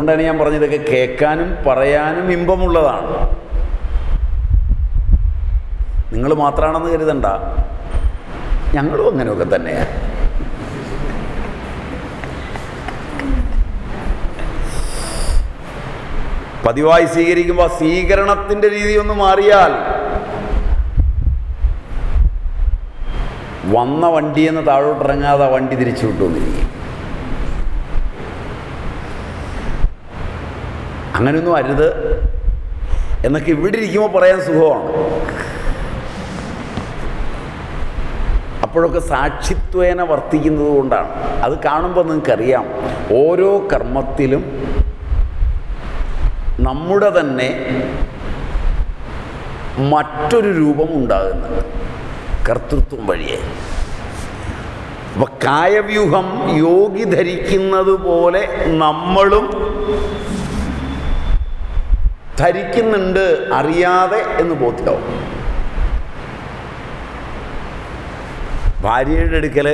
അതുകൊണ്ടാണ് ഞാൻ പറഞ്ഞതൊക്കെ കേൾക്കാനും പറയാനും ഇമ്പമുള്ളതാണ്. നിങ്ങൾ മാത്രമാണെന്ന് കരുതണ്ട. ഞങ്ങളും അങ്ങനെയൊക്കെ തന്നെയാണ് പതിവായി സ്വീകരിക്കുമ്പോൾ സ്വീകരണത്തിന്റെ രീതി ഒന്ന് മാറിയാൽ വന്ന വണ്ടിയെന്ന് താഴോട്ടിറങ്ങാതെ വണ്ടി തിരിച്ചു വിട്ടുവന്നിരിക്കും അങ്ങനെയൊന്നും അരുത് എന്നൊക്കെ ഇവിടെ ഇരിക്കുമ്പോൾ പറയാൻ സുഖമാണ്. അപ്പോഴൊക്കെ സാക്ഷിത്വേന വർത്തിക്കുന്നത് കൊണ്ടാണ്. അത് കാണുമ്പോൾ നിങ്ങൾക്കറിയാം. ഓരോ കർമ്മത്തിലും നമ്മുടെ തന്നെ മറ്റൊരു രൂപം ഉണ്ടാകുന്നുണ്ട് കർത്തൃത്വം വഴിയെ. അപ്പം കായവ്യൂഹം യോഗി ധരിക്കുന്നത് പോലെ നമ്മളും ധരിക്കുന്നുണ്ട് അറിയാതെ എന്ന് ബോധ്യമാവും. ഭാര്യയുടെ അടുക്കൽ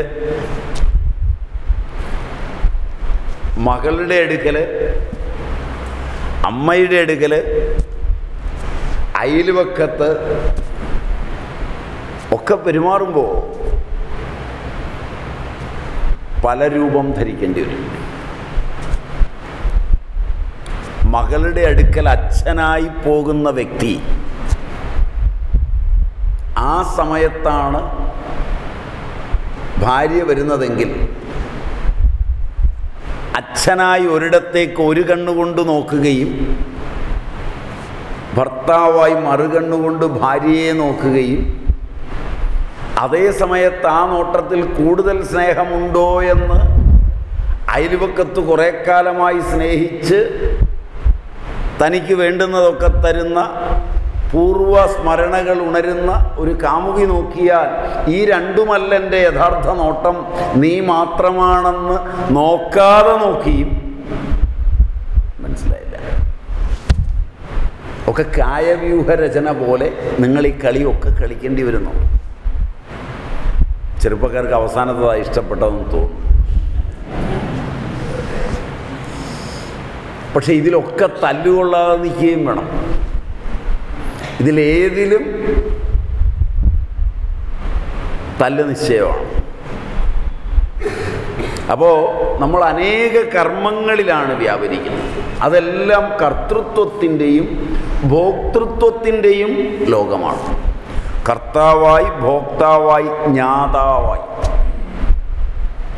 മകളുടെ അടുക്കൽ അമ്മയുടെ അടുക്കൽ അയൽവക്കത്ത് ഒക്കെ പെരുമാറുമ്പോൾ പല രൂപം ധരിക്കേണ്ടി വരും. മകളുടെ അടുക്കൽ അച്ഛനായി പോകുന്ന വ്യക്തി ആ സമയത്താണ് ഭാര്യ വരുന്നതെങ്കിൽ അച്ഛനായി ഒരിടത്തേക്ക് ഒരു കണ്ണുകൊണ്ട് നോക്കുകയും ഭർത്താവായി മറുകണ്ണുകൊണ്ട് ഭാര്യയെ നോക്കുകയും അതേ സമയത്ത് ആ നോട്ടത്തിൽ കൂടുതൽ സ്നേഹമുണ്ടോ എന്ന് അയൽവക്കത്ത് കുറേ കാലമായി സ്നേഹിച്ച് തനിക്ക് വേണ്ടുന്നതൊക്കെ തരുന്ന പൂർവ സ്മരണകൾ ഉണരുന്ന ഒരു കാമുകി നോക്കിയാൽ ഈ രണ്ടുമല്ല എന്റെ യഥാർത്ഥ നോട്ടം നീ മാത്രമാണെന്ന് നോക്കാതെ നോക്കിയും മനസ്സിലായില്ല. ഒക്കെ കായവ്യൂഹ രചന പോലെ നിങ്ങൾ ഈ കളിയൊക്കെ കളിക്കേണ്ടി വരുന്നു. ചെറുപ്പക്കാർക്ക് അവസാനത്തതാണ് ഇഷ്ടപ്പെട്ടതെന്ന് തോന്നുന്നു. പക്ഷെ ഇതിലൊക്കെ തല്ലുകൊള്ളാതെ നിൽക്കുകയും വേണം. ഇതിലേതിലും തല്ല് നിശ്ചയമാണ്. അപ്പോൾ നമ്മൾ അനേക കർമ്മങ്ങളിലാണ് വ്യാപരിക്കുന്നത്. അതെല്ലാം കർത്തൃത്വത്തിന്റെയും ഭോക്തൃത്വത്തിന്റെയും ലോകമാണ്. കർത്താവായി ഭോക്താവായി ജ്ഞാതാവായി.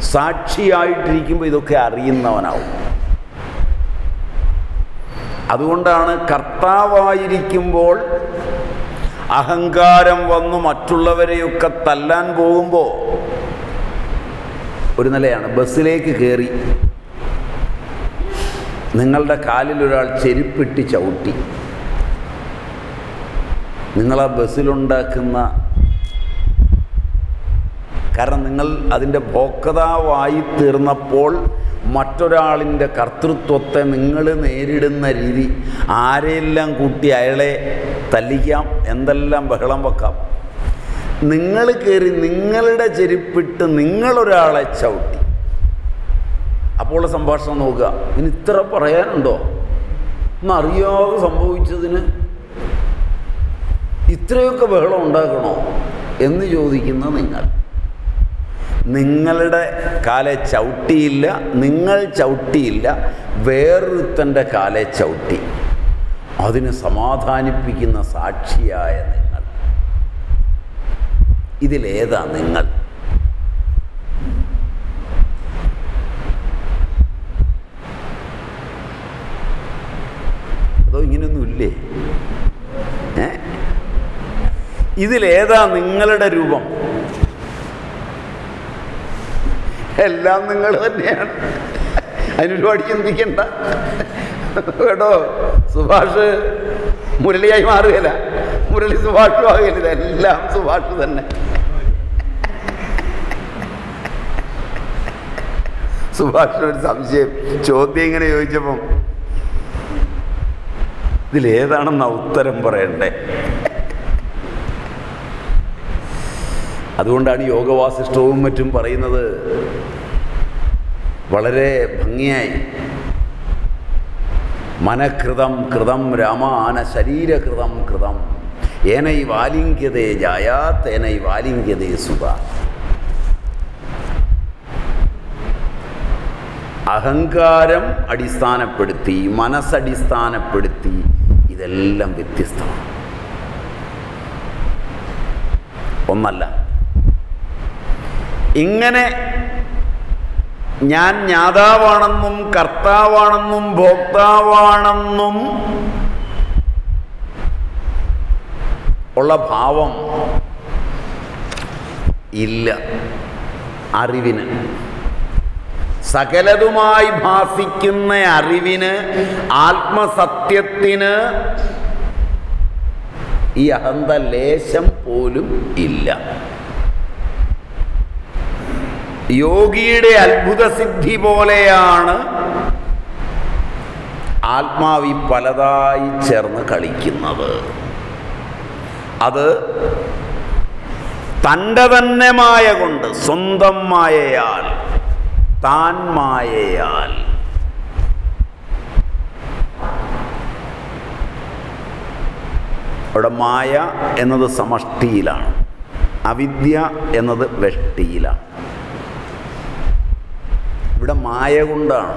സാക്ഷിയായിട്ടിരിക്കുമ്പോൾ ഇതൊക്കെ അറിയുന്നവനാവും. അതുകൊണ്ടാണ് കർത്താവായിരിക്കുമ്പോൾ അഹങ്കാരം വന്ന് മറ്റുള്ളവരെയൊക്കെ തല്ലാൻ പോകുമ്പോൾ ഒരു നിലയാണ് ബസ്സിലേക്ക് കയറി നിങ്ങളുടെ കാലിൽ ഒരാൾ ചെരുപ്പിട്ട് ചവിട്ടി. നിങ്ങൾ ആ ബസ്സിലുണ്ടാക്കുന്ന കാരണം നിങ്ങൾ അതിന്റെ ഭോക്താവായി തീർന്നപ്പോൾ മറ്റൊരാളിന്റെ കർത്തൃത്വത്തെ നിങ്ങൾ നേരിടുന്ന രീതി ആരെയെല്ലാം കൂട്ടി അയാളെ തല്ലിക്കാം എന്തെല്ലാം ബഹളം വെക്കാം. നിങ്ങൾ കയറി നിങ്ങളുടെ ചെരുപ്പിട്ട് നിങ്ങളൊരാളെ ചവിട്ടി. അപ്പോൾ സംഭാഷണം നോക്കുക ഇനി ഇത്ര പറയാനുണ്ടോ? എന്നറിയാതെ സംഭവിച്ചതിന് ഇത്രയൊക്കെ ബഹളം ഉണ്ടാക്കണോ? എന്ന് ചോദിക്കുന്ന നിങ്ങൾ. നിങ്ങളുടെ കാലെ ചവിട്ടിയില്ല നിങ്ങൾ ചവിട്ടിയില്ല വേറൊരുത്തന്റെ കാലെ ചവിട്ടി. അതിന് സമാധാനിപ്പിക്കുന്ന സാക്ഷിയായ നിങ്ങൾ. ഇതിലേതാ നിങ്ങൾ? അതോ ഇങ്ങനെയൊന്നുമില്ലേ? ഏ? ഇതിലേതാ നിങ്ങളുടെ രൂപം? എല്ലാം നിങ്ങൾ തന്നെയാണ്. അതിനൊരുപാട് ചിന്തിക്കണ്ട. കേട്ടോ? സുഭാഷ് മുരളിയായി മാറുകയില്ല. മുരളി സുഭാഷും ആകുകയില്ല ഇതെല്ലാം സുഭാഷ് തന്നെ. സുഭാഷിന് ഒരു സംശയം. ചോദ്യം ഇങ്ങനെ ചോദിച്ചപ്പം ഇതിലേതാണെന്ന ഉത്തരം പറയണ്ടേ? അതുകൊണ്ടാണ് യോഗവാസിഷ്ടവും മറ്റും പറയുന്നത് വളരെ ഭംഗിയായി. മനഃകൃതം കൃതം രാമാന ശരീരകൃതം കൃതം. ഏനൈ വാലിംഗ്യതേ ജായാത്ത് ഏനൈ വാലിംഗ്യതേ സുഖ അഹങ്കാരം അടിസ്ഥാനപ്പെടുത്തി മനസ്സടിസ്ഥാനപ്പെടുത്തി ഇതെല്ലാം വ്യത്യസ്തമാണ്. ഒന്നല്ല ഇങ്ങനെ ഞാൻ ജ്ഞാതാവാണെന്നും കർത്താവാണെന്നും ഭോക്താവാണെന്നും ഉള്ള ഭാവം ഇല്ല. അറിവിന്. സകലതുമായി ഭാസിക്കുന്ന അറിവിന് ആത്മസത്യത്തിന് ഈ അഹന്ത ലേശം പോലും ഇല്ല. യോഗിയുടെ അത്ഭുത സിദ്ധി പോലെയാണ് ആത്മാവി പലതായി ചേർന്ന് കളിക്കുന്നത്. അത് തന്റെ തന്നെ മായ കൊണ്ട് സ്വന്തം മായയാൽ താൻ മായയാൽ. അവിടെ മായ എന്നത് സമഷ്ടിയിലാണ് അവിദ്യ എന്നത് വെഷ്ടിയിലാണ് ഇവിടെ മായ കൊണ്ടാണ്.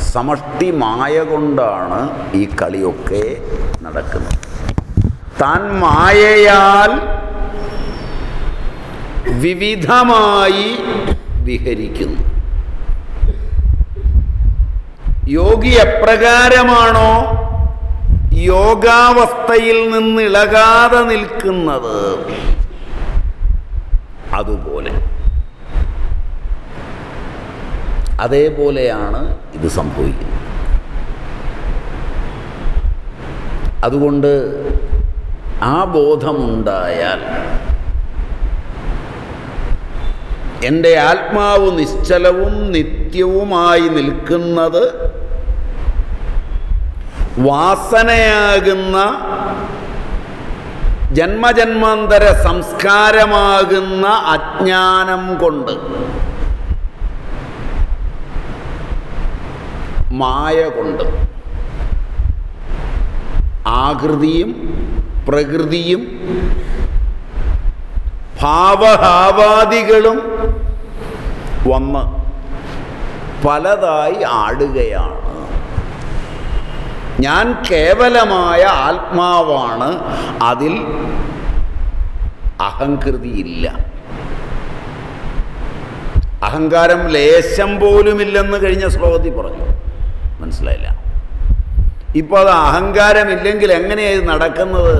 സമഷ്ടി മായ കൊണ്ടാണ് ഈ കളിയൊക്കെ നടക്കുന്നത്. താൻ മായയാൽ വിവിധമായി വിഹരിക്കുന്നു. യോഗി എപ്രകാരമാണോ യോഗാവസ്ഥയിൽ നിന്ന് ഇളകാതെ നിൽക്കുന്നത്? അതുപോലെ. അതേപോലെയാണ് ഇത് സംഭവിക്കുന്നത്. അതുകൊണ്ട് ആ ബോധമുണ്ടായാൽ എന്റെ ആത്മാവ് നിശ്ചലവും നിത്യവുമായി നിൽക്കുന്നത് വാസനയാകുന്ന ജന്മജന്മാന്തര സംസ്കാരമാകുന്ന അജ്ഞാനം കൊണ്ട് മായ കൊണ്ട് ആകൃതിയും പ്രകൃതിയും ഭാവഹാവാദികളും വന്ന് പലതായി ആടുകയാണ്. ഞാൻ കേവലമായ ആത്മാവാണ് അതിൽ അഹങ്കൃതിയില്ല അഹങ്കാരം ലേശം പോലുമില്ലെന്ന് കഴിഞ്ഞ ശ്ലോകത്തിൽ പറഞ്ഞു. മനസ്സിലായില്ല. ഇപ്പോൾ അത് അഹങ്കാരമില്ലെങ്കിൽ എങ്ങനെയാണ് ഇത് നടക്കുന്നത്?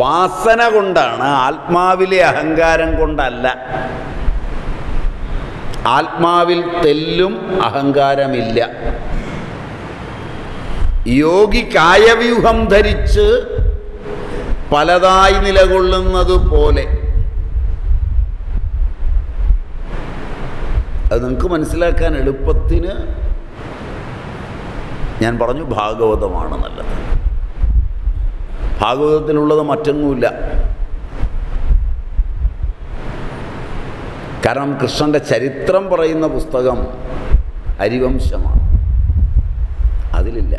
വാസന കൊണ്ടാണ് ആത്മാവിലെ അഹങ്കാരം കൊണ്ടല്ല. ആത്മാവിൽ തെല്ലും അഹങ്കാരമില്ല. യോഗി കായവ്യൂഹം ധരിച്ച് പലതായി നിലകൊള്ളുന്നത് പോലെ. അത് നിങ്ങൾക്ക് മനസ്സിലാക്കാൻ എളുപ്പത്തിന് ഞാൻ പറഞ്ഞു ഭാഗവതമാണ് നല്ലത്. ഭാഗവതത്തിലുള്ളത് മറ്റൊന്നുമില്ല. കാരണം കൃഷ്ണന്റെ ചരിത്രം പറയുന്ന പുസ്തകം ഹരിവംശമാണ് അതിലില്ല.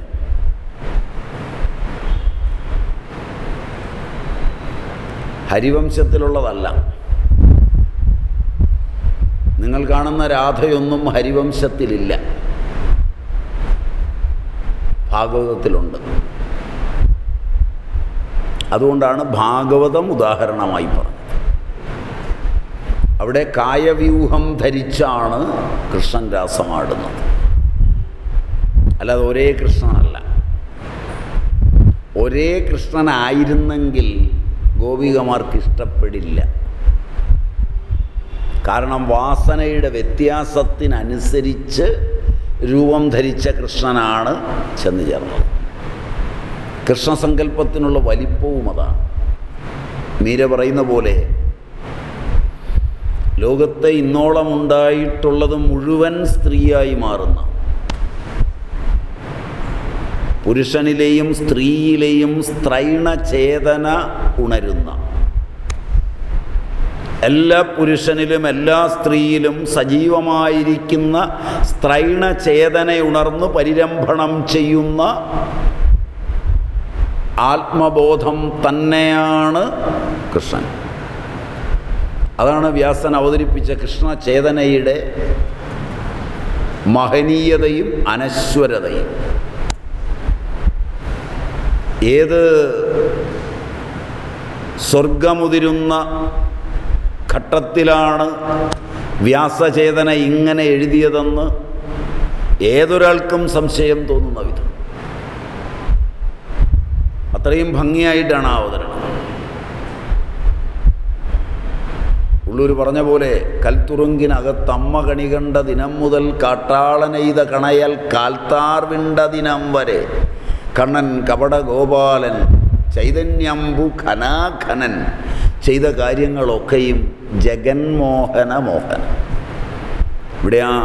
ഹരിവംശത്തിലുള്ളതല്ല. നിങ്ങൾ കാണുന്ന രാധയൊന്നും ഹരിവംശത്തിലില്ല. ഭാഗവതത്തിലുണ്ട്. അതുകൊണ്ടാണ് ഭാഗവതം ഉദാഹരണമായി പറഞ്ഞത്. അവിടെ കായവ്യൂഹം ധരിച്ചാണ് കൃഷ്ണൻ രാസമാടുന്നത്. അല്ലാതെ ഒരേ കൃഷ്ണനല്ല. ഒരേ കൃഷ്ണനായിരുന്നെങ്കിൽ ഗോപികമാർക്ക് ഇഷ്ടപ്പെടില്ല. കാരണം വാസനയുടെ വ്യത്യാസത്തിനനുസരിച്ച് രൂപം ധരിച്ച കൃഷ്ണനാണ് ചെന്ന് ചേർന്നത്. കൃഷ്ണസങ്കല്പത്തിനുള്ള വലിപ്പവും അതാണ്. മീര പറയുന്ന പോലെ ലോകത്തെ ഇന്നോളം ഉണ്ടായിട്ടുള്ളത് മുഴുവൻ സ്ത്രീയായി മാറുന്ന പുരുഷനിലെയും സ്ത്രീയിലെയും സ്ത്രൈണചേതന ഉണരുന്ന എല്ലാ പുരുഷനിലും എല്ലാ സ്ത്രീയിലും സജീവമായിരിക്കുന്ന സ്ത്രൈണ ചേതനയുണർന്ന് പരിരംഭണം ചെയ്യുന്ന ആത്മബോധം തന്നെയാണ് കൃഷ്ണൻ. അതാണ് വ്യാസൻ അവതരിപ്പിച്ച കൃഷ്ണ കൃഷ്ണചേതനയുടെ മഹനീയതയും അനശ്വരതയും. ഏത് സ്വർഗമുതിരുന്ന ഘട്ടത്തിലാണ് വ്യാസചേതന ഇങ്ങനെ എഴുതിയതെന്ന് ഏതൊരാൾക്കും സംശയം തോന്നുന്ന വിധം അത്രയും ഭംഗിയായിട്ടാണ് ആ അവതരണം. ഉള്ളൂർ പറഞ്ഞ പോലെ കൽത്തുറുങ്കിനകത്തമ്മ കണി കണ്ട ദിനം മുതൽ കാട്ടാളനെയ്ത കണയൽ കാൽത്താർ വിണ്ട ദിനം വരെ. കണ്ണൻ കപട ഗോപാലൻ ചൈതന്യംബു ഖനാഖനൻ ചെയ്ത കാര്യങ്ങളൊക്കെയും ജഗന്മോഹന മോഹൻ ഇവിടെ ആ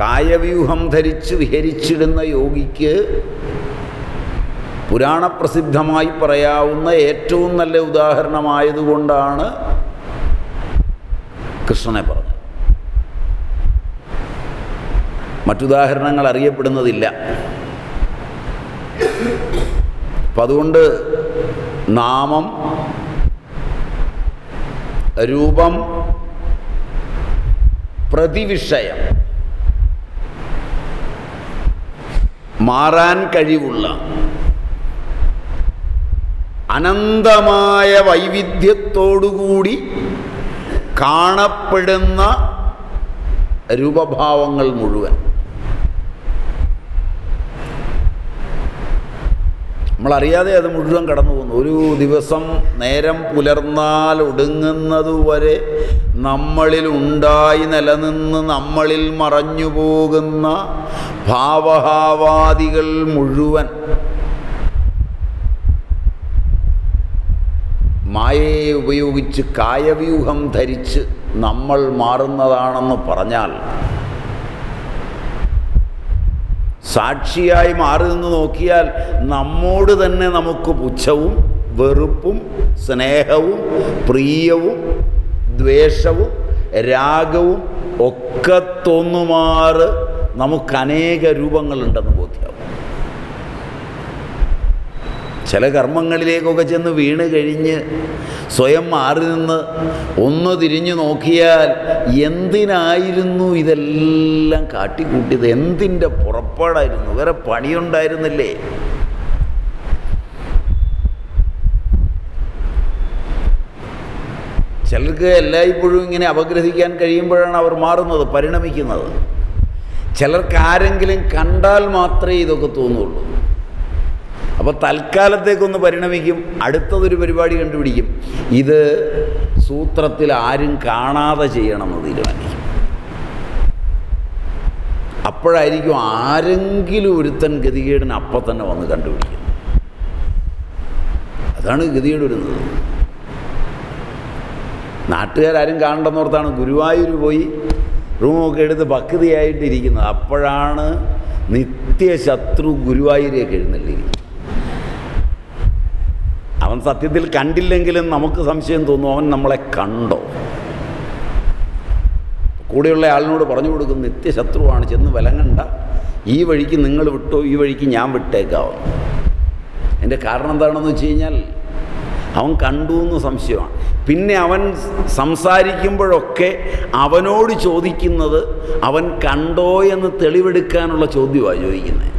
കായവ്യൂഹം ധരിച്ച് വിഹരിച്ചിടുന്ന യോഗിക്ക് പുരാണപ്രസിദ്ധമായി പറയാവുന്ന ഏറ്റവും നല്ല ഉദാഹരണമായതുകൊണ്ടാണ് കൃഷ്ണനെ പറഞ്ഞത്. മറ്റുദാഹരണങ്ങൾ അറിയപ്പെടുന്നതില്ല. അപ്പം അതുകൊണ്ട് നാമം രൂപം പ്രതിവിഷയം. മാറാൻ കഴിവുള്ള അനന്തമായ വൈവിധ്യത്തോടുകൂടി കാണപ്പെടുന്ന രൂപഭാവങ്ങൾ മുഴുവൻ. നമ്മളറിയാതെ അത് മുഴുവൻ കടന്നു പോകുന്നു. ഒരു ദിവസം നേരം പുലർന്നാൽ ഒടുങ്ങുന്നതുവരെ നമ്മളിൽ ഉണ്ടായി നിലനിന്ന് നമ്മളിൽ മറഞ്ഞു പോകുന്ന ഭാവഹാവാദികൾ മുഴുവൻ മായയെ ഉപയോഗിച്ച് കായവ്യൂഹം ധരിച്ച് നമ്മൾ മാറുന്നതാണെന്ന് പറഞ്ഞാൽ സാക്ഷിയായി മാറി നിന്ന് നോക്കിയാൽ നമ്മോട് തന്നെ നമുക്ക് പുച്ഛവും വെറുപ്പും സ്നേഹവും പ്രിയവും ദ്വേഷവും രാഗവും ഒക്കെ തോന്നുമാറ് നമുക്കനേക രൂപങ്ങളുണ്ടെന്ന് ബോധ്യമാവും ചില കർമ്മങ്ങളിലേക്കൊക്കെ ചെന്ന് വീണ് കഴിഞ്ഞ് സ്വയം മാറി നിന്ന് ഒന്ന് തിരിഞ്ഞു നോക്കിയാൽ എന്തിനായിരുന്നു ഇതെല്ലാം കാട്ടിക്കൂട്ടിയത്? എന്തിന്റെ പുറപ്പാടായിരുന്നു? വേറെ പണിയുണ്ടായിരുന്നില്ലേ? ചിലർക്ക് എല്ലായ്പ്പോഴും ഇങ്ങനെ അപഗ്രഹിക്കാൻ കഴിയുമ്പോഴാണ് അവർ മാറുന്നത് പരിണമിക്കുന്നത്. ചിലർക്ക് ആരെങ്കിലും കണ്ടാൽ മാത്രമേ ഇതൊക്കെ തോന്നുള്ളൂ. അപ്പോൾ തൽക്കാലത്തേക്കൊന്ന് പരിണമിക്കും. അടുത്തതൊരു പരിപാടി കണ്ടുപിടിക്കും. ഇത് സൂത്രത്തിൽ ആരും കാണാതെ ചെയ്യണമെന്ന് തീരുമാനിക്കും. അപ്പോഴായിരിക്കും ആരെങ്കിലും ഒരുത്തൻ ഗതികേടിന് അപ്പം തന്നെ വന്ന് കണ്ടുപിടിക്കുന്നത് അതാണ് ഗതികേട് വരുന്നത്. നാട്ടുകാരും കാണണ്ടെന്നോർത്താണ് ഗുരുവായൂർ പോയി റൂമൊക്കെ എടുത്ത് ഭക്തിയായിട്ടിരിക്കുന്നത് അപ്പോഴാണ് നിത്യശത്രു ഗുരുവായൂരേക്ക് എഴുന്നള്ളിയിരിക്കുന്നത്. അവൻ സത്യത്തിൽ കണ്ടില്ലെങ്കിലും നമുക്ക് സംശയം തോന്നും അവൻ നമ്മളെ കണ്ടോ? കൂടെയുള്ള ആളിനോട് പറഞ്ഞു കൊടുക്കും നിത്യശത്രുവാണ് ചെന്ന് വിലങ്ങണ്ട. ഈ വഴിക്ക് നിങ്ങൾ വിട്ടോ ഈ വഴിക്ക് ഞാൻ വിട്ടേക്കാവും എന്റെ കാരണം എന്താണെന്ന് വെച്ച് കഴിഞ്ഞാൽ അവൻ കണ്ടു എന്ന് സംശയമാണ്. പിന്നെ അവൻ സംസാരിക്കുമ്പോഴൊക്കെ അവനോട് ചോദിക്കുന്നത് അവൻ കണ്ടോ എന്ന് തെളിവെടുക്കാനുള്ള ചോദ്യമാണ് ചോദിക്കുന്നത്.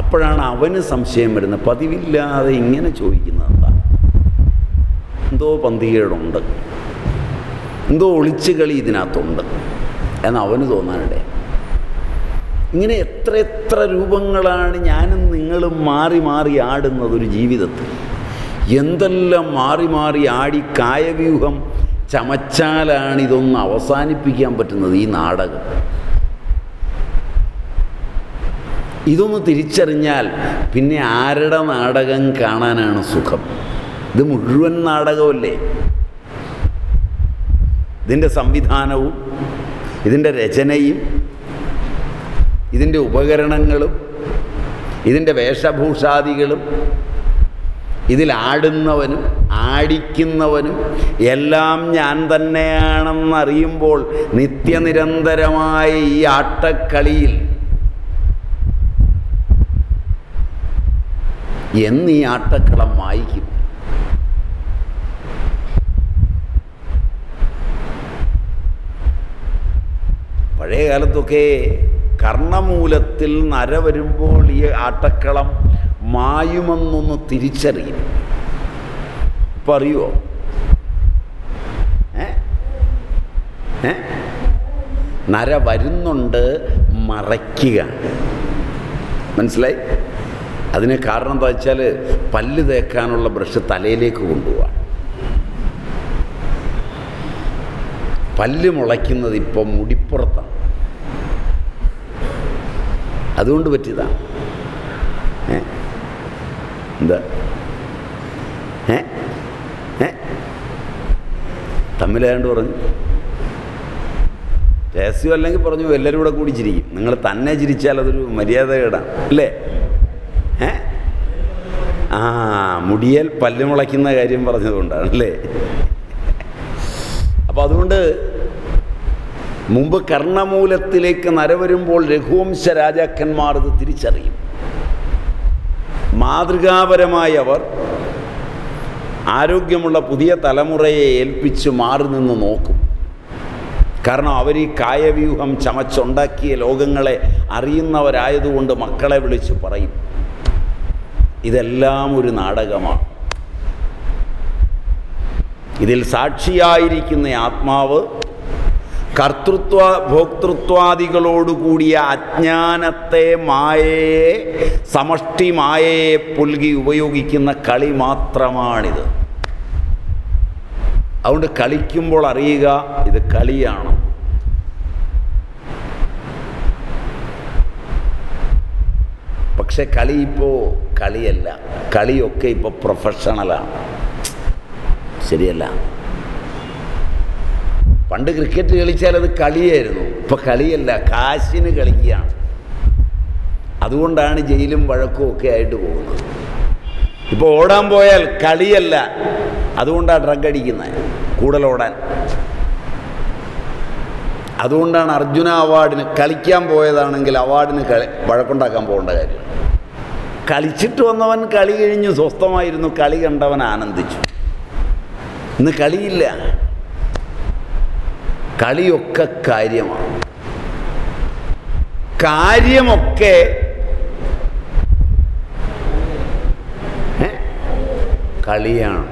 അപ്പോഴാണ് അവന് സംശയം വരുന്നത്. പതിവില്ലാതെ ഇങ്ങനെ ചോദിക്കുന്നത് എന്താ എന്തോ പന്തികേടുണ്ട്. എന്തോ ഒളിച്ചുകളി ഇതിനകത്തുണ്ട് എന്ന് അവന് തോന്നാനിടെ ഇങ്ങനെ എത്ര എത്ര രൂപങ്ങളാണ് ഞാനും നിങ്ങളും മാറി മാറി ആടുന്നത് ഒരു ജീവിതത്തിൽ. എന്തെല്ലാം മാറി മാറി ആടി കായവ്യൂഹം ചമച്ചാലാണ് ഇതൊന്ന് അവസാനിപ്പിക്കാൻ പറ്റുന്നത് ഈ നാടകം. ഇതൊന്ന് തിരിച്ചറിഞ്ഞാൽ പിന്നെ ആരുടെ നാടകം കാണാനാണ് സുഖം? ഇത് മുഴുവൻ നാടകമല്ലേ ഇതിന്റെ സംവിധാനവും ഇതിന്റെ രചനയും ഇതിന്റെ ഉപകരണങ്ങളും ഇതിന്റെ വേഷഭൂഷാദികളും ഇതിലാടുന്നവനും ആടിക്കുന്നവനും എല്ലാം ഞാൻ തന്നെയാണെന്നറിയുമ്പോൾ നിത്യനിരന്തരമായ ഈ ആട്ടക്കളിയിൽ എന്ന് ഈ ആട്ടക്കളം വായിക്കും പഴയ കാലത്തൊക്കെ കർണമൂലത്തിൽ നര വരുമ്പോൾ ഈ ആട്ടക്കളം മായുമെന്നൊന്ന് തിരിച്ചറിയും. ഇപ്പം അറിയുമോ നര വരുന്നുണ്ട് മറയ്ക്കുക. മനസ്സിലായി? അതിന് കാരണം എന്താ വെച്ചാൽ പല്ല് തേക്കാനുള്ള ബ്രഷ് തലയിലേക്ക് കൊണ്ടുപോവാണ് പല്ല് മുളയ്ക്കുന്നത് ഇപ്പം മുടിപ്പുറത്താണ് അതുകൊണ്ട് പറ്റിയതാണ് എന്താ? ഏ? ഏ? തമ്മിലായണ്ട് പറഞ്ഞു. രഹസ്യം അല്ലെങ്കിൽ പറഞ്ഞു എല്ലാവരും കൂടെ കൂടി ചിരിക്കും. നിങ്ങൾ തന്നെ ചിരിച്ചാൽ അതൊരു മര്യാദകേടാണ് അല്ലേ? ആ മുടിയൽ പല്ല് മുളയ്ക്കുന്ന കാര്യം പറഞ്ഞതുകൊണ്ടാണ് അല്ലേ? അപ്പോൾ അതുകൊണ്ട് മുമ്പ് കർണമൂലത്തിലേക്ക് നരവരുമ്പോൾ രഘുവംശ രാജാക്കന്മാർ ഇത് തിരിച്ചറിയും. മാതൃകാപരമായി അവർ ആരോഗ്യമുള്ള പുതിയ തലമുറയെ ഏൽപ്പിച്ച് മാറി നിന്ന് നോക്കും. കാരണം അവർ ഈ കായവ്യൂഹം ചമച്ചുണ്ടാക്കിയ ലോകങ്ങളെ അറിയുന്നവരായതുകൊണ്ട് മക്കളെ വിളിച്ച് പറയും. ഇതെല്ലാം ഒരു നാടകമാണ്. ഇതിൽ സാക്ഷിയായിരിക്കുന്ന ആത്മാവ് കർത്തൃത്വ ഭോക്തൃത്വാദികളോടുകൂടിയ അജ്ഞാനത്തെ മായയെ സമഷ്ടി മായയെ പുൽകി ഉപയോഗിക്കുന്ന കളി മാത്രമാണിത്. അതുകൊണ്ട് കളിക്കുമ്പോൾ അറിയുക ഇത് കളിയാണ്. പക്ഷെ കളി ഇപ്പോൾ കളിയല്ല. കളിയൊക്കെ ഇപ്പോൾ പ്രൊഫഷണലാണ് ശരിയല്ല. പണ്ട് ക്രിക്കറ്റ് കളിച്ചാൽ അത് കളിയായിരുന്നു. ഇപ്പം കളിയല്ല കാശിന് കളിക്കുകയാണ്. അതുകൊണ്ടാണ് ജയിലും വഴക്കും ഒക്കെ ആയിട്ട് പോകുന്നത്. ഇപ്പോൾ ഓടാൻ പോയാൽ കളിയല്ല. അതുകൊണ്ടാണ് ഡ്രഗ് അടിക്കുന്നത് കൂടുതൽ ഓടാൻ. അതുകൊണ്ടാണ് അർജുന അവാർഡിന് കളിക്കാൻ പോയതാണെങ്കിൽ അവാർഡിന് കളി വഴക്കുണ്ടാക്കാൻ പോകേണ്ട കാര്യം. കളിച്ചിട്ട് വന്നവൻ കളി കഴിഞ്ഞു സ്വസ്ഥമായിരുന്നു കളി കണ്ടവൻ ആനന്ദിച്ചു. ഇന്ന് കളിയില്ല. കളിയൊക്കെ കാര്യമാണ്. കാര്യമൊക്കെ? കളിയാണ്.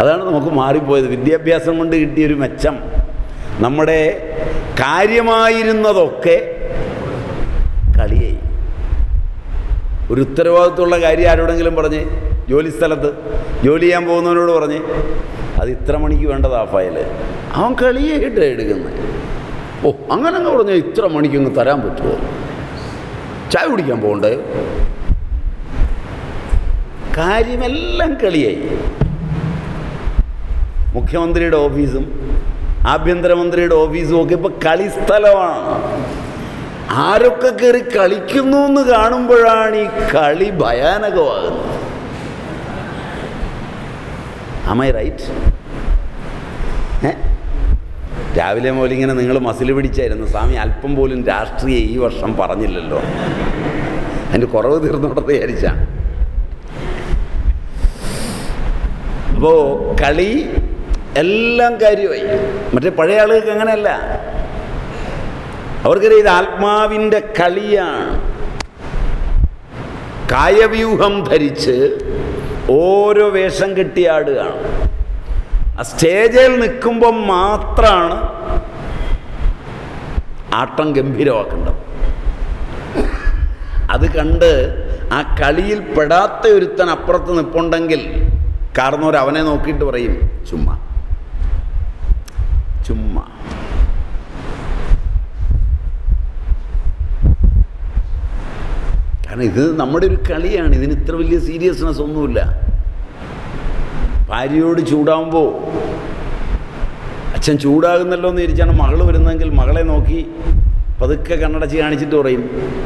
അതാണ് നമുക്ക് മാറിപ്പോയത്. വിദ്യാഭ്യാസം കൊണ്ട് കിട്ടിയൊരു മെച്ചം. നമ്മുടെ കാര്യമായിരുന്നതൊക്കെ കളിയായി. ഒരു ഉത്തരവാദിത്വമുള്ള കാര്യം ആരോടെങ്കിലും പറഞ്ഞ്? ജോലി സ്ഥലത്ത്. ജോലി ചെയ്യാൻ പോകുന്നവനോട് പറഞ്ഞ്. അത് ഇത്ര മണിക്ക് വേണ്ടതാ ഫയൽ അവൻ കളിയായിട്ട് എടുക്കുന്നത് ഓ അങ്ങനെ അങ്ങ് പറഞ്ഞാൽ ഇത്ര മണിക്കൊന്ന് തരാൻ പറ്റുമോ ചായ കുടിക്കാൻ പോകണ്ടേ? കാര്യമെല്ലാം കളിയായി. മുഖ്യമന്ത്രിയുടെ ഓഫീസും ആഭ്യന്തരമന്ത്രിയുടെ ഓഫീസും ഒക്കെ ഇപ്പം കളിസ്ഥലമാണ്. ആരൊക്കെ കയറി കളിക്കുന്നു എന്ന് കാണുമ്പോഴാണ് ഈ കളി ഭയാനകമാകുന്നത്. അമ്മ റൈറ്റ് ഏ? രാവിലെ മുതലിങ്ങനെ നിങ്ങൾ മസിൽ പിടിച്ചായിരുന്നു. സ്വാമി അല്പം പോലും രാഷ്ട്രീയം ഈ വർഷം പറഞ്ഞില്ലല്ലോ. അതിന്റെ കുറവ് തീർന്നോട്ടെന്ന് വിചാരിച്ചാണ് അപ്പോൾ കളി എല്ലാം കാര്യമായി. മറ്റേ പഴയ ആളുകൾക്ക് അങ്ങനെയല്ല. അവർക്കറിയാം ഇത് ആത്മാവിന്റെ കളിയാണ്. കായവ്യൂഹം ധരിച്ച് ഓരോ വേഷം കെട്ടിയാടുകയാണ് ആ സ്റ്റേജിൽ നിൽക്കുമ്പോൾ മാത്രമാണ് ആട്ടം ഗംഭീരമാക്കേണ്ടത്. അത് കണ്ട് ആ കളിയിൽ പെടാത്ത ഒരുത്തൻ അപ്പുറത്ത് നിൽപ്പുണ്ടെങ്കിൽ കാരണവർ അവനെ നോക്കിയിട്ട് പറയും ചുമ്മാ ചുമ്മാ. കാരണം ഇത് നമ്മുടെ ഒരു കളിയാണ്. ഇതിന് ഇത്ര വലിയ സീരിയസ്നെസ് ഒന്നുമില്ല. ഭാര്യയോട് ചൂടാവുമ്പോൾ അച്ഛൻ ചൂടാകുന്നല്ലോ എന്ന് വിചാരിച്ചാണ് മകൾ വരുന്നതെങ്കിൽ മകളെ നോക്കി പതുക്കെ കണ്ണടച്ച് കാണിച്ചിട്ട് പറയും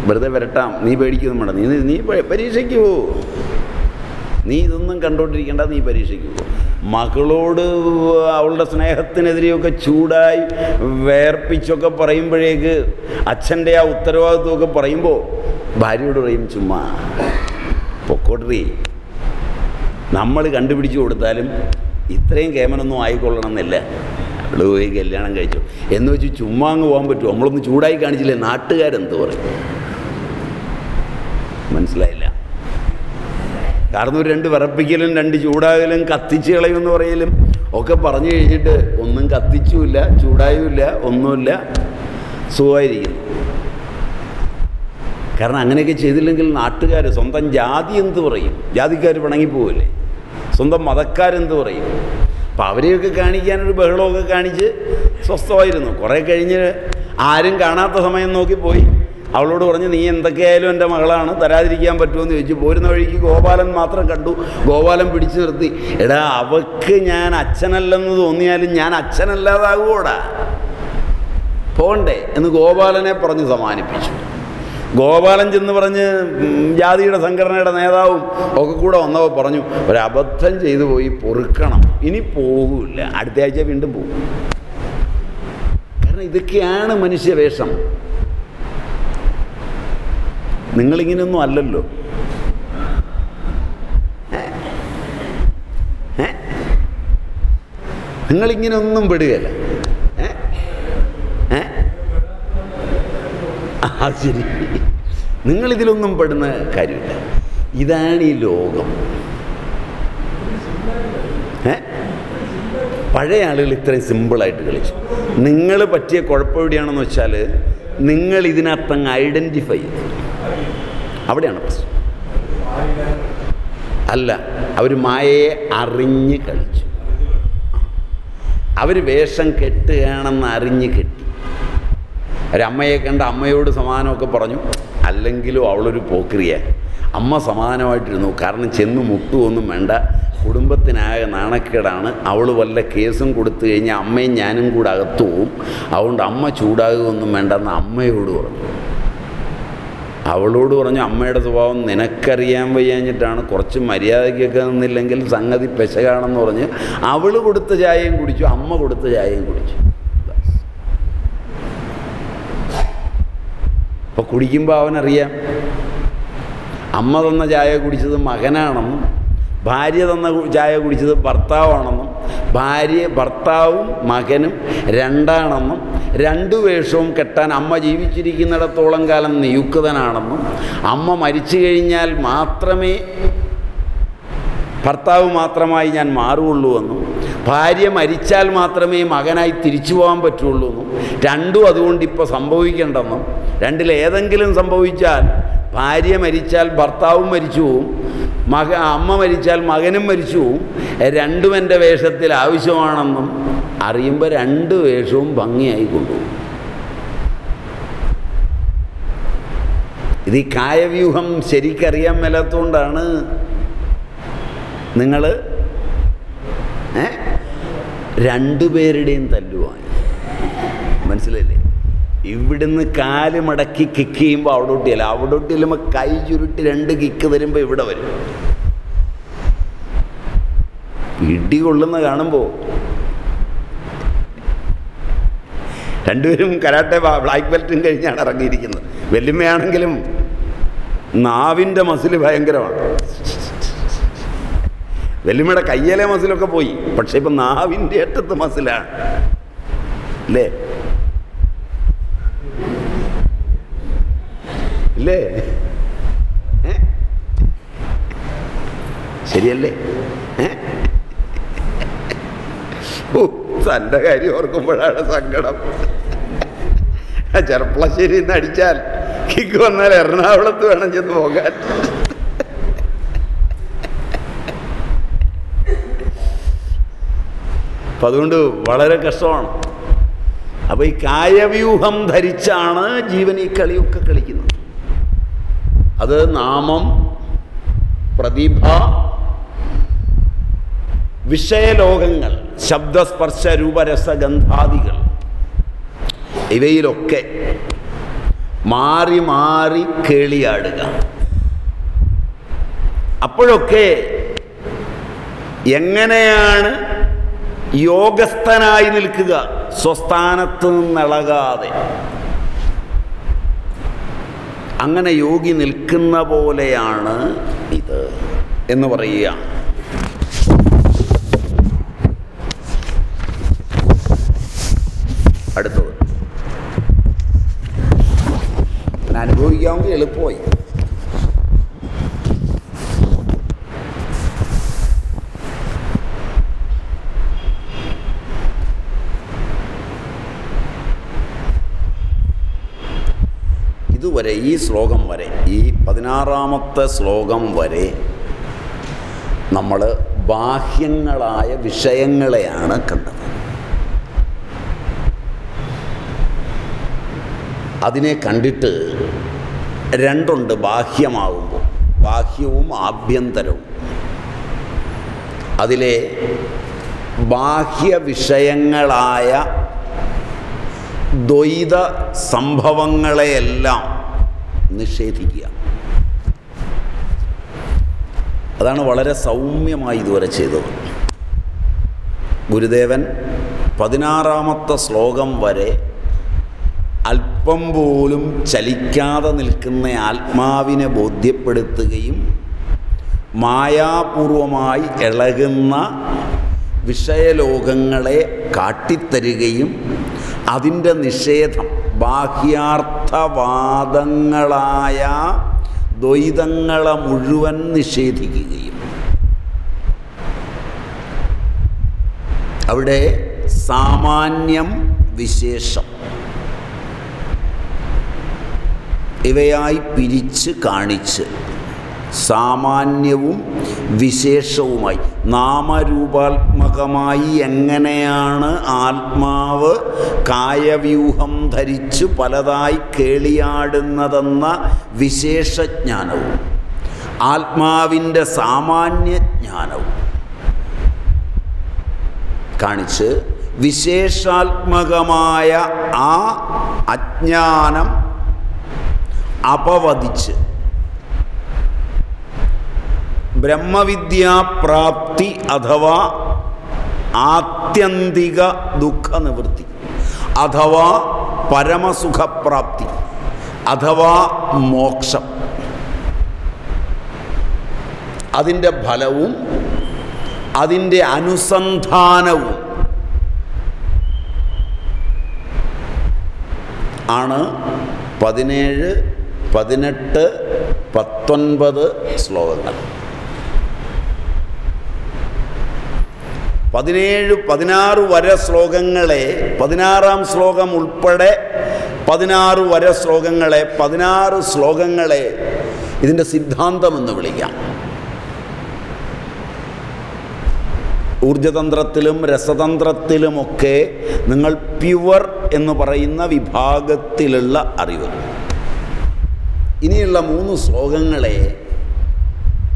വെറുതെ വരട്ടാം നീ പേടിക്കുന്നു മേടം നീ നീ പരീക്ഷയ്ക്ക് പോ. നീ ഇതൊന്നും കണ്ടോണ്ടിരിക്കേണ്ട നീ പരീക്ഷയ്ക്ക് പോ. മകളോട് അവളുടെ സ്നേഹത്തിനെതിരെയൊക്കെ ചൂടായി വേർപ്പിച്ചൊക്കെ പറയുമ്പോഴേക്ക് അച്ഛന്റെ ആ ഉത്തരവാദിത്വമൊക്കെ പറയുമ്പോൾ ഭാര്യയോട് പറയും ചുമ്മാ പൊക്കോട്ടറി നമ്മൾ കണ്ടുപിടിച്ചു കൊടുത്താലും ഇത്രയും കേമനൊന്നും ആയിക്കൊള്ളണം എന്നില്ല അവൾ പോയി കല്യാണം കഴിച്ചു. എന്ന് വെച്ച് ചുമ്മാ അങ്ങ് പോകാൻ പറ്റുമോ? നമ്മളൊന്ന് ചൂടായി കാണിച്ചില്ലേ? നാട്ടുകാരെന്ത് പറയും. മനസ്സിലായില്ല. കാരണം ഒരു രണ്ട് വിറപ്പിക്കലും രണ്ട് ചൂടാകലും കത്തിച്ച് കളയുമെന്ന് പറയലും ഒക്കെ പറഞ്ഞു കഴിഞ്ഞിട്ട് ഒന്നും കത്തിച്ചുമില്ല ചൂടായുമില്ല ഒന്നുമില്ല സുഖമായിരിക്കുന്നു. കാരണം അങ്ങനെയൊക്കെ ചെയ്തില്ലെങ്കിൽ നാട്ടുകാർ സ്വന്തം ജാതി എന്ത് പറയും? ജാതിക്കാർ പിണങ്ങിപ്പോവില്ലേ സ്വന്തം മതക്കാരെന്ത് പറയും? അപ്പം അവരെയൊക്കെ കാണിക്കാനൊരു ബഹളമൊക്കെ കാണിച്ച് സ്വസ്ഥമായിരുന്നു. കുറേ കഴിഞ്ഞ് ആരും കാണാത്ത സമയം നോക്കി പോയി അവളോട് പറഞ്ഞ് നീ എന്തൊക്കെയായാലും എന്റെ മകളാണ് തരാതിരിക്കാൻ പറ്റുമെന്ന് ചോദിച്ചു. പോരുന്ന വഴിക്ക് ഗോപാലൻ മാത്രം കണ്ടു. ഗോപാലൻ പിടിച്ചു നിർത്തി. എടാ അവക്ക് ഞാൻ അച്ഛനല്ലെന്ന് തോന്നിയാലും ഞാൻ അച്ഛനല്ലാതാകൂടാ പോണ്ടേ? എന്ന് ഗോപാലനെ പറഞ്ഞ് സമാനിപ്പിച്ചു. ഗോപാലൻ ചെന്ന് പറഞ്ഞ് ജാതിയുടെ സംഘടനയുടെ നേതാവും ഒക്കെ കൂടെ വന്നപ്പോൾ പറഞ്ഞു ഒരബദ്ധം ചെയ്തു പോയി പൊറുക്കണം. ഇനി പോകില്ല. അടുത്ത ആഴ്ച വീണ്ടും പോകും കാരണം ഇതൊക്കെയാണ് മനുഷ്യവേഷം നിങ്ങളിങ്ങനെയൊന്നും അല്ലല്ലോ? നിങ്ങളിങ്ങനെയൊന്നും പെടുകയല്ല? ആ ശരി. നിങ്ങളിതിലൊന്നും പെടുന്ന കാര്യമില്ല. ഇതാണ് ഈ ലോകം. ഏ? പഴയ ആളുകൾ ഇത്രയും സിമ്പിളായിട്ട് കളിച്ചു. നിങ്ങൾ പറ്റിയ കുഴപ്പം എവിടെയാണെന്ന് വെച്ചാൽ നിങ്ങൾ ഇതിനകത്തങ്ങ് ഐഡന്റിഫൈ ചെയ്തു. അവിടെയാണ് പ്രശ്നം. അല്ല അവർ മായയെ അറിഞ്ഞ് കളിച്ചു. അവർ വേഷം കെട്ടുകയാണെന്ന് അറിഞ്ഞ് കെട്ടി. ഒരമ്മയെ കണ്ട അമ്മയോട് സമാനമൊക്കെ പറഞ്ഞു അല്ലെങ്കിലും അവളൊരു പോക്രിയ അമ്മ സമാധാനമായിട്ടിരുന്നു കാരണം ചെന്ന് മുട്ടുമൊന്നും വേണ്ട. കുടുംബത്തിനായ നാണക്കേടാണ്. അവൾ വല്ല കേസും കൊടുത്തു കഴിഞ്ഞാൽ അമ്മയും ഞാനും കൂടെ അകത്തു പോവും അതുകൊണ്ട് അമ്മ ചൂടാകുകയൊന്നും വേണ്ടെന്ന് അമ്മയോട് പറഞ്ഞു. അവളോട് പറഞ്ഞു അമ്മയുടെ സ്വഭാവം നിനക്കറിയാൻ വയ്യാഞ്ഞിട്ടാണ്. കുറച്ച് മര്യാദയ്ക്കൊക്കെ നിന്നില്ലെങ്കിൽ സംഗതി പെശകാണെന്ന് പറഞ്ഞ് അവൾ കൊടുത്ത ചായയും കുടിച്ചു അമ്മ കൊടുത്ത ചായയും കുടിച്ചു. അപ്പോൾ കുടിക്കുമ്പോൾ അവനറിയാം അമ്മ തന്ന ചായ കുടിച്ചത് മകനാണെന്നും ഭാര്യ തന്ന ചായ കുടിച്ചത് ഭർത്താവാണെന്നും ഭാര്യ ഭർത്താവും മകനും രണ്ടാണെന്നും രണ്ടു വേഷവും കെട്ടാൻ അമ്മ ജീവിച്ചിരിക്കുന്നിടത്തോളം കാലം നിയുക്തനാണെന്നും അമ്മ മരിച്ചു കഴിഞ്ഞാൽ മാത്രമേ ഭർത്താവ് മാത്രമായി ഞാൻ മാറുകയുള്ളൂ എന്നും ഭാര്യ മരിച്ചാൽ മാത്രമേ മകനായി തിരിച്ചു പോകാൻ പറ്റുള്ളൂ എന്നും രണ്ടും അതുകൊണ്ട് ഇപ്പോൾ സംഭവിക്കേണ്ടെന്നും രണ്ടിലേതെങ്കിലും സംഭവിച്ചാൽ ഭാര്യ മരിച്ചാൽ ഭർത്താവും മരിച്ചു പോവും മക അമ്മ മരിച്ചാൽ മകനും മരിച്ചു രണ്ടും എന്റെ വേഷത്തിൽ ആവശ്യമാണെന്നും അറിയുമ്പോൾ രണ്ട് വേഷവും ഭംഗിയായി കൊണ്ടുപോകും. ഇത് ഈ കായവ്യൂഹം ശരിക്കറിയാൻ മേലാത്തതുകൊണ്ടാണ് നിങ്ങൾ രണ്ടുപേരുടെയും തല്ലുവാൻ. മനസ്സിലല്ലേ ഇവിടുന്ന് കാൽ മടക്കി കിക്ക് ചെയ്യുമ്പോൾ അവിടെ ഒട്ടിയല്ല അവിടെ ഒട്ടിയല്ലുമ്പോൾ കൈ ചുരുട്ടി രണ്ട് കിക്ക് തരുമ്പോൾ ഇവിടെ വരും. ഇടി കൊള്ളുന്ന കാണുമ്പോൾ രണ്ടുപേരും കരാട്ടെ ബ്ലാക്ക് ബെൽറ്റും കഴിഞ്ഞാണ് ഇറങ്ങിയിരിക്കുന്നത്. വെല്ലുമ്മയാണെങ്കിലും നാവിന്റെ മസിൽ ഭയങ്കരമാണ്. വെല്ലുമ്മയുടെ കയ്യിലെ മസിലൊക്കെ പോയി പക്ഷെ ഇപ്പം നാവിന്റെ അറ്റത്ത് മസിലാണ്. അല്ലേ? ഇല്ലേ ഏ? ശരിയല്ലേ? ഓ തന്റെ കാര്യം ഓർക്കുമ്പോഴാണ് സങ്കടം. ചെറുപ്പളശ്ശേരി നിന്ന് അടിച്ചാൽ കിക്ക് വന്നാൽ എറണാകുളത്ത് വേണം ചെന്ന് പോകാൻ. അപ്പം അതുകൊണ്ട് വളരെ കഷ്ടമാണ്. അപ്പോൾ ഈ കായവ്യൂഹം ധരിച്ചാണ് ജീവൻ ഈ കളിയൊക്കെ കളിക്കുന്നത്. അത് നാമം പ്രതിഭ വിഷയലോകങ്ങൾ ശബ്ദസ്പർശ രൂപരസഗന്ധാദികൾ ഇവയിലൊക്കെ മാറി മാറി കേളിയാടുക. അപ്പോഴൊക്കെ എങ്ങനെയാണ് യോഗസ്ഥനായി നിൽക്കുക? സ്വസ്ഥാനത്ത് നിന്നിളകാതെ. അങ്ങനെ യോഗി നിൽക്കുന്ന പോലെയാണ് ഇത് എന്ന് പറയുക. അടുത്തത്. അനുഭവിക്കാമെങ്കിൽ എളുപ്പമായി. ഇതുവരെ ഈ ശ്ലോകം വരെ ഈ പതിനാറാമത്തെ ശ്ലോകം വരെ നമ്മൾ ബാഹ്യങ്ങളായ വിഷയങ്ങളെയാണ് കണ്ടത്. അതിനെ കണ്ടിട്ട് രണ്ടുണ്ട് ബാഹ്യമാകുമ്പോൾ ബാഹ്യവും ആഭ്യന്തരവും. അതിലെ ബാഹ്യ വിഷയങ്ങളായ ദ്വൈത സംഭവങ്ങളെയെല്ലാം നിഷേധിക്കുക. അതാണ് വളരെ സൗമ്യമായി ഇതുവരെ ചെയ്തത്. ഗുരുദേവൻ പതിനാറാമത്തെ ശ്ലോകം വരെ അല്പം പോലും ചലിക്കാതെ നിൽക്കുന്ന ആത്മാവിനെ ബോധ്യപ്പെടുത്തുകയും മായാപൂർവമായി ഇളകുന്ന വിഷയലോകങ്ങളെ കാട്ടിത്തരികയും അതിന്റെ നിഷേധം ബാഹ്യാർത്ഥവാദങ്ങളായ ദ്വൈതങ്ങളെ മുഴുവൻ നിഷേധിക്കുകയും അവിടെ സാമാന്യം വിശേഷം ഇവയായി പിരിച്ച് കാണിച്ച് സാമാന്യവും വിശേഷവുമായി. നാമരൂപാത്മകമായി എങ്ങനെയാണ് ആത്മാവ് കായവ്യൂഹം ധരിച്ച് പലതായി കേളിയാടുന്നതെന്ന വിശേഷജ്ഞാനവും ആത്മാവിന്റെ സാമാന്യജ്ഞാനവും കാണിച്ച് വിശേഷാത്മകമായ ആ അജ്ഞാനം അപവദിച്ച് ബ്രഹ്മവിദ്യാപ്രാപ്തി അഥവാ ആത്യന്തിക ദുഃഖനിവൃത്തി. അഥവാ പരമസുഖപ്രാപ്തി. അഥവാ മോക്ഷം. അതിന്റെ ഫലവും അതിന്റെ അനുസന്ധാനവും ആണ് പതിനേഴ് പതിനെട്ട് പത്തൊൻപത് ശ്ലോകങ്ങൾ. പതിനേഴ് പതിനാറ് വര ശ്ലോകങ്ങളെ പതിനാറാം ശ്ലോകം ഉൾപ്പെടെ പതിനാറ് വര ശ്ലോകങ്ങളെ പതിനാറ് ശ്ലോകങ്ങളെ ഇതിന്റെ സിദ്ധാന്തമെന്ന് വിളിക്കാം. ഊർജതന്ത്രത്തിലും രസതന്ത്രത്തിലുമൊക്കെ നിങ്ങൾ പ്യുവർ എന്ന് പറയുന്ന വിഭാഗത്തിലുള്ള അറിവ്. ഇനിയുള്ള മൂന്ന് ശ്ലോകങ്ങളെ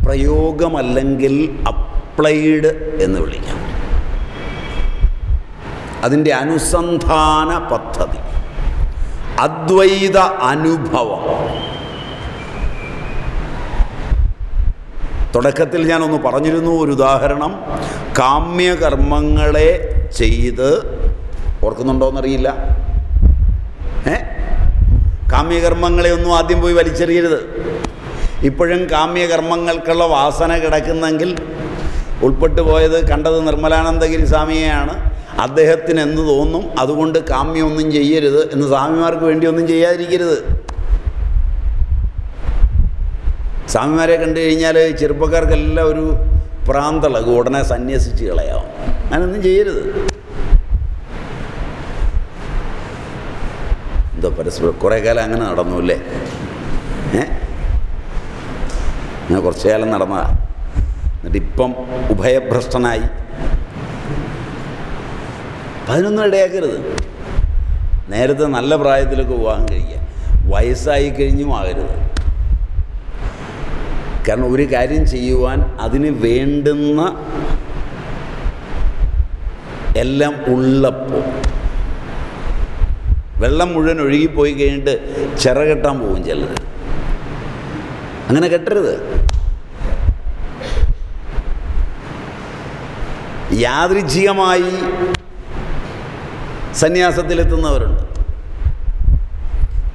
പ്രയോഗമല്ലെങ്കിൽ അപ്ലൈഡ് എന്ന് വിളിക്കാം. അതിന്റെ അനുസന്ധാന പദ്ധതി. അദ്വൈത അനുഭവം. തുടക്കത്തിൽ ഞാനൊന്ന് പറഞ്ഞിരുന്നു ഒരു ഉദാഹരണം. കാമ്യകർമ്മങ്ങളെ ചെയ്ത് ഓർക്കുന്നുണ്ടോയെന്നറിയില്ല ഏ? കാമ്യകർമ്മങ്ങളെ ഒന്നും ആദ്യം പോയി വലിച്ചെറിയരുത്. ഇപ്പോഴും കാമ്യകർമ്മങ്ങൾക്കുള്ള വാസന കിടക്കുന്നെങ്കിൽ ഉൾപ്പെട്ടു പോയത് കണ്ടത് നിർമ്മലാനന്ദഗിരി സ്വാമിയെയാണ് അദ്ദേഹത്തിന് എന്ത് തോന്നും? അതുകൊണ്ട് കാമ്യമൊന്നും ചെയ്യരുത് എന്ന് സ്വാമിമാർക്ക് വേണ്ടി ഒന്നും ചെയ്യാതിരിക്കരുത്. സ്വാമിമാരെ കണ്ടു കഴിഞ്ഞാൽ ചെറുപ്പക്കാർക്കെല്ലാം ഒരു പ്രാന്തളകും ഉടനെ സന്യസിച്ച് കളയാവും. അങ്ങനൊന്നും ചെയ്യരുത്. എന്തോ പരസ്പരം കുറേ കാലം അങ്ങനെ നടന്നു അല്ലേ? ഏ? ഞാൻ കുറച്ചു കാലം നടന്നതാണ് എന്നിട്ട് ഇപ്പം ഉഭയഭ്രഷ്ടനായി. അതിനൊന്നും ഇടയാക്കരുത്. നേരത്തെ നല്ല പ്രായത്തിലൊക്കെ വിവാഹം കഴിക്കുക. വയസ്സായി കഴിഞ്ഞും ആകരുത്. കാരണം ഒരു കാര്യം ചെയ്യുവാൻ അതിന് വേണ്ടുന്ന എല്ലാം ഉള്ളപ്പോൾ വെള്ളം മുഴുവൻ ഒഴുകിപ്പോയി കഴിഞ്ഞിട്ട് ചിറ കെട്ടാൻ പോകും ചിലർ അങ്ങനെ കെട്ടരുത്. യാദൃച്ഛികമായി സന്യാസത്തിലെത്തുന്നവരുണ്ട്.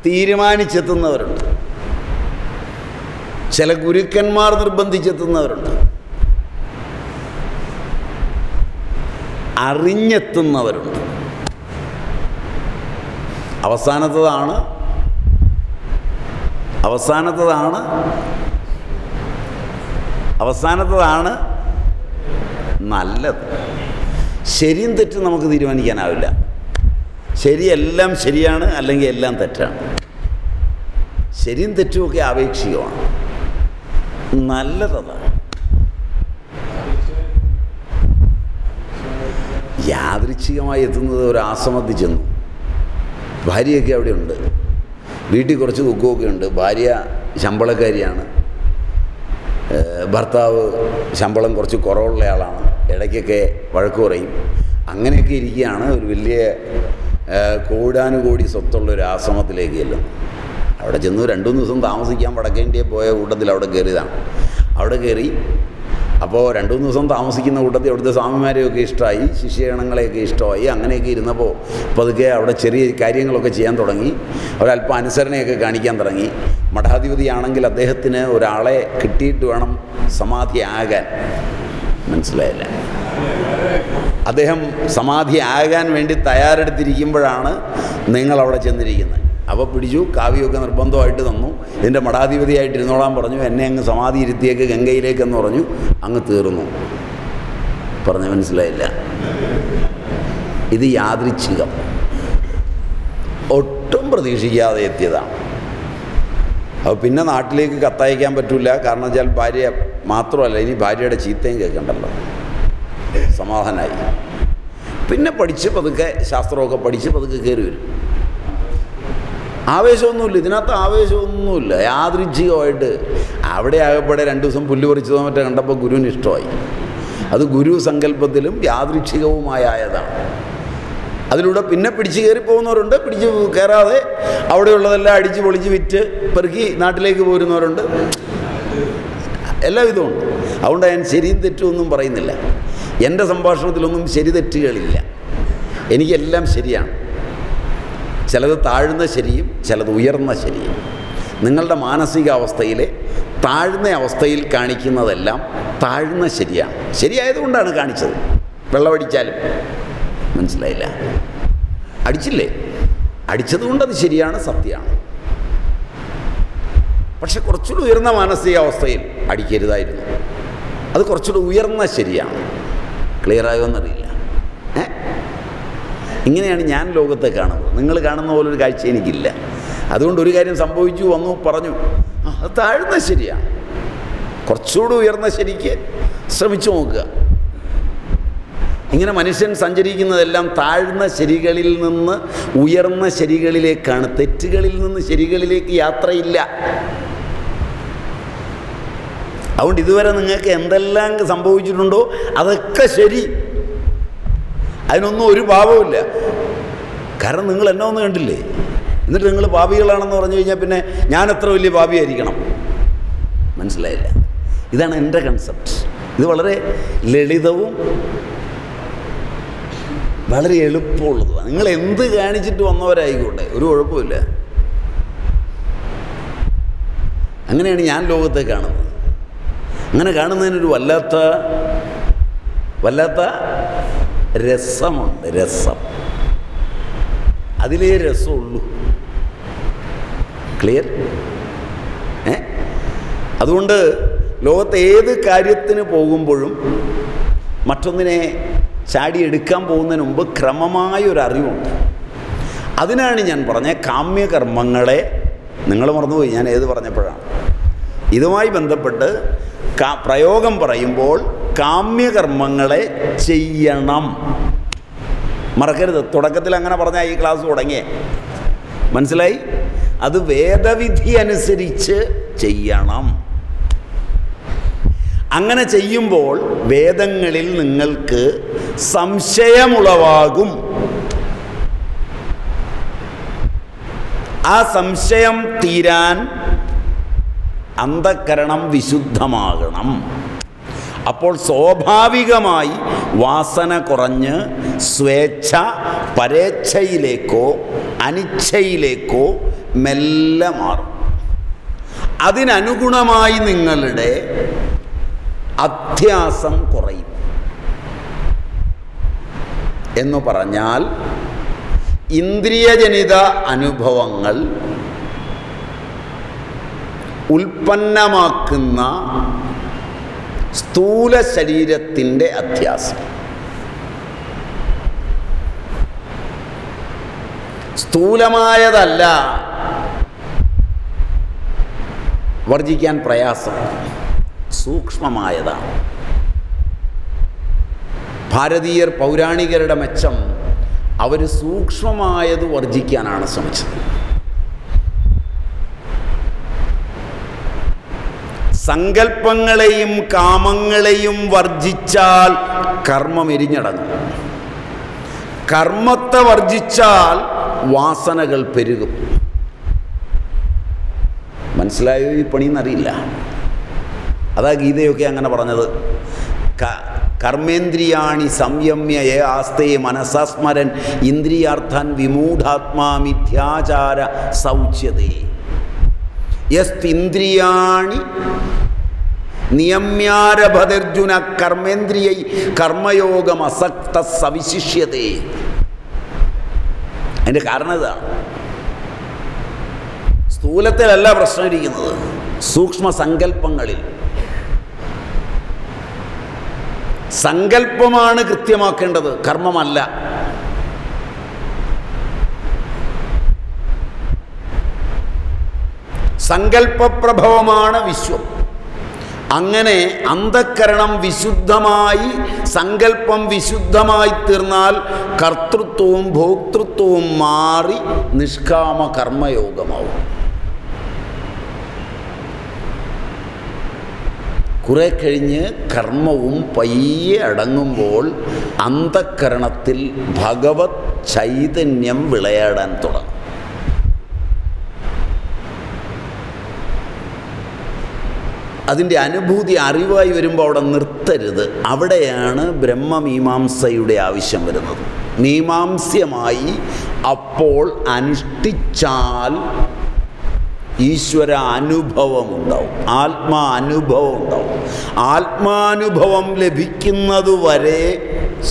തീരുമാനിച്ചെത്തുന്നവരുണ്ട്. ചില ഗുരുക്കന്മാർ നിർബന്ധിച്ചെത്തുന്നവരുണ്ട്. അറിഞ്ഞെത്തുന്നവരുണ്ട്. അവസാനത്തതാണ് അവസാനത്തതാണ് അവസാനത്തതാണ് നല്ലത്. ശരിയും തെറ്റും നമുക്ക് തീരുമാനിക്കാനാവില്ല. ശരിയെല്ലാം ശരിയാണ് അല്ലെങ്കിൽ എല്ലാം തെറ്റാണ്. ശരിയും തെറ്റുമൊക്കെ ആപേക്ഷികമാണ്. നല്ലതാണ് യാദൃച്ഛികമായി എത്തുന്നത് ഒരു ആശ്രമത്തിൽ ചെന്നു. ഭാര്യയൊക്കെ അവിടെ ഉണ്ട്. വീട്ടിൽ കുറച്ച് കുക്കുമൊക്കെ ഉണ്ട്. ഭാര്യ ശമ്പളക്കാരിയാണ്. ഭർത്താവ് ശമ്പളം കുറച്ച് കുറവുള്ള ആളാണ്. ഇടയ്ക്കൊക്കെ വഴക്ക് കുറയും അങ്ങനെയൊക്കെ ഇരിക്കുകയാണ് ഒരു വലിയ കോടാനുകോടി സ്വത്തുള്ള ഒരു ആശ്രമത്തിലേക്ക് ചെല്ലും അവിടെ ചെന്ന് രണ്ടു ദിവസം താമസിക്കാൻ വടക്കേ ഇന്ത്യയിൽ പോയ കൂട്ടത്തിൽ അവിടെ കയറിയതാണ്. അവിടെ കയറി അപ്പോൾ രണ്ടു മൂന്ന് ദിവസം താമസിക്കുന്ന കൂട്ടത്തിൽ അവിടുത്തെ സ്വാമിമാരെയൊക്കെ ഇഷ്ടമായി ശിഷ്യഗണങ്ങളെയൊക്കെ ഇഷ്ടമായി അങ്ങനെയൊക്കെ ഇരുന്നപ്പോൾ പതുക്കെ അവിടെ ചെറിയ കാര്യങ്ങളൊക്കെ ചെയ്യാൻ തുടങ്ങി. ഒരല്പം അനുസരണയൊക്കെ കാണിക്കാൻ തുടങ്ങി. മഠാധിപതിയാണെങ്കിൽ അദ്ദേഹത്തിന് ഒരാളെ കിട്ടിയിട്ട് വേണം സമാധിയാകാൻ. മനസ്സിലായില്ല? അദ്ദേഹം സമാധി ആകാൻ വേണ്ടി തയ്യാറെടുത്തിരിക്കുമ്പോഴാണ് നിങ്ങൾ അവിടെ ചെന്നിരിക്കുന്നത്. അപ്പോൾ പിടിച്ചു കാവ്യമൊക്കെ നിർബന്ധമായിട്ട് തന്നു. ഇതിന്റെ മഠാധിപതിയായിട്ട് ഇരുന്നോളാൻ പറഞ്ഞു. എന്നെ അങ്ങ് സമാധി ഇരുത്തിയേക്ക് ഗംഗയിലേക്കെന്ന് പറഞ്ഞു. അങ്ങ് തീർന്നു. പറഞ്ഞ മനസ്സിലായില്ല. ഇത് യാദൃച്ഛികം. ഒട്ടും പ്രതീക്ഷിക്കാതെ എത്തിയതാണ്. അപ്പോൾ പിന്നെ നാട്ടിലേക്ക് കത്തയക്കാൻ പറ്റില്ല. കാരണം വെച്ചാൽ ഭാര്യ മാത്രമല്ല. ഇനി ഭാര്യയുടെ ചീത്തയും കേൾക്കണ്ടല്ലോ. സമാധാനമായി പിന്നെ പഠിച്ച് പതുക്കെ ശാസ്ത്രമൊക്കെ പഠിച്ച് പതുക്കെ കയറി വരും. ആവേശമൊന്നുമില്ല. ഇതിനകത്ത് ആവേശമൊന്നുമില്ല. യാദൃച്ഛികമായിട്ട് അവിടെ ആകപ്പെടെ രണ്ട് ദിവസം പുല്ല് പറിച്ചതോ മറ്റോ കണ്ടപ്പോൾ ഗുരുവിന് ഇഷ്ടമായി. അത് ഗുരു സങ്കല്പത്തിലും യാദൃച്ഛികവുമായ ആയതാണ്. അതിലൂടെ പിന്നെ പിടിച്ച് കയറി പോകുന്നവരുണ്ട്. പിടിച്ച് കയറാതെ അവിടെയുള്ളതെല്ലാം അടിച്ച് പൊളിച്ച് വിറ്റ് പെറുക്കി നാട്ടിലേക്ക് പോരുന്നവരുണ്ട്. എല്ലാ വിധമുണ്ട് അതുകൊണ്ട് ഞാൻ ശരിയും തെറ്റും ഒന്നും പറയുന്നില്ല. എന്റെ സംഭാഷണത്തിലൊന്നും ശരി തെറ്റുകളില്ല. എനിക്കെല്ലാം ശരിയാണ്. ചിലത് താഴ്ന്ന ശരിയും ചിലത് ഉയർന്ന ശരിയും. നിങ്ങളുടെ മാനസികാവസ്ഥയിലെ താഴ്ന്ന അവസ്ഥയിൽ കാണിക്കുന്നതെല്ലാം താഴ്ന്ന ശരിയാണ്. ശരിയായതുകൊണ്ടാണ് കാണിച്ചത്. വെള്ളമടിച്ചാലും. മനസ്സിലായില്ല. അടിച്ചില്ലേ? അടിച്ചതുകൊണ്ടത് ശരിയാണ് സത്യമാണ്. പക്ഷെ കുറച്ചുകൂടി ഉയർന്ന മാനസികാവസ്ഥയിൽ അടിക്കരുതായിരുന്നു. അത് കുറച്ചുകൂടി ഉയർന്ന ശരിയാണ്. ക്ലിയറായോ എന്നറിയില്ല ഇങ്ങനെയാണ് ഞാൻ ലോകത്തെ കാണുന്നത്. നിങ്ങൾ കാണുന്ന പോലെ ഒരു കാഴ്ച എനിക്കില്ല. അതുകൊണ്ട് ഒരു കാര്യം സംഭവിച്ചു വന്നു പറഞ്ഞു. അത് താഴ്ന്ന ശരിയാണ് കുറച്ചുകൂടി ഉയർന്ന ശരിക്ക് ശ്രമിച്ചു നോക്കുക. ഇങ്ങനെ മനുഷ്യൻ സഞ്ചരിക്കുന്നതെല്ലാം താഴ്ന്ന ശരികളിൽ നിന്ന് ഉയർന്ന ശരികളിലേക്കാണ്. തെറ്റുകളിൽ നിന്ന് ശരികളിലേക്ക് യാത്രയില്ല. അതുകൊണ്ട് ഇതുവരെ നിങ്ങൾക്ക് എന്തെല്ലാം സംഭവിച്ചിട്ടുണ്ടോ അതൊക്കെ ശരി. അതിനൊന്നും ഒരു പാപമില്ല കാരണം നിങ്ങൾ എന്നെ ഒന്നും കണ്ടില്ലേ? എന്നിട്ട് നിങ്ങൾ പാപികളാണെന്ന് പറഞ്ഞു കഴിഞ്ഞാൽ പിന്നെ ഞാൻ എത്ര വലിയ പാപിയായിരിക്കണം? മനസ്സിലായില്ല. ഇതാണ് എന്റെ കൺസെപ്റ്റ് ഇത് വളരെ ലളിതവും വളരെ എളുപ്പമുള്ളതുമാണ്. നിങ്ങൾ എന്ത് കാണിച്ചിട്ട് വന്നവരായിക്കോട്ടെ ഒരു കുഴപ്പമില്ല അങ്ങനെയാണ് ഞാൻ ലോകത്തെ കാണുന്നത്. അങ്ങനെ കാണുന്നതിനൊരു വല്ലാത്ത വല്ലാത്ത രസമുണ്ട് രസം. അതിലേ രസമുള്ളൂ. ക്ലിയർ ഏ? അതുകൊണ്ട് ലോകത്ത് ഏത് കാര്യത്തിന് പോകുമ്പോഴും മറ്റൊന്നിനെ ചാടിയെടുക്കാൻ പോകുന്നതിന് മുമ്പ് ക്രമമായ ഒരു അറിവുണ്ട്. അതിനാണ് ഞാൻ പറഞ്ഞ കാമ്യകർമ്മങ്ങളെ നിങ്ങൾ മറന്നുപോയി ഞാൻ ഏത് പറഞ്ഞപ്പോഴാണ്? ഇതുമായി ബന്ധപ്പെട്ട് പ്രയോഗം പറയുമ്പോൾ കാമ്യകർമ്മങ്ങളെ ചെയ്യണം. മറക്കരുത്. തുടക്കത്തിൽ അങ്ങനെ പറഞ്ഞാൽ ഈ ക്ലാസ് തുടങ്ങിയേ. മനസ്സിലായി? അത് വേദവിധി അനുസരിച്ച് ചെയ്യണം. അങ്ങനെ ചെയ്യുമ്പോൾ വേദങ്ങളിൽ നിങ്ങൾക്ക് സംശയമുളവാകും. ആ സംശയം തീരാൻ അന്ധക്കരണം വിശുദ്ധമാകണം. അപ്പോൾ സ്വാഭാവികമായി വാസന കുറഞ്ഞ് സ്വേച്ഛ പരേച്ഛയിലേക്കോ അനിച്ഛയിലേക്കോ മെല്ലെ മാറും. അതിനനുഗുണമായി നിങ്ങളുടെ അധ്യാസം കുറയും. എന്ന് പറഞ്ഞാൽ ഇന്ദ്രിയജനിത അനുഭവങ്ങൾ ഉൽപ്പന്നമാക്കുന്ന സ്ഥൂല ശരീരത്തിന്റെ അധ്യാസം സ്ഥൂലമായതല്ല വർജിക്കാൻ പ്രയാസം. സൂക്ഷ്മമായതാണ്. ഭാരതീയർ പൗരാണികരുടെ മെച്ചം അവർ സൂക്ഷ്മമായത് വർജിക്കാനാണ് ശ്രമിച്ചത്. സങ്കല്പങ്ങളെയും കാമങ്ങളെയും വർജിച്ചാൽ കർമ്മം എരിഞ്ഞടങ്ങും കർമ്മത്തെ വർജിച്ചാൽ വാസനകൾ പെരുകും. മനസ്സിലായോ ഈ പണിയെന്നറിയില്ല. അതാ ഗീതയൊക്കെ അങ്ങനെ പറഞ്ഞത്. കർമ്മേന്ദ്രിയാണി സംയമ്യ ഏ ആസ്തേ മനസസ്മരൻ ഇന്ദ്രിയാർത്ഥാൻ വിമൂഢാത്മാ മിഥ്യാചാര സൗച്യതേ. യസ്തിന്ദ്രിയാണി നിയമ്യാരഭതർജുന കർമ്മേന്ദ്രിയൈ കർമ്മയോഗം അസക്ത സവിശിഷ്യതേ അതിന്റെ കാരണം ഇതാണ് സ്ഥൂലത്തിലല്ല പ്രശ്നം ഇരിക്കുന്നത്. സൂക്ഷ്മ സങ്കല്പങ്ങളിൽ സങ്കല്പമാണ് കൃത്യമാക്കേണ്ടത്. കർമ്മമല്ല. സങ്കല്പപ്രഭവമാണ് വിശ്വം. അങ്ങനെ അന്ധക്കരണം വിശുദ്ധമായി സങ്കല്പം വിശുദ്ധമായി തീർന്നാൽ കർത്തൃത്വവും ഭോക്തൃത്വവും മാറി നിഷ്കാമ കർമ്മയോഗമാവും. കുറെ കഴിഞ്ഞ് കർമ്മവും പയ്യെ അടങ്ങുമ്പോൾ അന്ധക്കരണത്തിൽ ഭഗവത് ചൈതന്യം വിളയാടാൻ തുടങ്ങും. അതിന്റെ അനുഭൂതി അറിവായി വരുമ്പോൾ അവിടെ നിർത്തരുത്. അവിടെയാണ് ബ്രഹ്മമീമാംസയുടെ ആവശ്യം വരുന്നത്. മീമാംസ്യമായി അപ്പോൾ അനുഷ്ഠിച്ചാൽ ഈശ്വര അനുഭവം ഉണ്ടാവും ആത്മാ അനുഭവം ഉണ്ടാവും ആത്മാനുഭവം ലഭിക്കുന്നതുവരെ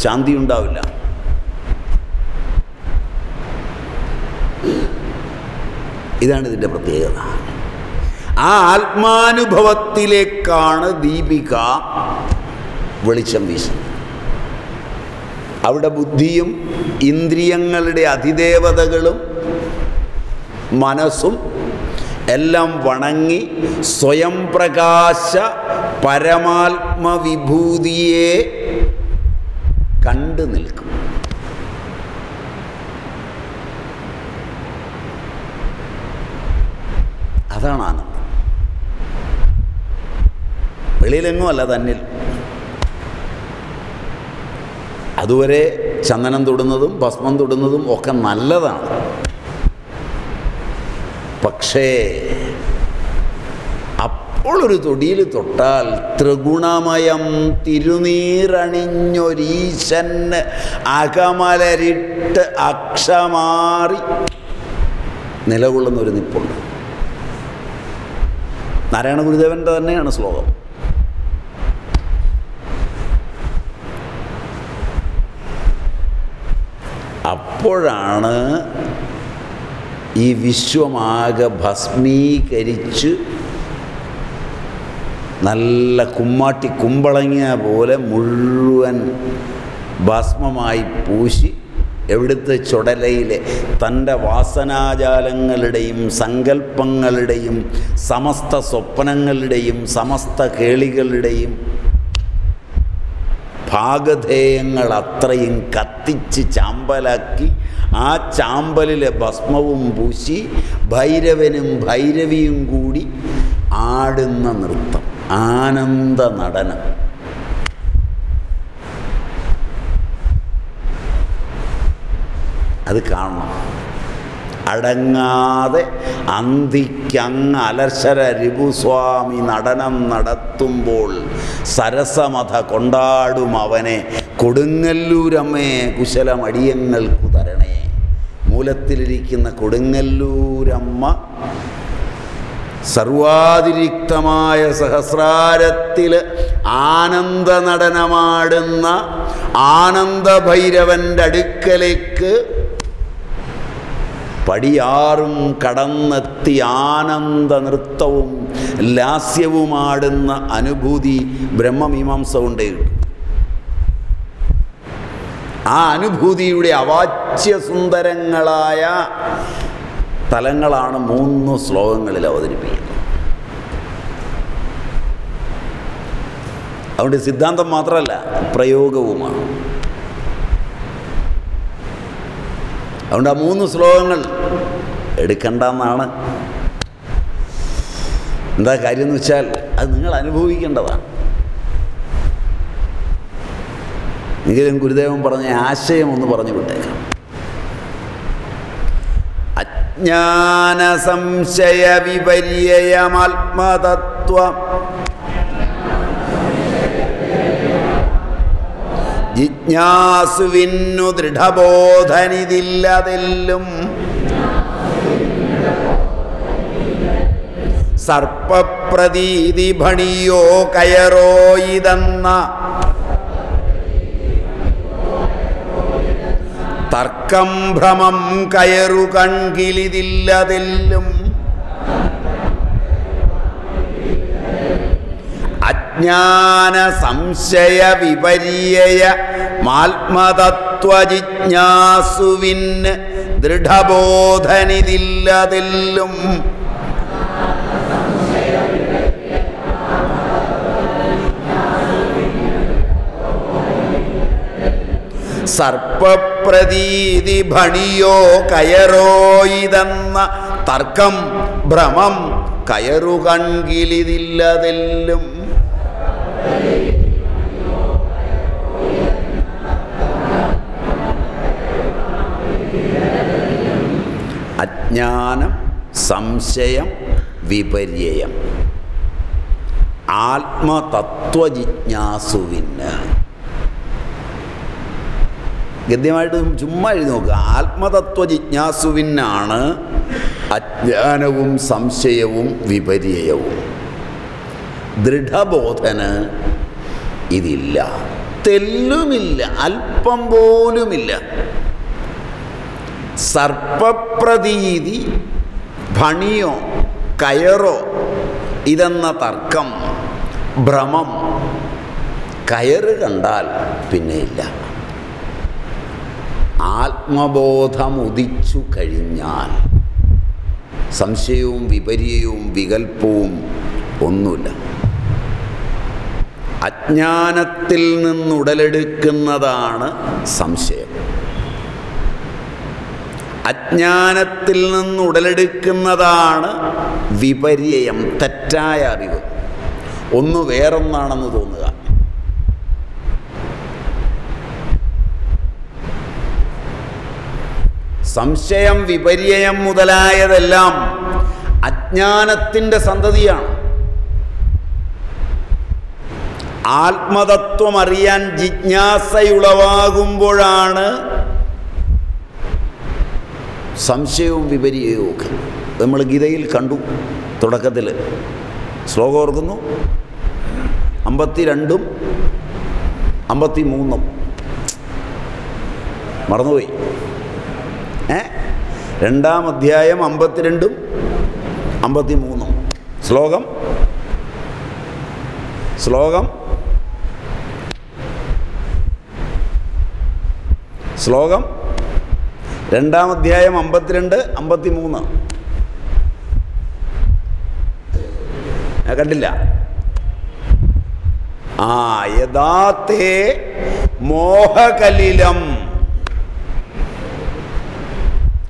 ശാന്തി ഉണ്ടാവില്ല ഇതാണ് ഇതിന്റെ പ്രത്യേകത. ആ ആത്മാനുഭവത്തിലേക്കാണ് ദീപിക വെളിച്ചം വീശുന്നത്. അവിടെ ബുദ്ധിയും ഇന്ദ്രിയങ്ങളുടെ അതിദേവതകളും മനസ്സും എല്ലാം വണങ്ങി സ്വയം പ്രകാശ പരമാത്മവിഭൂതിയെ കണ്ടു നിൽക്കും. അതാണ് ആനന്ദം. വെളിയിലെങ്ങും അല്ല തന്നിൽ. അതുവരെ ചന്ദനം തൊടുന്നതും ഭസ്മം തൊടുന്നതും ഒക്കെ നല്ലതാണ്. പക്ഷേ അപ്പോളൊരു തൊടിയിൽ തൊട്ടാൽ ത്രിഗുണമയം തിരുനീറണിഞ്ഞൊരീശന് അകമലരിട്ട് അക്ഷമാറി നിലകൊള്ളുന്ന ഒരു നിപ്പുണ്ട്. നാരായണ ഗുരുദേവന്റെ തന്നെയാണ് ശ്ലോകം. അപ്പോഴാണ് ഈ വിശ്വമാകെ ഭസ്മീകരിച്ച് നല്ല കുമ്മാട്ടി കുമ്പളങ്ങിയ പോലെ മുഴുവൻ ഭസ്മമായി പൂശി എവിടുത്തെ ചുടലയിലെ തന്റെ വാസനാജാലങ്ങളുടെയും സങ്കല്പങ്ങളുടെയും സമസ്ത സ്വപ്നങ്ങളുടെയും സമസ്ത കേളികളുടെയും ഭാഗധേയങ്ങൾ അത്രയും കത്തിച്ച് ചാമ്പലാക്കി ആ ചാമ്പലിലെ ഭസ്മവും പൂശി ഭൈരവനും ഭൈരവിയും കൂടി ആടുന്ന നൃത്തം ആനന്ദ നടനം. അത് കാണണം. അടങ്ങാതെ അന്തിക്കങ്ങ് അലർശര രിപുസ്വാമി നടനം നടത്തുമ്പോൾ സരസമഥ കൊണ്ടാടും അവനെ. കൊടുങ്ങല്ലൂരമ്മേ കുശലമടിയങ്ങൾക്കു തരണേ മൂലത്തിലിരിക്കുന്ന കൊടുങ്ങല്ലൂരമ്മ സർവാതിരിക്തമായ സഹസ്രാരത്തിൽ ആനന്ദ നടനമാടുന്ന ആനന്ദഭൈരവന്റെ അടുക്കലേക്ക് പടിയാറും കടന്നെത്തി ആനന്ദ നൃത്തവും ലാസ്യവുമാടുന്ന അനുഭൂതി ബ്രഹ്മമീമാംസ കൊണ്ടേ ആ അനുഭൂതിയുടെ അവാച്യസുന്ദരങ്ങളായ തലങ്ങളാണ് മൂന്ന് ശ്ലോകങ്ങളിൽ അവതരിപ്പിക്കുന്നത്. അതുകൊണ്ട് സിദ്ധാന്തം മാത്രമല്ല പ്രയോഗവുമാണ്. അതുകൊണ്ട് ആ മൂന്ന് ശ്ലോകങ്ങൾ എടുക്കണ്ടെന്നാണ്. എന്താ കാര്യം എന്ന് വെച്ചാൽ അത് നിങ്ങൾ അനുഭവിക്കേണ്ടതാണ്. എങ്കിലും ഗുരുദേവൻ പറഞ്ഞ ആശയം ഒന്ന് പറഞ്ഞു വിട്ടേക്കാം. അജ്ഞാന സംശയ വിപര്യയമാത്മതത്വ ജിജ്ഞാസുവിന്നു ദൃഢബോധനിതില്ലതെല്ലും. സർപ്പപ്രതീതി ഭണിയോ കയറോ ഇതെന്ന തർക്കം ഭ്രമം കയറു കൺകിലിതില്ലതെല്ലും അജ്ഞാന സംശയ വിപര്യയ മാത്മതത്വജിജ്ഞാസുവിന് ദൃഢബോധനിതില്ലതില്ലും. സർപ്പപ്രതീതി ഭണിയോ കയറോ ഇതെന്ന തർക്കം ഭ്രമം കയറു കൺകിലിതില്ലതെല്ലും അജ്ഞാനം സംശയം വിപര്യം ആത്മതത്വജിജ്ഞാസുവിന്. ഗദ്യമായിട്ട് ചുമ്മാ എഴുതി നോക്കുക ആത്മതത്വ ജിജ്ഞാസുവിനാണ് അജ്ഞാനവും സംശയവും വിപര്യവും ദൃഢബോധന് ഇതില്ല. തെല്ലുമില്ല അല്പം പോലുമില്ല. സർപ്പപ്രതീതി ഭണിയോ കയറോ ഇതെന്ന തർക്കം ഭ്രമം കയറ് കണ്ടാൽ പിന്നെയില്ല ആത്മബോധം ഉദിച്ചു കഴിഞ്ഞാൽ സംശയവും വിപര്യവും വികല്പവും ഒന്നുമില്ല. അജ്ഞാനത്തിൽ നിന്നുടലെടുക്കുന്നതാണ് സംശയം. അജ്ഞാനത്തിൽ നിന്നുടലെടുക്കുന്നതാണ് വിപര്യം തെറ്റായ അറിവ്. ഒന്ന് വേറൊന്നാണെന്ന് തോന്നുക. സംശയം വിപര്യം മുതലായതെല്ലാം അജ്ഞാനത്തിന്റെ സന്തതിയാണ്. ആത്മതത്വം അറിയാൻ ജിജ്ഞാസയുളവാകുമ്പോഴാണ് സംശയവും വിപരീയവും ഒക്കെ. നമ്മൾ ഗീതയിൽ കണ്ടു തുടക്കത്തിൽ ശ്ലോകം ഓർക്കുന്നു. അമ്പത്തി രണ്ടും അമ്പത്തി മൂന്നും മറന്നുപോയി. ഏ? രണ്ടാം അധ്യായം അമ്പത്തിരണ്ടും അമ്പത്തി മൂന്നും ശ്ലോകം. ശ്ലോകം. ശ്ലോകം. രണ്ടാം അധ്യായം അമ്പത്തിരണ്ട് അമ്പത്തി മൂന്ന് കണ്ടില്ല. ആ യഥാത്തേ മോഹകലിലം.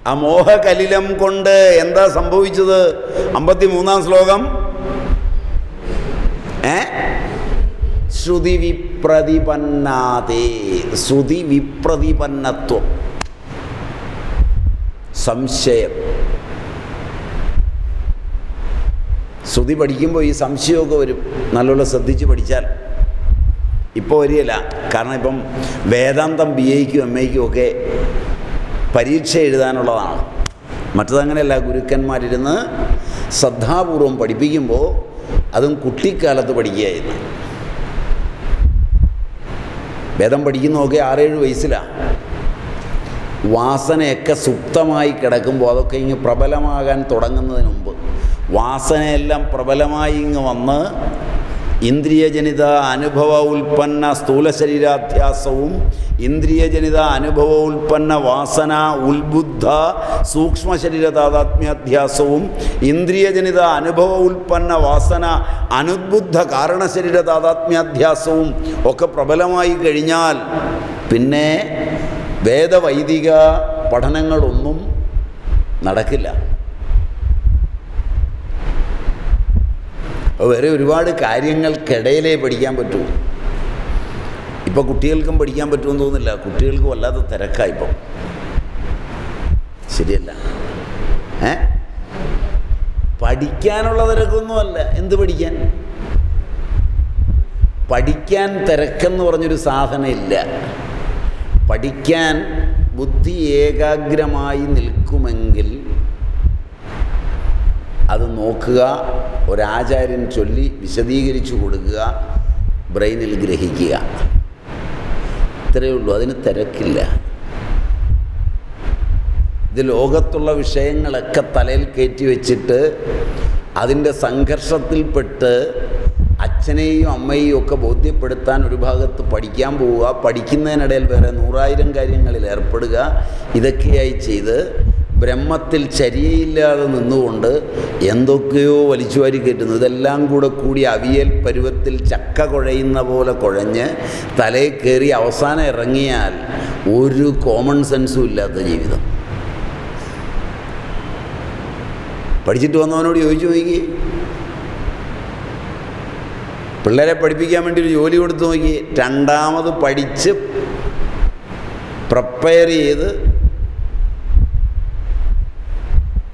ആ മോഹകലിലം കൊണ്ട് എന്താ സംഭവിച്ചത്? അമ്പത്തി മൂന്നാം ശ്ലോകം. ഏ? ശ്രുതി വിപ്രതിപന്നാതേ ശ്രുതി വിപ്രതിപന്നത്വം സംശയം. ശ്രുതി പഠിക്കുമ്പോൾ ഈ സംശയമൊക്കെ വരും. നല്ലോണം ശ്രദ്ധിച്ച് പഠിച്ചാൽ. ഇപ്പോൾ വരികയില്ല. കാരണം ഇപ്പം വേദാന്തം ബി എക്കും എം എക്കും ഒക്കെ പരീക്ഷ എഴുതാനുള്ളതാണ്. മറ്റതങ്ങനെയല്ല ഗുരുക്കന്മാരിരുന്ന് ശ്രദ്ധാപൂർവം പഠിപ്പിക്കുമ്പോൾ അതും കുട്ടിക്കാലത്ത് പഠിക്കുകയായിരുന്നു വേദം പഠിക്കുന്നതൊക്കെ ആറേഴ് വയസ്സിലാണ് വാസനയൊക്കെ സുപ്തമായി കിടക്കുമ്പോൾ അതൊക്കെ ഇങ്ങ് പ്രബലമാകാൻ തുടങ്ങുന്നതിന് മുമ്പ്. വാസനയെല്ലാം പ്രബലമായി ഇങ്ങ് വന്ന് ഇന്ദ്രിയജനിത അനുഭവ ഉൽപ്പന്ന സ്ഥൂല ശരീരാധ്യാസവും ഇന്ദ്രിയജനിത അനുഭവ ഉൽപ്പന്ന വാസന ഉത്ബുദ്ധ സൂക്ഷ്മ ശരീര താതാത്മ്യാധ്യാസവും ഇന്ദ്രിയജനിത അനുഭവ ഉൽപ്പന്ന വാസന അനുദ്ബുദ്ധ കാരണശരീര താതാത്മ്യാധ്യാസവും ഒക്കെ പ്രബലമായി കഴിഞ്ഞാൽ പിന്നെ വേദവൈദിക പഠനങ്ങളൊന്നും നടക്കില്ല. വേറെ ഒരുപാട് കാര്യങ്ങൾക്കിടയിലേ പഠിക്കാൻ പറ്റൂ. ഇപ്പോൾ കുട്ടികൾക്കും പഠിക്കാൻ പറ്റുമെന്ന് തോന്നുന്നില്ല. കുട്ടികൾക്ക് വല്ലാത്ത തിരക്കായിപ്പം ശരിയല്ല. ഏ? പഠിക്കാനുള്ള തിരക്കൊന്നുമല്ല. എന്ത് പഠിക്കാൻ? പഠിക്കാൻ തിരക്കെന്ന് പറഞ്ഞൊരു സാധനമില്ല. പഠിക്കാൻ ബുദ്ധി ഏകാഗ്രമായി നിൽക്കുമെങ്കിൽ അത് നോക്കുക ഒരാചാര്യൻ ചൊല്ലി വിശദീകരിച്ചു കൊടുക്കുക ബ്രെയിനിൽ ഗ്രഹിക്കുക. ഇത്രയേ ഉള്ളൂ. അതിന് തിരക്കില്ല. ഇത് ലോകത്തുള്ള വിഷയങ്ങളൊക്കെ തലയിൽ കയറ്റി വെച്ചിട്ട് അതിന്റെ സംഘർഷത്തിൽപ്പെട്ട് അച്ഛനെയും അമ്മയെയും ഒക്കെ ബോധ്യപ്പെടുത്താൻ ഒരു ഭാഗത്ത് പഠിക്കാൻ പോവുക. പഠിക്കുന്നതിനിടയിൽ വേറെ നൂറായിരം കാര്യങ്ങളിൽ ഏർപ്പെടുക. ഇതൊക്കെയായി ചെയ്ത് ബ്രഹ്മത്തിൽ ചരിയില്ലാതെ നിന്നുകൊണ്ട് എന്തൊക്കെയോ വലിച്ചു വാരി കയറ്റുന്നു. ഇതെല്ലാം കൂടെ കൂടി അവിയൽ പരുവത്തിൽ ചക്ക കുഴയുന്ന പോലെ കുഴഞ്ഞ് തലയിൽ കയറി അവസാനം ഇറങ്ങിയാൽ ഒരു കോമൺ സെൻസും ഇല്ലാത്ത ജീവിതം. പഠിച്ചിട്ട് വന്നവനോട് ചോദിച്ചു നോക്കി. പിള്ളേരെ പഠിപ്പിക്കാൻ വേണ്ടി ഒരു ജോലി കൊടുത്തു നോക്കി. രണ്ടാമത് പഠിച്ച് പ്രിപ്പയർ ചെയ്ത്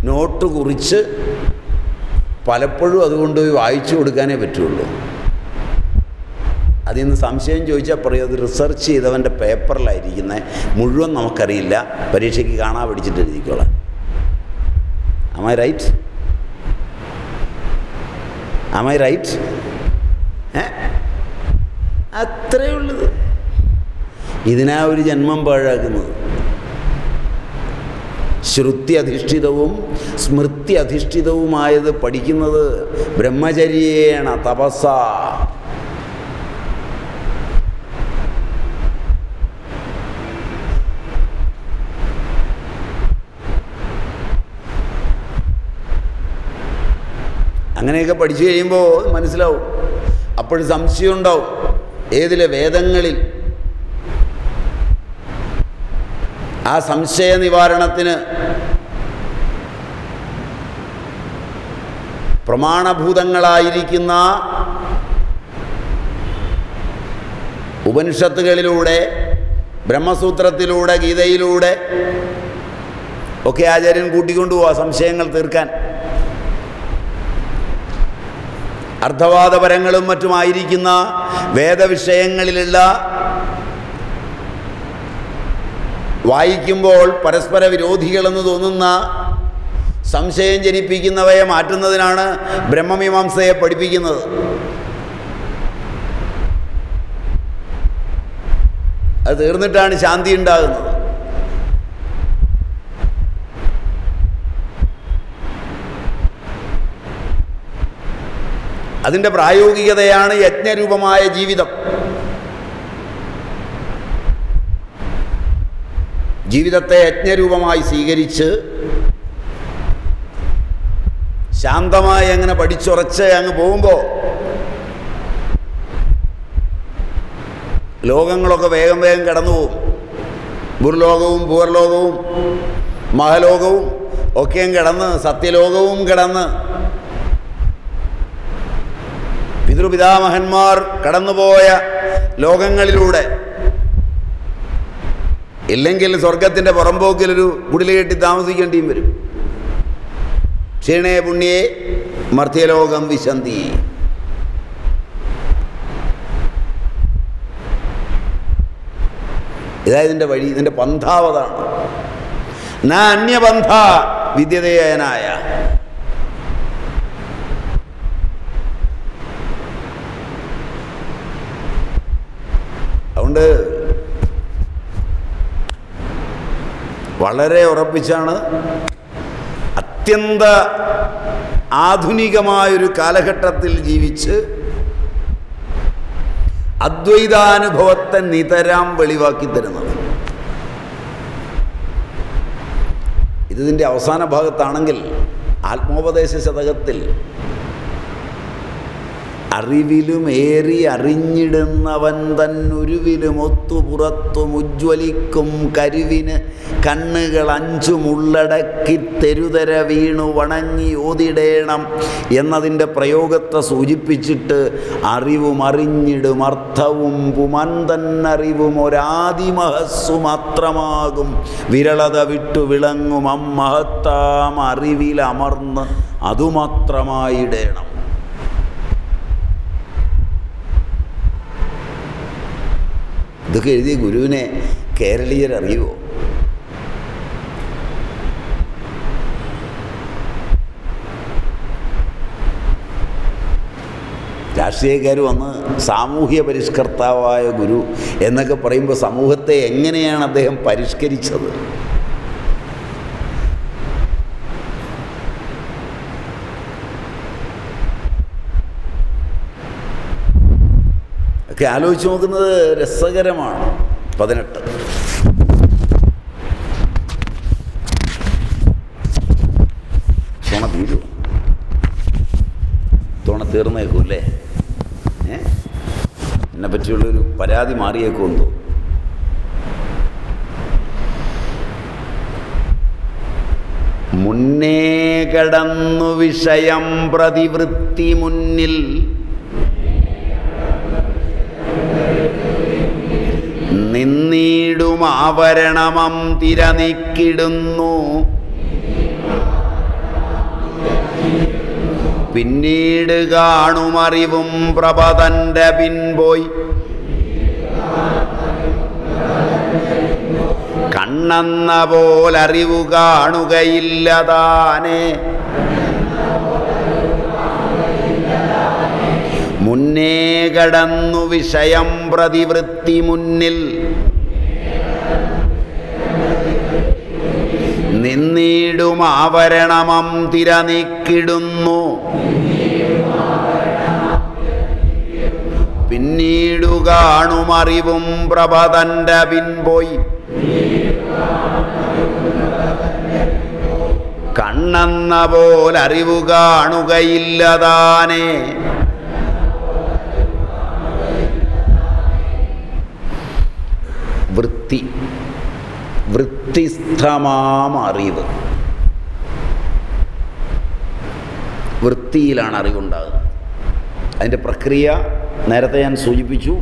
നോട്ട് കുറിച്ച് പലപ്പോഴും അതുകൊണ്ട് വായിച്ചു കൊടുക്കാനേ പറ്റുള്ളൂ. അതിൽ നിന്ന് സംശയം ചോദിച്ചാൽ പറയും അത് റിസർച്ച് ചെയ്തവന്റെ പേപ്പറിലായിരിക്കുന്നത് മുഴുവൻ നമുക്കറിയില്ല. പരീക്ഷയ്ക്ക് കാണാൻ പഠിച്ചിട്ട് എഴുതിക്കോളാം. Am I right am I right ഏ? അത്രയുള്ളത് ഇതിനാ ഒരു ജന്മം പാഴാക്കുന്നത്. ശ്രുതി അധിഷ്ഠിതവും സ്മൃതി അധിഷ്ഠിതവുമായത് പഠിക്കുന്നത് ബ്രഹ്മചര്യേണ തപസ അങ്ങനെയൊക്കെ പഠിച്ചു കഴിയുമ്പോൾ മനസ്സിലാവും. അപ്പോഴും സംശയം ഉണ്ടാവും ഏതിലെ വേദങ്ങളിൽ ആ സംശയ നിവാരണത്തിന് പ്രമാണഭൂതങ്ങളായിരിക്കുന്ന ഉപനിഷത്തുകളിലൂടെ ബ്രഹ്മസൂത്രത്തിലൂടെ ഗീതയിലൂടെ ഒക്കെ ആചാര്യൻ കൂട്ടിക്കൊണ്ടുപോവാ സംശയങ്ങൾ തീർക്കാൻ. അർത്ഥവാദപരങ്ങളും മറ്റുമായിരിക്കുന്ന വേദവിഷയങ്ങളിലുള്ള വായിക്കുമ്പോൾ പരസ്പര വിരോധികളെന്ന് തോന്നുന്ന സംശയം ജനിപ്പിക്കുന്നവയെ മാറ്റുന്നതിനാണ് ബ്രഹ്മമീമാംസയെ പഠിപ്പിക്കുന്നത്. അത് തീർന്നിട്ടാണ് ശാന്തി ഉണ്ടാകുന്നത്. അതിന്റെ പ്രായോഗികതയാണ് യജ്ഞരൂപമായ ജീവിതം. ജീവിതത്തെ യജ്ഞരൂപമായി സ്വീകരിച്ച് ശാന്തമായി അങ്ങനെ പഠിച്ചുറച്ച് അങ്ങ് പോകുമ്പോൾ ലോകങ്ങളൊക്കെ വേഗം വേഗം കടന്നു പോകും. ഭൂർലോകവും ഭൂവർലോകവും മഹലോകവും ഒക്കെയും കിടന്ന് സത്യലോകവും കിടന്ന്. പിതൃപിതാമഹന്മാർ കടന്നുപോയ ലോകങ്ങളിലൂടെ ഇല്ലെങ്കിൽ സ്വർഗത്തിന്റെ പുറമ്പോക്കിലൊരു കുടിൽ കെട്ടി താമസിക്കേണ്ടിയും വരും. ക്ഷീണേ പുണ്യേ മർത്യലോകം വിശന്തി. ഇതാ ഇതിന്റെ വഴി ഇതിന്റെ പന്ഥാവതാണ്. നാ അന്യപന്ഥ വിദ്യതയനായ. അതുകൊണ്ട് വളരെ ഉറപ്പിച്ചാണ് അത്യന്ത ആധുനികമായൊരു കാലഘട്ടത്തിൽ ജീവിച്ച് അദ്വൈതാനുഭവത്തെ നിതരാം വെളിവാക്കി തരുന്നത്. ഇതിന്റെ അവസാന ഭാഗത്താണെങ്കിൽ ആത്മോപദേശ ശതകത്തിൽ അറിവിലും ഏറി അറിഞ്ഞിടുന്നവൻ തന്നുരുവിലും ഒത്തുപുറത്തും ഉജ്ജ്വലിക്കും കരുവിന് കണ്ണുകൾ അഞ്ചും ഉള്ളടക്കി തെരുതര വീണു വണങ്ങി ഓതിടേണം എന്നതിന്റെ പ്രയോഗത്തെ സൂചിപ്പിച്ചിട്ട് അറിവും അറിഞ്ഞിടും അർത്ഥവും പുമന്തന്നറിവും ഒരാദിമഹസ്സു മാത്രമാകും വിരളത വിട്ടു വിളങ്ങും അമ്മഹത്താം അറിവിലമർന്ന് അതുമാത്രമായിടേണം. ഇതൊക്കെ എഴുതിയ ഗുരുവിനെ കേരളീയർ അറിയുമോ രാഷ്ട്രീയക്കാർ വന്ന് സാമൂഹ്യ പരിഷ്കർത്താവായ ഗുരു എന്നൊക്കെ പറയുമ്പോൾ സമൂഹത്തെ എങ്ങനെയാണ് അദ്ദേഹം പരിഷ്കരിച്ചത്? ഒക്കെ ആലോചിച്ച് നോക്കുന്നത് രസകരമാണ്. പതിനെട്ട്. തുണ തീരൂ. തുണ തീർന്നേക്കും അല്ലേ? ഏ? എന്നെ പറ്റിയുള്ളൊരു പരാതി മാറിയേക്കും എന്തോ. മുന്നേ കടന്നു വിഷയം പ്രതിവൃത്തി മുന്നിൽ നിന്നീടും ആവരണമം തിരനിക്കിടുന്നു. പിന്നീട് കാണുമറിവും പ്രഭതന്റെ പിൻപോയി. കണ്ണെന്ന പോലറിവു കാണുകയില്ലതാനെ. മുന്നേ കടന്നു വിഷയം പ്രതിവൃത്തി മുന്നിൽ. നിന്നീടും ആവരണമം തിരനിക്കിടുന്നു. പിന്നീടു കാണുമറിവും പ്രഭതന്റെ പിൻപോയി. കണ്ണെന്ന പോലറിവു കാണുകയില്ലതാനേ വൃത്തി. വൃത്തിസ്ഥമാം അറിവ്. വൃത്തിയിലാണ് അറിവുണ്ടാകുന്നത്. അതിന്റെ പ്രക്രിയ നേരത്തെ ഞാൻ സൂചിപ്പിച്ചു.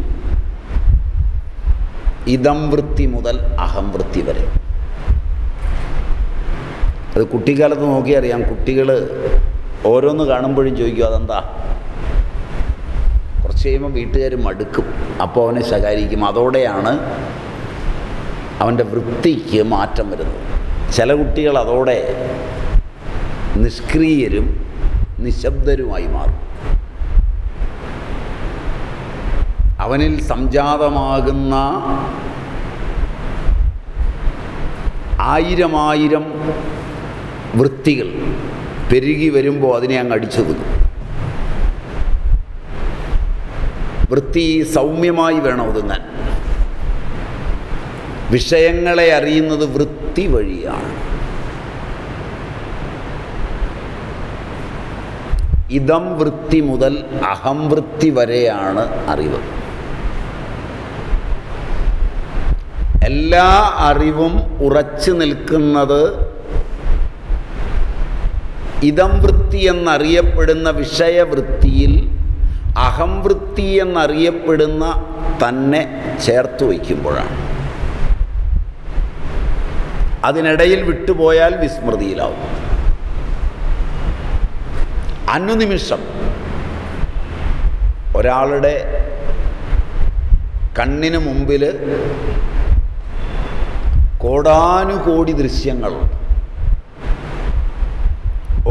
ഇതം വൃത്തി മുതൽ അഹം വൃത്തി വരെ. അത് കുട്ടിക്കാലത്ത് നോക്കിയറിയാം. കുട്ടികൾ ഓരോന്ന് കാണുമ്പോഴും ചോദിക്കും അതെന്താ? കുറച്ച് കഴിയുമ്പോൾ വീട്ടുകാർ മടുക്കും. അപ്പോൾ അവനെ ശകാരിക്കും. അതോടെയാണ് അവന്റെ വൃത്തിക്ക് മാറ്റം വരുന്നു. ചില കുട്ടികൾ അതോടെ നിഷ്ക്രിയരും നിശബ്ദരുമായി മാറും. അവനിൽ സംജാതമാകുന്ന ആയിരമായിരം വൃത്തികൾ പെരുകി വരുമ്പോൾ അതിനെ അങ്ങ് അടിച്ചൊതുക്കും വൃത്തി സൗമ്യമായി വേണം ഒതുങ്ങാൻ. വിഷയങ്ങളെ അറിയുന്നത് വൃത്തി വഴിയാണ്. ഇതം വൃത്തി മുതൽ അഹം വൃത്തി വരെയാണ് അറിവ്. എല്ലാ അറിവും ഉറച്ചു നിൽക്കുന്നത് ഇതം വൃത്തി എന്നറിയപ്പെടുന്ന വിഷയവൃത്തിയിൽ അഹംവൃത്തി എന്നറിയപ്പെടുന്ന തന്നെ ചേർത്ത് വയ്ക്കുമ്പോഴാണ്. അതിനിടയിൽ വിട്ടുപോയാൽ വിസ്മൃതിയിലാവും. അനുനിമിഷം ഒരാളുടെ കണ്ണിന് മുമ്പിൽ കോടാനുകോടി ദൃശ്യങ്ങളുണ്ട്.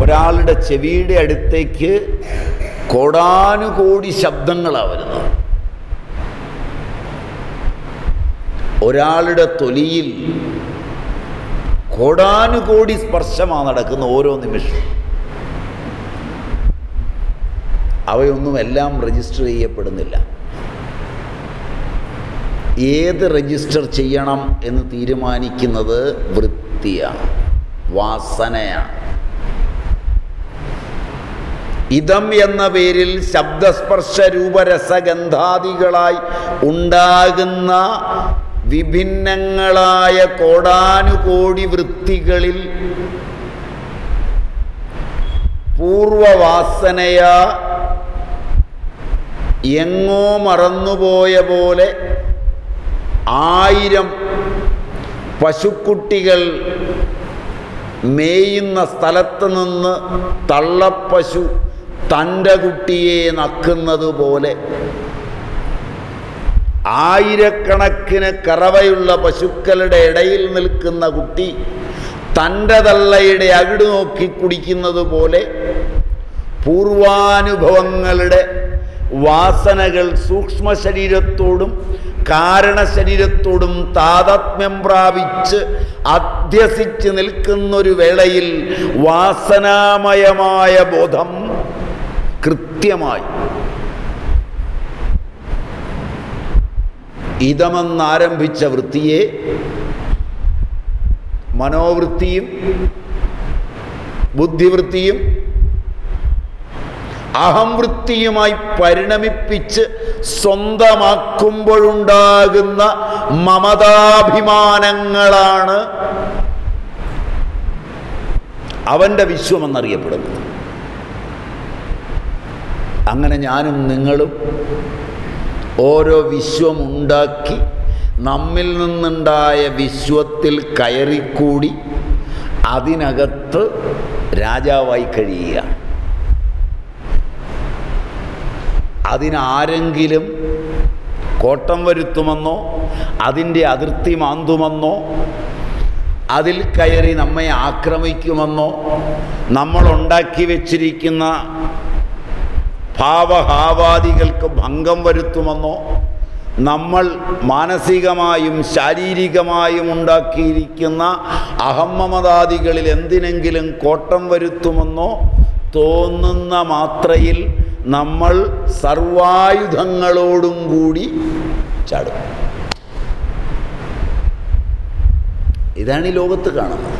ഒരാളുടെ ചെവിയുടെ അടുത്തേക്ക് കോടാനുകോടി ശബ്ദങ്ങളാണ് വരുന്നത്. ഒരാളുടെ തൊലിയിൽ കോടാനുകോടി സ്പർശമാണ് നടക്കുന്ന ഓരോ നിമിഷവും. അവയൊന്നും എല്ലാം രജിസ്റ്റർ ചെയ്യപ്പെടുന്നില്ല. ഏത് രജിസ്റ്റർ ചെയ്യണം എന്ന് തീരുമാനിക്കുന്നത് വൃത്തിയാണ് വാസനയാണ്. ഇതം എന്ന പേരിൽ ശബ്ദസ്പർശ രൂപരസഗന്ധാദികളായി ഉണ്ടാകുന്ന വിഭിന്നങ്ങളായ കോടാനുകോടി വൃത്തികളിൽ പൂർവവാസനയ എങ്ങോ മറന്നുപോയ പോലെ ആയിരം പശുക്കുട്ടികൾ മേയുന്ന സ്ഥലത്ത് നിന്ന് തള്ളപ്പശു തന്റെ കുട്ടിയെ നക്കുന്നത് പോലെ ആയിരക്കണക്കിന് കറവയുള്ള പശുക്കളുടെ ഇടയിൽ നിൽക്കുന്ന കുട്ടി തന്റെ തള്ളയുടെ അകിട് നോക്കി കുടിക്കുന്നത് പോലെ പൂർവാനുഭവങ്ങളുടെ വാസനകൾ സൂക്ഷ്മ ശരീരത്തോടും കാരണശരീരത്തോടും താതത്മ്യം പ്രാപിച്ച് അധ്യസിച്ച് നിൽക്കുന്നൊരു വേളയിൽ വാസനാമയമായ ബോധം കൃത്യമായി ഇതമെന്നാരംഭിച്ച വൃത്തിയെ മനോവൃത്തിയും ബുദ്ധിവൃത്തിയും അഹംവൃത്തിയുമായി പരിണമിപ്പിച്ച് സ്വന്തമാക്കുമ്പോഴുണ്ടാകുന്ന മമതാഭിമാനങ്ങളാണ് അവന്റെ വിശ്വമെന്നറിയപ്പെടുന്നത്. അങ്ങനെ ഞാനും നിങ്ങളും ഓരോ വിശ്വമുണ്ടാക്കി നമ്മിൽ നിന്നുണ്ടായ വിശ്വത്തിൽ കയറിക്കൂടി അതിനകത്ത് രാജാവായി കഴിയുക. അതിനാരെങ്കിലും കോട്ടം വരുത്തുമെന്നോ അതിന്റെ അതിർത്തി മാന്തുമെന്നോ അതിൽ കയറി നമ്മെ ആക്രമിക്കുമെന്നോ നമ്മളുണ്ടാക്കി വച്ചിരിക്കുന്ന ഭാവഹാവാദികൾക്ക് ഭംഗം വരുത്തുമെന്നോ നമ്മൾ മാനസികമായും ശാരീരികമായും ഉണ്ടാക്കിയിരിക്കുന്ന അഹമ്മമതാദികളിൽ എന്തിനെങ്കിലും കോട്ടം വരുത്തുമെന്നോ തോന്നുന്ന മാത്രയിൽ നമ്മൾ സർവായുധങ്ങളോടും കൂടി ചാടും. ഇതാണ് ഈ ലോകത്ത് കാണുന്നത്.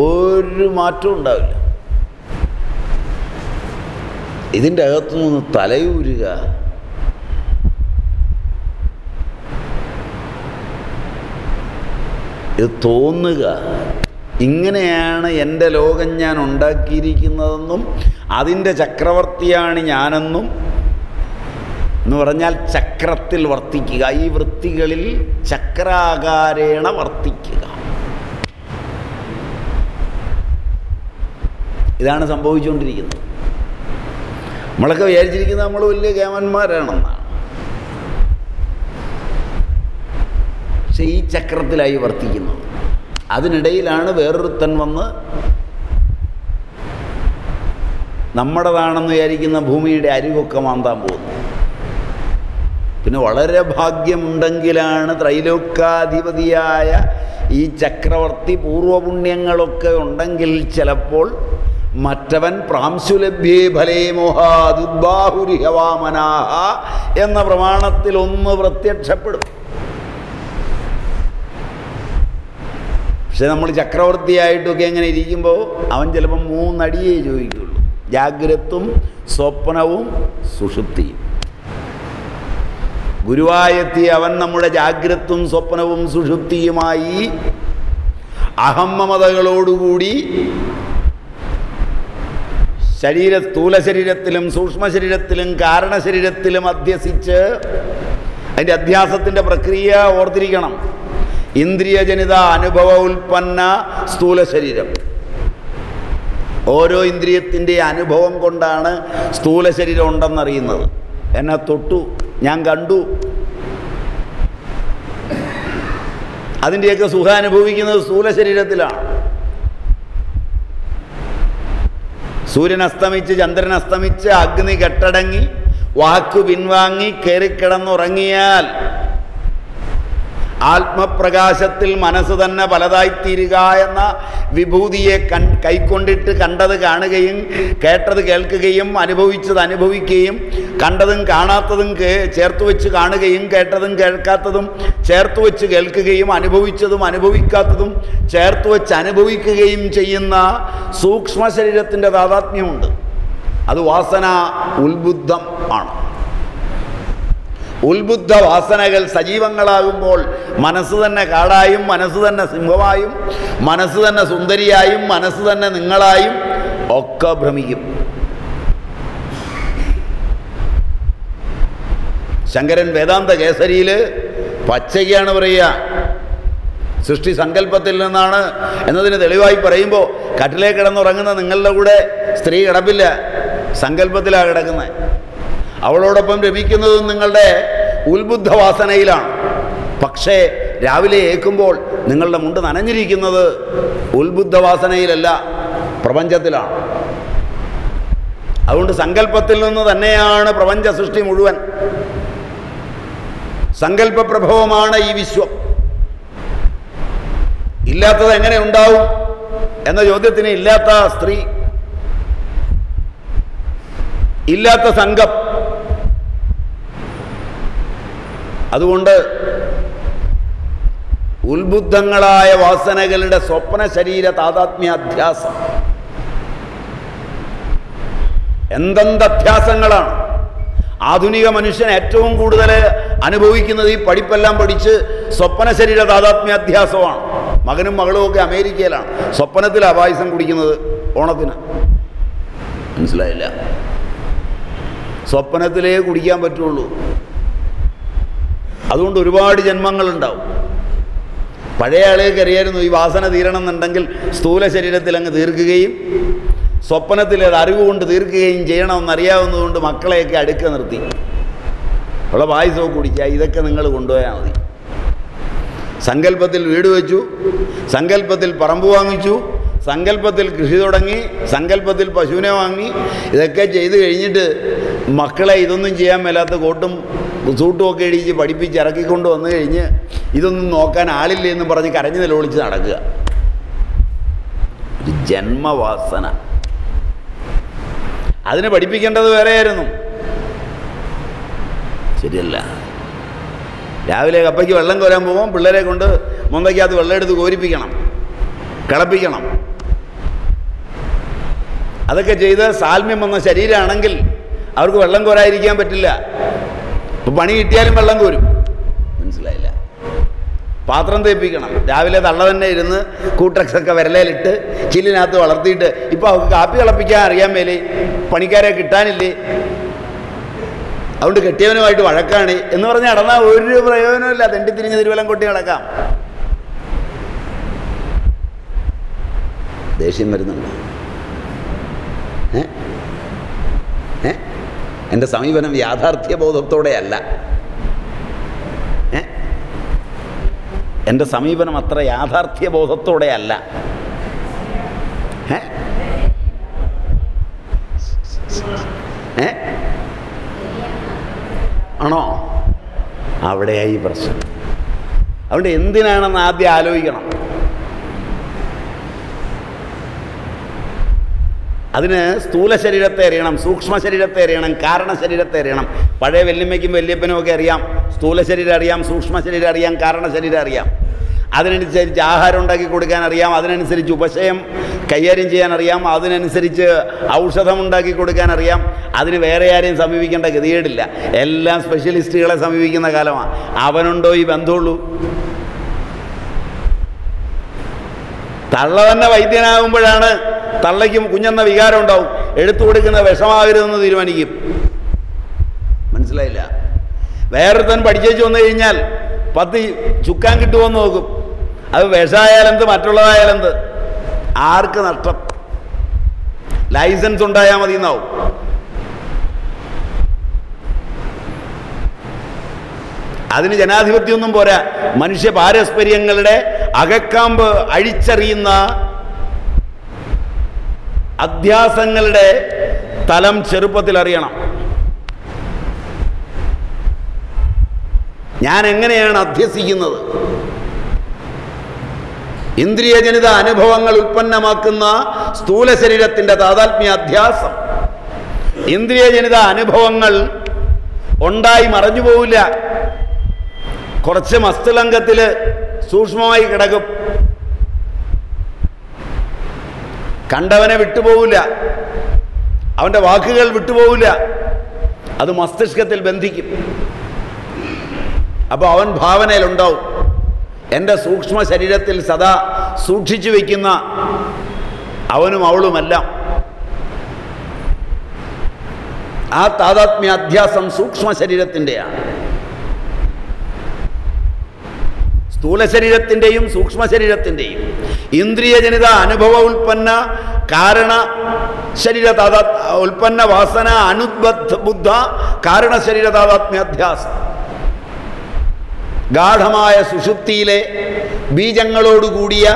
ഒരു മാറ്റവും ഉണ്ടാവില്ല. ഇതിന്റെ അകത്തുനിന്ന് തലയൂരുക. ഇത് തോന്നുക. ഇങ്ങനെയാണ് എന്റെ ലോകം ഞാൻ ഉണ്ടാക്കിയിരിക്കുന്നതെന്നും അതിന്റെ ചക്രവർത്തിയാണ് ഞാനെന്നും. എന്ന് പറഞ്ഞാൽ ചക്രത്തിൽ വർത്തിക്കുക. ഈ വൃത്തികളിൽ ചക്രാകാരേണ വർത്തിക്കുക. ഇതാണ് സംഭവിച്ചുകൊണ്ടിരിക്കുന്നത്. നമ്മളൊക്കെ വിചാരിച്ചിരിക്കുന്നത് നമ്മൾ വലിയ കേമന്മാരാണെന്നാണ്. പക്ഷെ ഈ ചക്രത്തിലായി വർത്തിക്കുന്നത്. അതിനിടയിലാണ് വേറൊരുത്തൻ വന്ന് നമ്മുടേതാണെന്ന് വിചാരിക്കുന്ന ഭൂമിയുടെ അരികൊക്കെ മാന്താൻ പോകുന്നത്. പിന്നെ വളരെ ഭാഗ്യമുണ്ടെങ്കിലാണ് ത്രൈലോക്കാധിപതിയായ ഈ ചക്രവർത്തി പൂർവപുണ്യങ്ങളൊക്കെ ഉണ്ടെങ്കിൽ ചിലപ്പോൾ മറ്റവൻ പ്രാംശുലഭ്യേ ഫലേ മോഹാദുദ്ബാഹുരിഹവാമനാഹ എന്ന പ്രമാണത്തിൽ ഒന്ന് പ്രത്യക്ഷപ്പെടും. പക്ഷെ നമ്മൾ ചക്രവർത്തിയായിട്ടൊക്കെ എങ്ങനെ ഇരിക്കുമ്പോൾ അവൻ ചിലപ്പോൾ മൂന്നടിയേ ചോദിക്കുള്ളൂ. ജാഗ്രത്തും സ്വപ്നവും സുഷുപ്തിയും. ഗുരുവായെത്തി അവൻ നമ്മുടെ ജാഗ്രത്തും സ്വപ്നവും സുഷുപ്തിയുമായി അഹമ്മമതകളോടുകൂടി ശരീര സ്ഥൂല ശരീരത്തിലും സൂക്ഷ്മ ശരീരത്തിലും കാരണ ശരീരത്തിലും അധ്യസിച്ച് അതിന്റെ അധ്യാസത്തിന്റെ പ്രക്രിയ ഓർത്തിരിക്കണം. ഇന്ദ്രിയജനിത അനുഭവ ഉൽപ്പന്ന സ്ഥൂല ശരീരം. ഓരോ ഇന്ദ്രിയത്തിന്റെ അനുഭവം കൊണ്ടാണ് സ്ഥൂല ശരീരം ഉണ്ടെന്നറിയുന്നത്. എന്നെ തൊട്ടു ഞാൻ കണ്ടു. അതിന്റെയൊക്കെ സുഖം അനുഭവിക്കുന്നത് സ്ഥൂല ശരീരത്തിലാണ്. സൂര്യൻ അസ്തമിച്ച് ചന്ദ്രൻ അസ്തമിച്ച് അഗ്നി കെട്ടടങ്ങി വാക്കു പിൻവാങ്ങി കയറിക്കിടന്നുറങ്ങിയാൽ ആത്മപ്രകാശത്തിൽ മനസ്സ് തന്നെ പലതായിത്തീരുക എന്ന വിഭൂതിയെ കൺ കൈക്കൊണ്ടിട്ട് കണ്ടത് കാണുകയും കേട്ടത് കേൾക്കുകയും അനുഭവിച്ചത് അനുഭവിക്കുകയും കണ്ടതും കാണാത്തതും ചേർത്ത് വെച്ച് കാണുകയും കേട്ടതും കേൾക്കാത്തതും ചേർത്ത് വെച്ച് കേൾക്കുകയും അനുഭവിച്ചതും അനുഭവിക്കാത്തതും ചേർത്ത് വെച്ച് അനുഭവിക്കുകയും ചെയ്യുന്ന സൂക്ഷ്മ ശരീരത്തിന്റെ താതാത്മ്യമുണ്ട് അത് വാസന ഉത്ബുദ്ധം ആണ്. ഉത്ബുദ്ധ വാസനകൾ സജീവങ്ങളാകുമ്പോൾ മനസ്സ് തന്നെ കാടായും മനസ്സ് തന്നെ സിംഹമായും മനസ്സ് തന്നെ സുന്ദരിയായും മനസ്സ് തന്നെ നിങ്ങളായും ഒക്കെ ഭ്രമിക്കും. ശങ്കരൻ വേദാന്ത കേസരിയിൽ പച്ചയ്ക്കാണ് പറയുക. സൃഷ്ടി സങ്കല്പത്തിൽ നിന്നാണ് എന്നതിന് തെളിവായി പറയുമ്പോൾ കട്ടിലേ കിടന്നുറങ്ങുന്ന നിങ്ങളുടെ കൂടെ സ്ത്രീ കിടപ്പില്ല. സങ്കല്പത്തിലാണ് കിടക്കുന്നത് അവളോടൊപ്പം രമിക്കുന്നതും നിങ്ങളുടെ ഉത്ബുദ്ധ വാസനയിലാണ് പക്ഷേ രാവിലെ ഏൽക്കുമ്പോൾ നിങ്ങളുടെ മുണ്ട് നനഞ്ഞിരിക്കുന്നത് ഉത്ബുദ്ധ വാസനയിലല്ല പ്രപഞ്ചത്തിലാണ്. അതുകൊണ്ട് സങ്കല്പത്തിൽ നിന്ന് തന്നെയാണ് പ്രപഞ്ച സൃഷ്ടി മുഴുവൻ. സങ്കല്പപ്രഭവമാണ് ഈ വിശ്വം. ഇല്ലാത്തത് എങ്ങനെ ഉണ്ടാവും എന്ന ചോദ്യത്തിന് ഇല്ലാത്ത സ്ത്രീ ഇല്ലാത്ത സംഘം അതുകൊണ്ട് ഉത്ബുദ്ധങ്ങളായ വാസനകളുടെ സ്വപ്ന ശരീര താതാത്മ്യാധ്യാസം. എന്തെന്ത് അധ്യാസങ്ങളാണ് ആധുനിക മനുഷ്യൻ ഏറ്റവും കൂടുതൽ അനുഭവിക്കുന്നത് ഈ പഠിപ്പെല്ലാം പഠിച്ച് സ്വപ്ന ശരീര താതാത്മ്യാധ്യാസമാണ്. മകനും മകളും ഒക്കെ അമേരിക്കയിലാണ്. സ്വപ്നത്തിൽ അപായസം കുടിക്കുന്നത് ഓണത്തിന്. മനസ്സിലായില്ല? സ്വപ്നത്തിലേ കുടിക്കാൻ പറ്റുള്ളൂ. അതുകൊണ്ട് ഒരുപാട് ജന്മങ്ങളുണ്ടാവും. പഴയ ആളുകൾക്ക് അറിയായിരുന്നു ഈ വാസന തീരണം എന്നുണ്ടെങ്കിൽ സ്ഥൂല ശരീരത്തിൽ അങ്ങ് തീർക്കുകയും സ്വപ്നത്തിൽ അത് അറിവ് കൊണ്ട് തീർക്കുകയും ചെയ്യണമെന്നറിയാവുന്നതുകൊണ്ട് മക്കളെയൊക്കെ അടുക്ക നിർത്തി. ഉള്ള വായുസോ കുടിക്കുക ഇതൊക്കെ നിങ്ങൾ കൊണ്ടുപോയാൽ മതി. സങ്കല്പത്തിൽ വീട് വെച്ചു സങ്കല്പത്തിൽ പറമ്പ് വാങ്ങിച്ചു സങ്കല്പത്തിൽ കൃഷി തുടങ്ങി സങ്കല്പത്തിൽ പശുവിനെ വാങ്ങി ഇതൊക്കെ ചെയ്ത് കഴിഞ്ഞിട്ട് മക്കളെ ഇതൊന്നും ചെയ്യാൻ മേലാത്ത കോട്ടും സൂട്ടും ഒക്കെ ഇടിച്ച് പഠിപ്പിച്ച് ഇറക്കിക്കൊണ്ട് വന്നു കഴിഞ്ഞ് ഇതൊന്നും നോക്കാൻ ആളില്ല എന്ന് പറഞ്ഞ് കരഞ്ഞു നിലവിളിച്ച് നടക്കുക. ഒരു ജന്മവാസന. അതിനെ പഠിപ്പിക്കേണ്ടത് വേറെയായിരുന്നു. ശരിയല്ല. രാവിലെ കപ്പയ്ക്ക് വെള്ളം കോരാൻ പോകുമ്പോൾ പിള്ളേരെ കൊണ്ട് മുന്തയ്ക്കകത്ത് വെള്ളം എടുത്ത് കോരിപ്പിക്കണം കിളപ്പിക്കണം. അതൊക്കെ ചെയ്ത് സാൽമ്യം വന്ന ശരീരമാണെങ്കിൽ അവർക്ക് വെള്ളം കോരാതിരിക്കാൻ പറ്റില്ല. ഇപ്പം പണി കിട്ടിയാലും വെള്ളം കോരും. മനസ്സിലായില്ല. പാത്രം തേപ്പിക്കണം. രാവിലെ തള്ള തന്നെ ഇരുന്ന് കൂട്ടക്സൊക്കെ വിരലയിലിട്ട് ചില്ലിനകത്ത് വളർത്തിയിട്ട് ഇപ്പോൾ അവർക്ക് കാപ്പി തിളപ്പിക്കാൻ അറിയാൻ മേലേ. പണിക്കാരെ കിട്ടാനില്ലേ? അതുകൊണ്ട് കെട്ടിയവനുമായിട്ട് വഴക്കാണ്. എന്ന് പറഞ്ഞ് നടന്നാൽ ഒരു പ്രയോജനമില്ല തെണ്ടി തിരിഞ്ഞ് തിരുവല്ലം കൊട്ടി നടക്കാം. ദേഷ്യം വരുന്നുണ്ട് ഏ ഏ എന്റെ സമീപനം യാഥാർത്ഥ്യബോധത്തോടെയല്ല എന്റെ സമീപനം അത്ര യാഥാർത്ഥ്യബോധത്തോടെയല്ല ഏ? ആണോ? അവിടെയായി പ്രശ്നം. അതുകൊണ്ട് എന്തിനാണെന്ന് ആദ്യം ആലോചിക്കണം. അതിന് സ്ഥൂല ശരീരത്തെ അറിയണം സൂക്ഷ്മ ശരീരത്തെ അറിയണം കാരണ ശരീരത്തെ അറിയണം. പഴയ വല്യമ്മയ്ക്കും വല്യപ്പനും ഒക്കെ അറിയാം. സ്ഥൂല ശരീരം അറിയാം സൂക്ഷ്മ ശരീരം അറിയാം കാരണ ശരീരം അറിയാം. അതിനനുസരിച്ച് ആഹാരം ഉണ്ടാക്കി കൊടുക്കാൻ അറിയാം അതിനനുസരിച്ച് ഉപശയം കൈകാര്യം ചെയ്യാൻ അറിയാം അതിനനുസരിച്ച് ഔഷധം ഉണ്ടാക്കി കൊടുക്കാൻ അറിയാം. അതിന് വേറെ ആരെയും സമീപിക്കേണ്ട ഗതികേടില്ല. എല്ലാം സ്പെഷ്യലിസ്റ്റുകളെ സമീപിക്കുന്ന കാലമാണ് അവനുണ്ടോ ഈ ബന്ധമുള്ളൂ തള്ള തന്നെ വൈദ്യനാകുമ്പോഴാണ് തള്ളയ്ക്കും കുഞ്ഞെന്ന വികാരം ഉണ്ടാവും. എടുത്തു കൊടുക്കുന്ന വിഷമാകരുതെന്ന് തീരുമാനിക്കും. മനസ്സിലായില്ല? വേറൊരുത്തൻ പഠിച്ചേച്ച് വന്നു കഴിഞ്ഞാൽ പത്ത് ചുക്കാൻ കിട്ടുമെന്ന് നോക്കും. അത് വിഷമായാലെന്ത് മറ്റുള്ളതായാലെന്ത്? ആർക്ക് നഷ്ടം? ലൈസൻസ് ഉണ്ടായാൽ മതി എന്നാവും അതിന് ജനാധിപത്യമൊന്നും പോരാ. മനുഷ്യ പാരസ്പര്യങ്ങളുടെ അകക്കാമ്പ് അഴിച്ചറിയുന്ന അധ്യാസങ്ങളുടെ തലം ചെറുപ്പത്തിൽ അറിയണം. ഞാൻ എങ്ങനെയാണ് അധ്യസിക്കുന്നത്? ഇന്ദ്രിയജനിത അനുഭവങ്ങൾ ഉൽപ്പന്നമാക്കുന്ന സ്ഥൂല ശരീരത്തിന്റെ താതാത്മ്യ അധ്യാസം. ഇന്ദ്രിയജനിത അനുഭവങ്ങൾ ഉണ്ടായി മറഞ്ഞു പോവില്ല. കുറച്ച് മസ്തുലംഗത്തിൽ സൂക്ഷ്മമായി കിടക്കും. കണ്ടവനെ വിട്ടുപോവില്ല. അവന്റെ വാക്കുകൾ വിട്ടുപോവില്ല. അത് മസ്തിഷ്കത്തിൽ ബന്ധിക്കും. അപ്പോൾ അവൻ ഭാവനയിലുണ്ടാവും. എന്റെ സൂക്ഷ്മ ശരീരത്തിൽ സദാ സൂക്ഷിച്ചു വയ്ക്കുന്ന അവനും അവളുമെല്ലാം. ആ താതാത്മ്യ അധ്യാസം സൂക്ഷ്മ ശരീരത്തിന്റെയാണ്. സ്ഥൂല ശരീരത്തിന്റെയും സൂക്ഷ്മ ശരീരത്തിന്റെയും ഇന്ദ്രിയജനിത അനുഭവ ഉൽപ്പന്ന കാരണ ശരീര താതാ ഉൽപ്പന്ന വാസന അനുദ്ബദ്ധ ബുദ്ധ കാരണ ശരീര താതാത്മ്യ അധ്യാസം. ഗാഠമായ സുഷുപ്തിയിലെ ബീജങ്ങളോടുകൂടിയ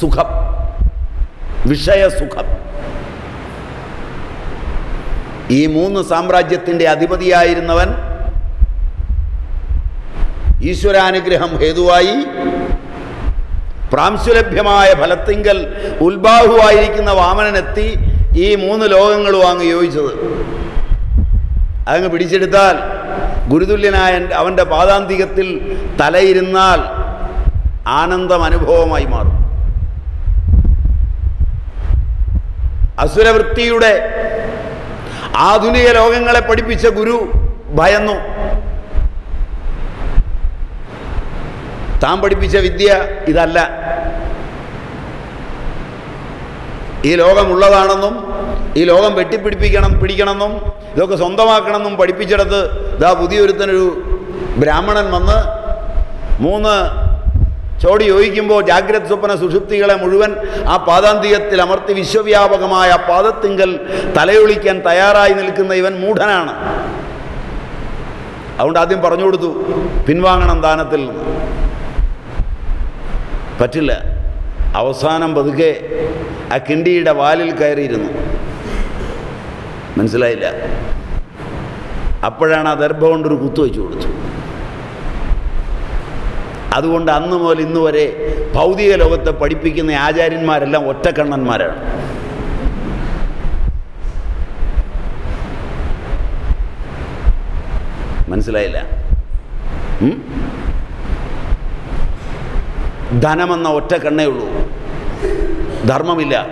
സുഖം വിഷയസുഖം ഈ മൂന്ന് സാമ്രാജ്യത്തിന്റെ അധിപതിയായിരുന്നവൻ ഈശ്വരാനുഗ്രഹം ഹേതുവായി പ്രാംശുലഭ്യമായ ഫലത്തിങ്കൽ ഉത്ബാഹുവായിരിക്കുന്ന വാമനനെത്തി ഈ മൂന്ന് ലോകങ്ങളും അങ്ങ് യോജിച്ചത്. അതങ്ങ് പിടിച്ചെടുത്താൽ ഗുരുതുല്യനായ അവന്റെ പാദാന്തികത്തിൽ തലയിരുന്നാൽ ആനന്ദം അനുഭവമായി മാറും. അസുരവൃത്തിയുടെ ആധുനിക ലോകങ്ങളെ പഠിപ്പിച്ച ഗുരു ഭയന്നു. താൻ പഠിപ്പിച്ച വിദ്യ ഇതല്ല. ഈ ലോകമുള്ളതാണെന്നും ഈ ലോകം വെട്ടിപ്പിടിപ്പിക്കണം പിടിക്കണമെന്നും ഇതൊക്കെ സ്വന്തമാക്കണമെന്നും പഠിപ്പിച്ചെടുത്ത് ഇതാ പുതിയൊരുത്തനൊരു ബ്രാഹ്മണൻ വന്ന് മൂന്ന് ചോടി യോജിക്കുമ്പോൾ ജാഗ്രത സ്വപ്ന സുഷുപ്തികളെ മുഴുവൻ ആ പാദാന്തികത്തിൽ അമർത്തി വിശ്വവ്യാപകമായ പാദത്തിങ്കൽ തലയൊളിക്കാൻ തയ്യാറായി നിൽക്കുന്ന ഇവൻ മൂഢനാണ്. അതുകൊണ്ട് ആദ്യം പറഞ്ഞു കൊടുത്തു പിൻവാങ്ങണം ദാനത്തിൽ പറ്റില്ല. അവസാനം പതുക്കെ ആ കിണ്ടിയുടെ വാലിൽ കയറിയിരുന്നു. മനസ്സിലായില്ല. അപ്പോഴാണ് ആ ദർഭ കൊണ്ടൊരു കുത്തു വെച്ചു കൊടുത്തു. അതുകൊണ്ട് അന്ന് മുതൽ ഇന്ന് വരെ ഭൗതിക ലോകത്തെ പഠിപ്പിക്കുന്ന ആചാര്യന്മാരെല്ലാം ഒറ്റക്കണ്ണന്മാരാണ്. മനസ്സിലായില്ല? ധനമെന്ന ഒറ്റ കണ്ണേ ഉള്ളൂ. ധർമ്മമില്ല.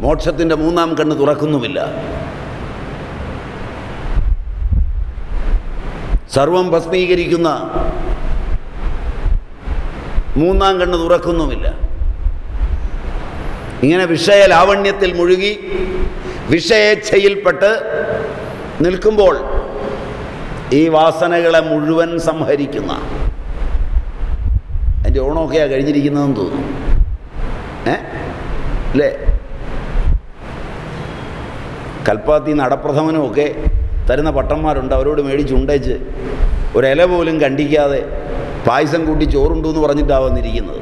മോക്ഷത്തിന്റെ മൂന്നാം കണ്ണ് തുറക്കുന്നുമില്ല. സർവം ഭസ്മീകരിക്കുന്ന മൂന്നാം കണ്ണ് തുറക്കുന്നുമില്ല. ഇങ്ങനെ വിഷയ ലാവണ്യത്തിൽ മുഴുകി വിഷയേച്ഛയിൽപ്പെട്ട് നിൽക്കുമ്പോൾ ഈ വാസനകളെ മുഴുവൻ സംഹരിക്കുന്ന. അതിന്റെ ഓണമൊക്കെയാണ് കഴിഞ്ഞിരിക്കുന്നതെന്ന് തോന്നുന്നു. ഏ? അല്ലേ? കൽപ്പാത്തി നടപ്രഥമനും ഒക്കെ തരുന്ന പട്ടന്മാരുണ്ട്. അവരോട് മേടിച്ചുണ്ടേച്ച് ഒരില പോലും കണ്ടിക്കാതെ പായസം കൂട്ടി ചോറുണ്ടു എന്ന് പറഞ്ഞിട്ടാണ് വന്നിരിക്കുന്നത്.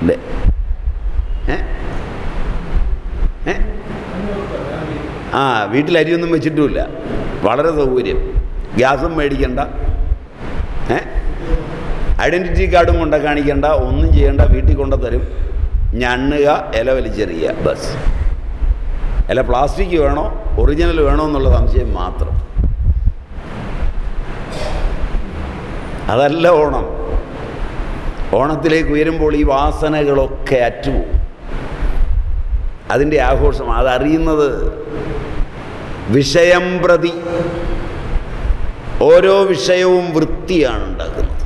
അല്ലേ? ഏ? ഏ? ആ വീട്ടിൽ അരിയൊന്നും വെച്ചിട്ടുമില്ല. വളരെ സൗകര്യം. ഗ്യാസും മേടിക്കണ്ട. ഏ? ഐഡന്റിറ്റി കാർഡും കൊണ്ട കാണിക്കേണ്ട. ഒന്നും ചെയ്യേണ്ട. വീട്ടിൽ കൊണ്ടു തരും. ഞണ്ണുക ഇല വലിച്ചെറിയുക. ബസ്. അല്ല പ്ലാസ്റ്റിക് വേണോ? ഒറിജിനൽ വേണോ എന്നുള്ള സംശയം മാത്രം. അതല്ല ഓണം. ഓണത്തിലേക്ക് ഉയരുമ്പോൾ ഈ വാസനകളൊക്കെ അറ്റുപോകും. അതിന്റെ ആഘോഷം. അതറിയുന്നത് വിഷയം പ്രതി ഓരോ വിഷയവും വൃത്തിയാണ് ഉണ്ടാക്കുന്നത്.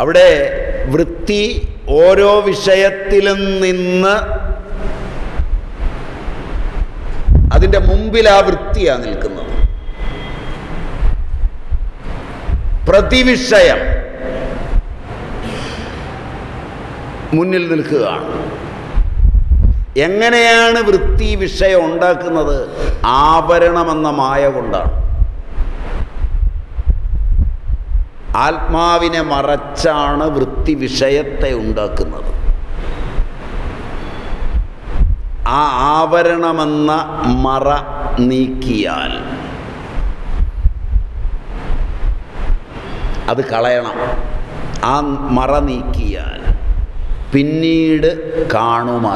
അവിടെ വൃത്തി ഓരോ വിഷയത്തിലും നിന്ന് അതിന്റെ മുമ്പിൽ ആ വൃത്തിയാണ് നിൽക്കുന്നത്. പ്രതിവിഷയം മുന്നിൽ നിൽക്കുകയാണ്. എങ്ങനെയാണ് വൃത്തി വിഷയം ഉണ്ടാക്കുന്നത്? ആഭരണമെന്ന മായ കൊണ്ടാണ്. ആത്മാവിനെ മറച്ചാണ് വൃത്തി വിഷയത്തെ ഉണ്ടാക്കുന്നത്. ആ ആവരണമെന്ന മറ നീക്കിയാൽ അത് കളയണം. ആ മറ നീക്കിയാൽ പിന്നീട് കാണും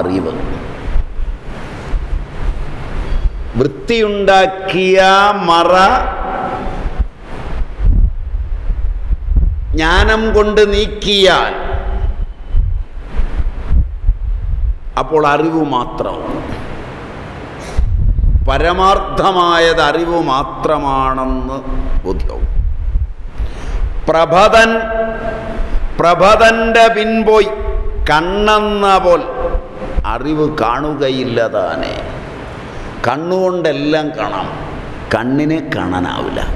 വൃത്തിയുണ്ടാക്കിയ മറ ജ്ഞാനം കൊണ്ട് നീക്കിയാൽ അപ്പോൾ അറിവ് മാത്രം. പരമാർത്ഥമായത് അറിവ് മാത്രമാണെന്ന് ബോധ്യവും. പ്രഭതൻ പ്രഭതന്റെ പിൻപോയി കണ്ണെന്ന പോൽ അറിവ് കാണുകയില്ല താനെ. കണ്ണുകൊണ്ടെല്ലാം കാണാം. കണ്ണിനെ കാണാനാവില്ല.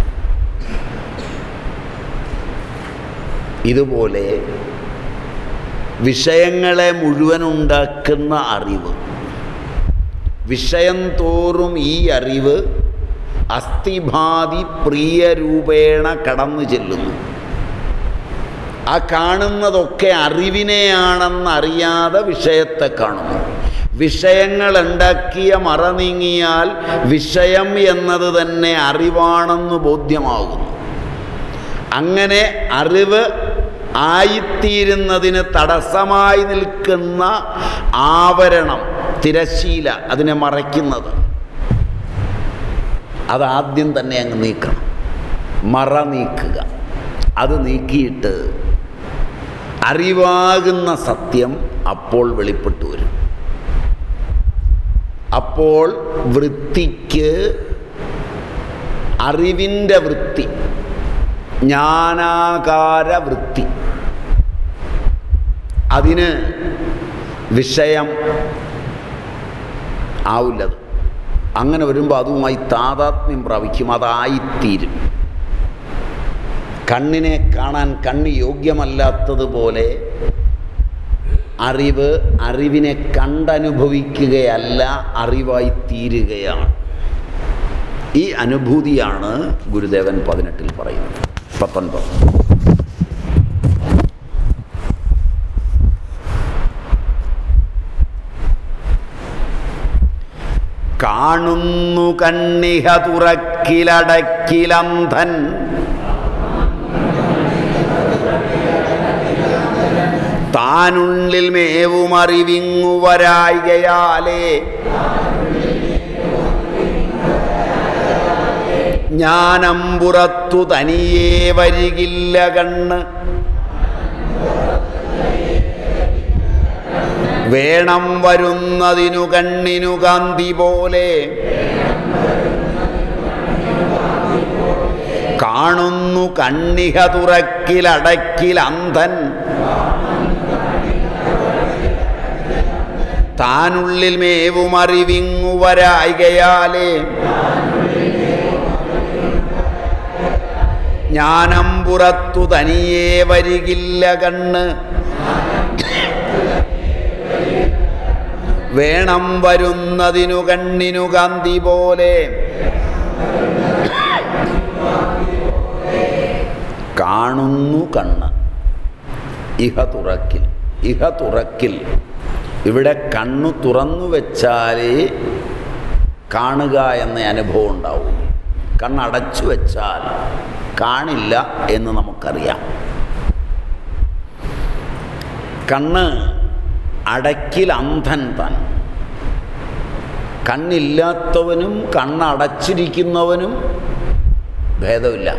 ഇതുപോലെ വിഷയങ്ങളെ മുഴുവൻ ഉണ്ടാക്കുന്ന അറിവ് വിഷയം തോറും ഈ അറിവ് അസ്ഥിഭാതി പ്രിയരൂപേണ കടന്നു ചെല്ലുന്നു. ആ കാണുന്നതൊക്കെ അറിവിനെയാണെന്നറിയാതെ വിഷയത്തെ കാണുന്നു. വിഷയങ്ങൾ ഉണ്ടാക്കിയ മറ നീങ്ങിയാൽ വിഷയം എന്നത് തന്നെ അറിവാണെന്ന് ബോധ്യമാകുന്നു. അങ്ങനെ അറിവ് ആയിത്തീരുന്നതിന് തടസ്സമായി നിൽക്കുന്ന ആവരണം തിരശീല അതിനെ മറയ്ക്കുന്നത്. അതാദ്യം തന്നെ അങ്ങ് നീക്കണം. മറ നീക്കുക. അത് നീക്കിയിട്ട് അറിവാകുന്ന സത്യം അപ്പോൾ വെളിപ്പെട്ടു വരും. അപ്പോൾ വൃത്തിക്ക് അറിവിന്റെ വൃത്തി ജ്ഞാനാകാര വൃത്തി. അതിന് വിഷയം ആവില്ലത്. അങ്ങനെ വരുമ്പോൾ അതുമായി താതാത്മ്യം പ്രാപിക്കും അതായിത്തീരും. കണ്ണിനെ കാണാൻ കണ്ണ് യോഗ്യമല്ലാത്തതുപോലെ അറിവ് അറിവിനെ കണ്ടനുഭവിക്കുകയല്ല അറിവായി തീരുകയാണ്. ഈ അനുഭൂതിയാണ് ഗുരുദേവൻ പതിനെട്ടിൽ പറയുന്നത്. പത്തൊൻപത്. കാണുന്നു കണ്ണിഹ തുറക്കിലടക്കിലന്ധൻ. താനുള്ളിൽ മേവുമറിവിങ്ങുവരായികയാലേ ജ്ഞാനം പുറത്തു തനിയേ വരികില്ല കണ്ണ്. വേണം വരുന്നതിനു കണ്ണിനു കാന്തി പോലെ. കാണുന്നു കണ്ണിഹ തുറക്കിലടക്കിൽ അന്ധൻ. താനുള്ളിൽ മേവുമറിവിങ്ങുവരായികയാലേ ജ്ഞാനം പുറത്തു തനിയേ വരികില്ല കണ്ണ്. വേണം വരുന്നതിനു കണ്ണിനു കാന്തി പോലെ. കാണുന്നു കണ്ണ്. ഇഹ തുറക്കിൽ ഇഹ തുറക്കിൽ. ഇവിടെ കണ്ണു തുറന്നു വെച്ചാലേ കാണുക എന്ന അനുഭവം ഉണ്ടാവും. കണ്ണടച്ചു വെച്ചാൽ കാണില്ല എന്ന് നമുക്കറിയാം. കണ്ണ് അടക്കിൽ അന്ധൻ താൻ. കണ്ണില്ലാത്തവനും കണ്ണടച്ചിരിക്കുന്നവനും ഭേദമില്ല.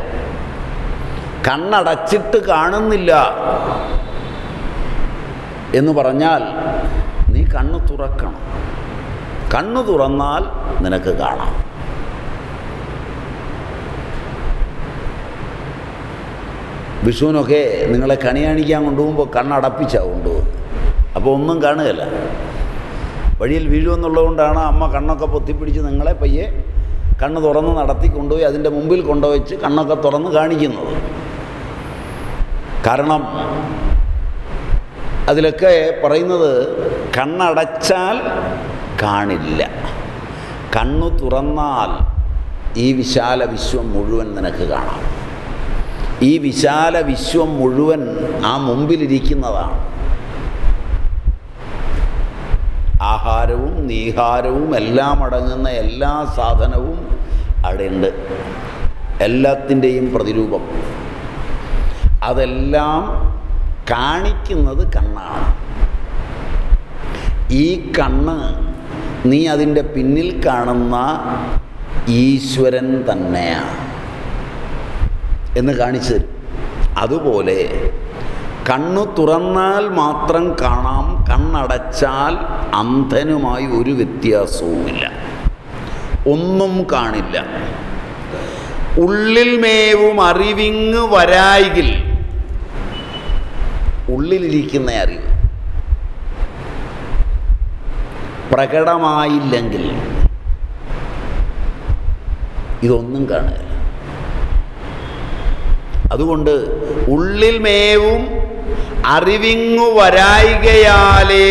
കണ്ണടച്ചിട്ട് കാണുന്നില്ല എന്ന് പറഞ്ഞാൽ കണ്ണ് തുറക്കണം. കണ്ണു തുറന്നാൽ നിനക്ക് കാണാം. വിഷുവിനൊക്കെ നിങ്ങളെ കണി കാണിക്കാൻ കൊണ്ടുപോകുമ്പോൾ കണ്ണടപ്പിച്ചാണ് കൊണ്ടുപോകുന്നത് അപ്പോൾ ഒന്നും കാണുകയില്ല. വഴിയിൽ വീഴുമെന്നുള്ളതുകൊണ്ടാണ് അമ്മ കണ്ണൊക്കെ പൊത്തിപ്പിടിച്ച് നിങ്ങളെ പയ്യെ കണ്ണ് തുറന്ന് നടത്തി കൊണ്ടുപോയി അതിന്റെ മുമ്പിൽ കൊണ്ടുവച്ച് കണ്ണൊക്കെ തുറന്ന് കാണിക്കുന്നത്. കാരണം അതിലൊക്കെ പറയുന്നത് കണ്ണടച്ചാൽ കാണില്ല. കണ്ണു തുറന്നാൽ ഈ വിശാല വിശ്വം മുഴുവൻ നിനക്ക് കാണാം. ഈ വിശാല വിശ്വം മുഴുവൻ ആ മുമ്പിലിരിക്കുന്നതാണ്. ആഹാരവും നീഹാരവും എല്ലാം അടങ്ങുന്ന എല്ലാ സാധനവും അവിടെയുണ്ട്. എല്ലാത്തിന്റെയും പ്രതിരൂപം. അതെല്ലാം കാണിക്കുന്നത് കണ്ണാണ്. ഈ കണ്ണ് നീ അതിന്റെ പിന്നിൽ കാണുന്ന ഈശ്വരൻ തന്നെയാണ് എന്ന് കാണിച്ചു തരും. അതുപോലെ കണ്ണു തുറന്നാൽ മാത്രം കാണാം കണ്ണടച്ചാൽ അന്ധനുമായി ഒരു വ്യത്യാസവുമില്ല. ഒന്നും കാണില്ല. ഉള്ളിൽ മേവും അറിവിങ് വരായികിൽ ഉള്ളിലിരിക്കുന്ന അറിവ്. പ്രകടമായില്ലെങ്കിൽ ഇതൊന്നും കാണുകയില്ല. അതുകൊണ്ട് ഉള്ളിൽ മേവും അറിവിങ്ങു വരായികയാലേ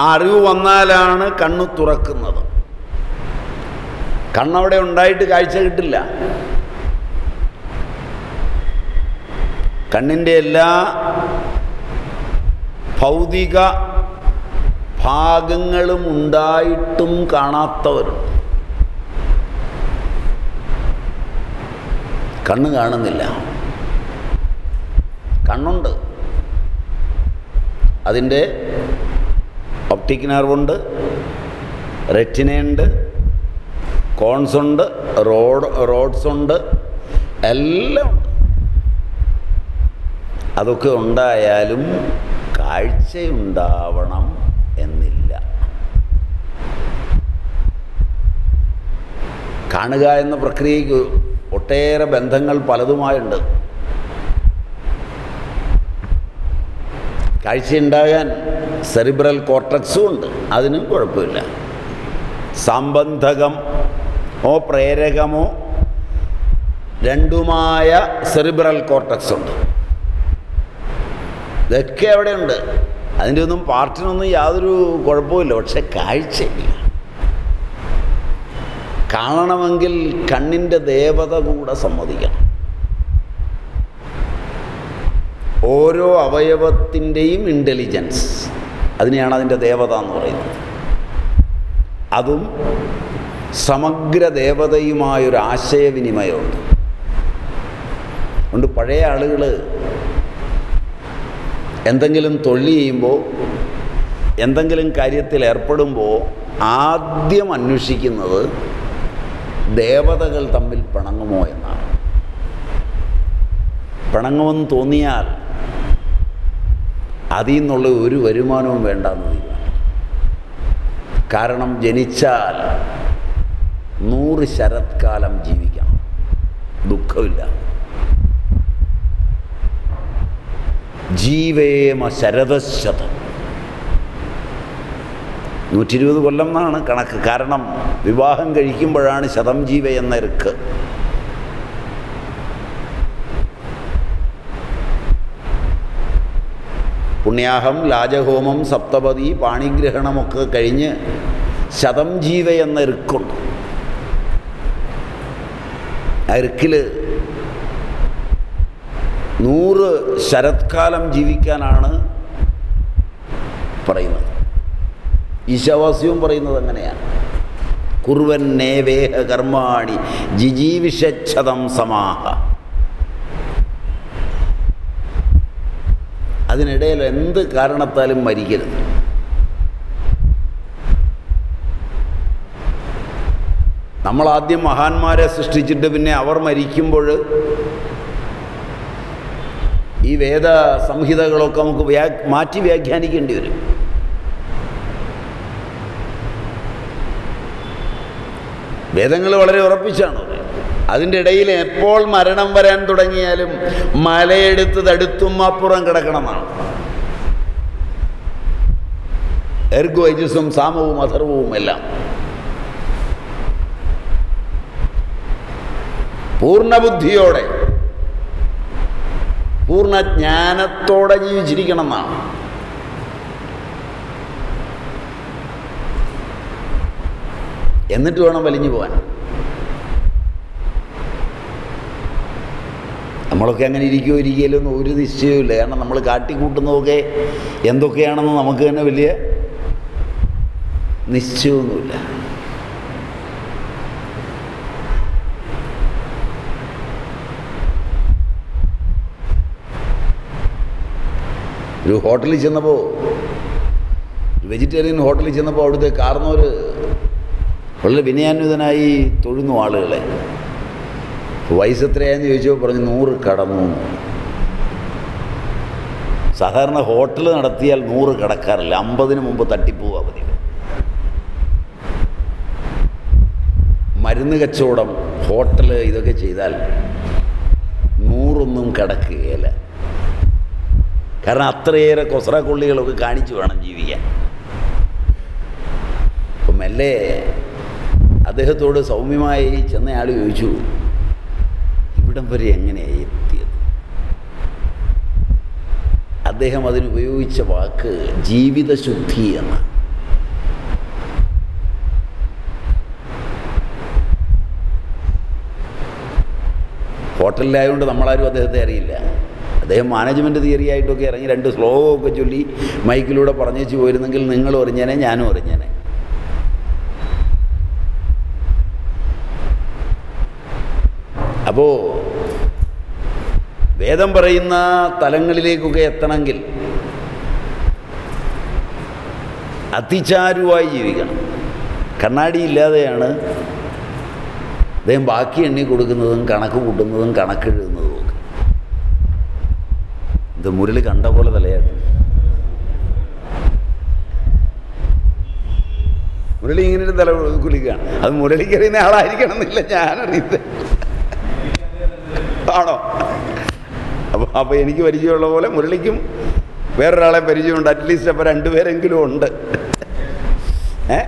ആ അറിവ് വന്നാലാണ് കണ്ണു തുറക്കുന്നത്. കണ്ണവിടെ ഉണ്ടായിട്ട് കാഴ്ച കിട്ടില്ല. കണ്ണിന്റെ എല്ലാ ഭൗതിക ഭാഗങ്ങളും ഉണ്ടായിട്ടും കാണാത്തവരുണ്ട്. കണ്ണ് കാണുന്നില്ല. കണ്ണുണ്ട്. അതിന്റെ ഒപ്റ്റിക് നെർവുണ്ട് റെറ്റിനയുണ്ട് കോൺസുണ്ട് റോഡ് റോഡ്സുണ്ട് എല്ലാം ഉണ്ട്. അതൊക്കെ ഉണ്ടായാലും കാഴ്ചയുണ്ടാവണം എന്നില്ല. കാണുക എന്ന പ്രക്രിയയ്ക്ക് ഒട്ടേറെ ബന്ധങ്ങൾ പലതുമായുണ്ട്. കാഴ്ചയുണ്ടാകാൻ സെറിബ്രൽ കോർട്ടക്സും ഉണ്ട്. അതിനും കുഴപ്പമില്ല. ഓ പ്രേരകമോ രണ്ടുമായ സെറിബ്രൽ കോർട്ടക്സ് ഉണ്ട് ഇതൊക്കെ അവിടെയുണ്ട്. അതിന്റെ ഒന്നും പാർട്ടിനൊന്നും യാതൊരു കുഴപ്പമില്ല പക്ഷെ കാഴ്ചയില്ല കാണണമെങ്കിൽ കണ്ണിന്റെ ദേവത കൂടെ സമ്മതിക്കണം. ഓരോ അവയവത്തിന്റെയും ഇന്റലിജൻസ് അതിനെയാണ് അതിന്റെ ദേവത എന്ന് പറയുന്നത്. അതും സമഗ്ര ദേവതയുമായൊരു ആശയവിനിമയമുണ്ട് അതുകൊണ്ട് പഴയ ആളുകൾ എന്തെങ്കിലും തൊഴിൽ ചെയ്യുമ്പോൾ എന്തെങ്കിലും കാര്യത്തിൽ ഏർപ്പെടുമ്പോൾ ആദ്യം അന്വേഷിക്കുന്നത് ദേവതകൾ തമ്മിൽ പിണങ്ങുമോ എന്നാണ്. പിണങ്ങുമെന്ന് തോന്നിയാൽ അതിൽ നിന്നുള്ള ഒരു വരുമാനവും വേണ്ടെന്ന് തീരുമാനം കാരണം ജനിച്ചാൽ നൂറ് ശരത്കാലം ജീവിക്കാം ദുഃഖമില്ല. ജീവേമ ശരതശതം നൂറ്റി ഇരുപത് കൊല്ലം എന്നാണ് കണക്ക്. കാരണം വിവാഹം കഴിക്കുമ്പോഴാണ് ശതം ജീവ എന്ന ഇറുക്ക് പുണ്യാഹം ലാജഹോമം സപ്തപതി പാണിഗ്രഹണമൊക്കെ കഴിഞ്ഞ് ശതം ജീവ എന്ന ഇറുക്കുണ്ട് ആ നൂറ് ശരത്കാലം ജീവിക്കാനാണ് പറയുന്നത്. ഈശാവാസ്യവും പറയുന്നത് അങ്ങനെയാണ്. കുർവൻ നേവേഹ കർമാണി ജിജീവിഷതം സമാഹ. അതിനിടയിൽ എന്ത് കാരണത്താലും മരിക്കരുത്. നമ്മൾ ആദ്യം മഹാന്മാരെ സൃഷ്ടിച്ചിട്ട് പിന്നെ അവർ മരിക്കുമ്പോൾ ഈ വേദ സംഹിതകളൊക്കെ നമുക്ക് വ്യാ മാറ്റി വ്യാഖ്യാനിക്കേണ്ടി വരും. വേദങ്ങൾ വളരെ ഉറപ്പിച്ചാണ് അതിന്റെ ഇടയിൽ എപ്പോൾ മരണം വരാൻ തുടങ്ങിയാലും മലയെടുത്ത് തടുത്തും അപ്പുറം കിടക്കണമെന്നാണ് എർഗുവൈജസും സാമവും അഥർവവും എല്ലാം. പൂർണബുദ്ധിയോടെ പൂർണ ജ്ഞാനത്തോടെ ജീവിച്ചിരിക്കണം എന്നാണ് എന്നിട്ട് വേണം വലിഞ്ഞു പോകാൻ. നമ്മളൊക്കെ അങ്ങനെ ഇരിക്കുമോ ഇരിക്കുകയില്ലോ എന്ന് ഒരു നിശ്ചയവുമില്ല കാരണം നമ്മൾ കാട്ടിക്കൂട്ടുന്നതൊക്കെ എന്തൊക്കെയാണെന്ന് നമുക്ക് തന്നെ വലിയ നിശ്ചയമൊന്നുമില്ല. ഒരു ഹോട്ടലിൽ ചെന്നപ്പോൾ വെജിറ്റേറിയൻ ഹോട്ടലിൽ ചെന്നപ്പോൾ അവിടുത്തെ കാർന്നവർ വളരെ വിനയാന്വിതനായി തൊഴുന്നു ആളുകളെ. വയസ്സ് എത്രയായെന്ന് ചോദിച്ചപ്പോൾ പറഞ്ഞു നൂറ് കടന്നു. സാധാരണ ഹോട്ടൽ നടത്തിയാൽ നൂറ് കടക്കാറില്ല അമ്പതിന് മുമ്പ് തട്ടിപ്പോവുക പതിവ്. മരുന്ന് കച്ചവടം ഹോട്ടൽ ഇതൊക്കെ ചെയ്താൽ നൂറൊന്നും കിടക്കുകയില്ല. കാരണം അത്രയേറെ കൊസ്ര കാണിച്ചു വേണം ജീവിക്കാൻ. അപ്പം മെല്ലെ അദ്ദേഹത്തോട് സൗമ്യമായി ചെന്നയാൾ ചോദിച്ചു ഇവിടം വരെ എങ്ങനെയായി എത്തിയത്? അദ്ദേഹം അതിനുപയോഗിച്ച വാക്ക് ജീവിതശുദ്ധി എന്ന് ഹോട്ടലിലായതുകൊണ്ട് നമ്മളാരും അദ്ദേഹത്തെ അറിയില്ല. അദ്ദേഹം മാനേജ്മെന്റ് തിയറി ആയിട്ടൊക്കെ ഇറങ്ങി രണ്ട് ശ്ലോകമൊക്കെ ചൊല്ലി മൈക്കിലൂടെ പറഞ്ഞു പോയിരുന്നെങ്കിൽ നിങ്ങൾ അറിഞ്ഞേനെ ഞാനും അറിഞ്ഞേനെ അപ്പോൾ വേദം പറയുന്ന തലങ്ങളിലേക്കൊക്കെ എത്തണമെങ്കിൽ അതിചാരുവായി ജീവിക്കണം. കണ്ണാടി ഇല്ലാതെയാണ്. അദ്ദേഹം ബാക്കി എണ്ണി കൊടുക്കുന്നതും കണക്ക് കൂട്ടുന്നതും കണക്കെഴുതുന്നതും ഇത് മുരളി കണ്ട പോലെ തലയാട്ടി മുരളി ഇങ്ങനെ ഒരു തല കുലിക്കുകയാണ്. അത് മുരളിക്ക് അറിയുന്ന ആളായിരിക്കണം എന്നില്ല ഞാനറിയത് ആണോ? അപ്പോൾ അപ്പോൾ എനിക്ക് പരിചയമുള്ള പോലെ മുരളിക്കും വേറൊരാളെ പരിചയമുണ്ട്. അറ്റ്ലീസ്റ്റ് അപ്പോൾ രണ്ടുപേരെങ്കിലും ഉണ്ട്. ഏ?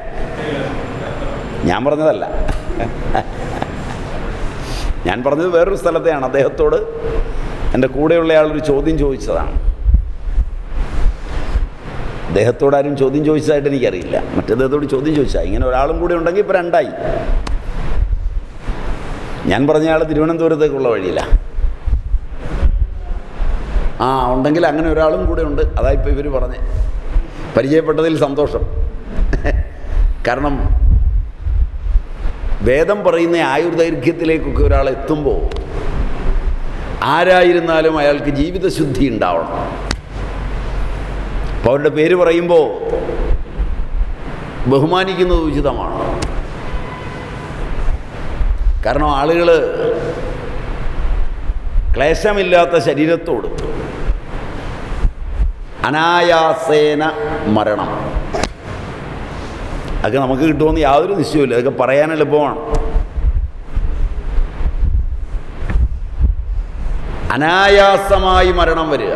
ഞാൻ പറഞ്ഞതല്ല. ഞാൻ പറഞ്ഞത് വേറൊരു സ്ഥലത്തെയാണ്. അദ്ദേഹത്തോട് എന്റെ കൂടെയുള്ള ആളൊരു ചോദ്യം ചോദിച്ചതാണ്. അദ്ദേഹത്തോട് ആരും ചോദ്യം ചോദിച്ചതായിട്ട് എനിക്കറിയില്ല. മറ്റേദ്ദേഹത്തോട് ചോദ്യം ചോദിച്ചാൽ ഇങ്ങനെ ഒരാളും കൂടെ ഉണ്ടെങ്കിൽ ഇപ്പോൾ രണ്ടായി. ഞാൻ പറഞ്ഞ ആൾ തിരുവനന്തപുരത്തേക്കുള്ള വഴിയില്ല ആ ഉണ്ടെങ്കിൽ അങ്ങനെ ഒരാളും കൂടെ ഉണ്ട്. അതാ ഇപ്പം ഇവർ പറഞ്ഞ്. പരിചയപ്പെട്ടതിൽ സന്തോഷം. കാരണം വേദം പറയുന്ന ആയുർദൈർഘ്യത്തിലേക്കൊക്കെ ഒരാൾ എത്തുമ്പോൾ ആരായിരുന്നാലും അയാൾക്ക് ജീവിതശുദ്ധി ഉണ്ടാവണം. അപ്പോൾ അവരുടെ പേര് പറയുമ്പോൾ ബഹുമാനിക്കുന്നത് ഉചിതമാണ്. കാരണം ആളുകൾ ക്ലേശമില്ലാത്ത ശരീരത്തോട് അനായാസേന മരണം. അതൊക്കെ നമുക്ക് കിട്ടുമെന്ന് യാതൊരു നിശ്ചയമില്ല അതൊക്കെ പറയാൻ എളുപ്പമാണ്. അനായാസമായി മരണം വരിക.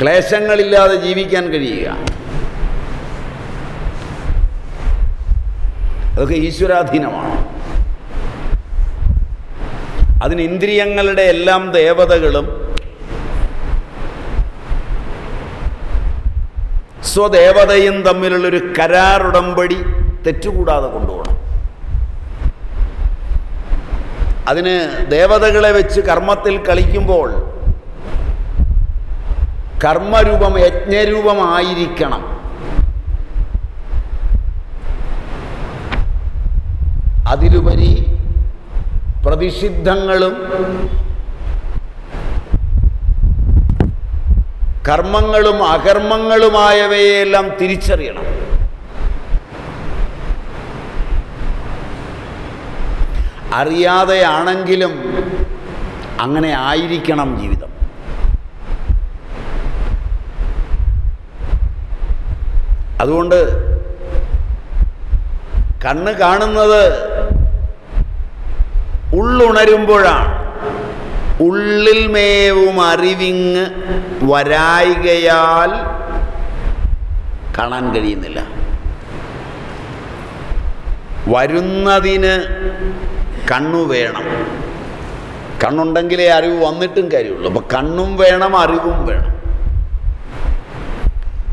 ക്ലേശങ്ങളില്ലാതെ ജീവിക്കാൻ കഴിയുക. അതൊക്കെ ഈശ്വരാധീനമാണ്. അതിന് ഇന്ദ്രിയങ്ങളുടെ എല്ലാം ദേവതകളും സ്വദേവതയും തമ്മിലുള്ളൊരു കരാറുടമ്പടി തെറ്റുകൂടാതെ കൊണ്ടുപോകണം. അതിന് ദേവതകളെ വെച്ച് കർമ്മത്തിൽ കളിക്കുമ്പോൾ കർമ്മരൂപം യജ്ഞരൂപമായിരിക്കണം. അതിലുപരി പ്രതിഷിദ്ധങ്ങളും കർമ്മങ്ങളും അകർമ്മങ്ങളുമായവയെല്ലാം തിരിച്ചറിയണം. അറിയാതെയാണെങ്കിലും അങ്ങനെ ആയിരിക്കണം ജീവിതം. അതുകൊണ്ട് കണ്ണ് കാണുന്നത് ഉള്ളുണരുമ്പോഴാണ്. ഉള്ളിൽ മേവും അറിവിങ് വരായികയാൽ കാണാൻ കഴിയുന്നില്ല. വരുന്നതിന് കണ്ണു വേണം. കണ്ണുണ്ടെങ്കിലേ അറിവ് വന്നിട്ടും കാര്യമുള്ളൂ. അപ്പം കണ്ണും വേണം അറിവും വേണം.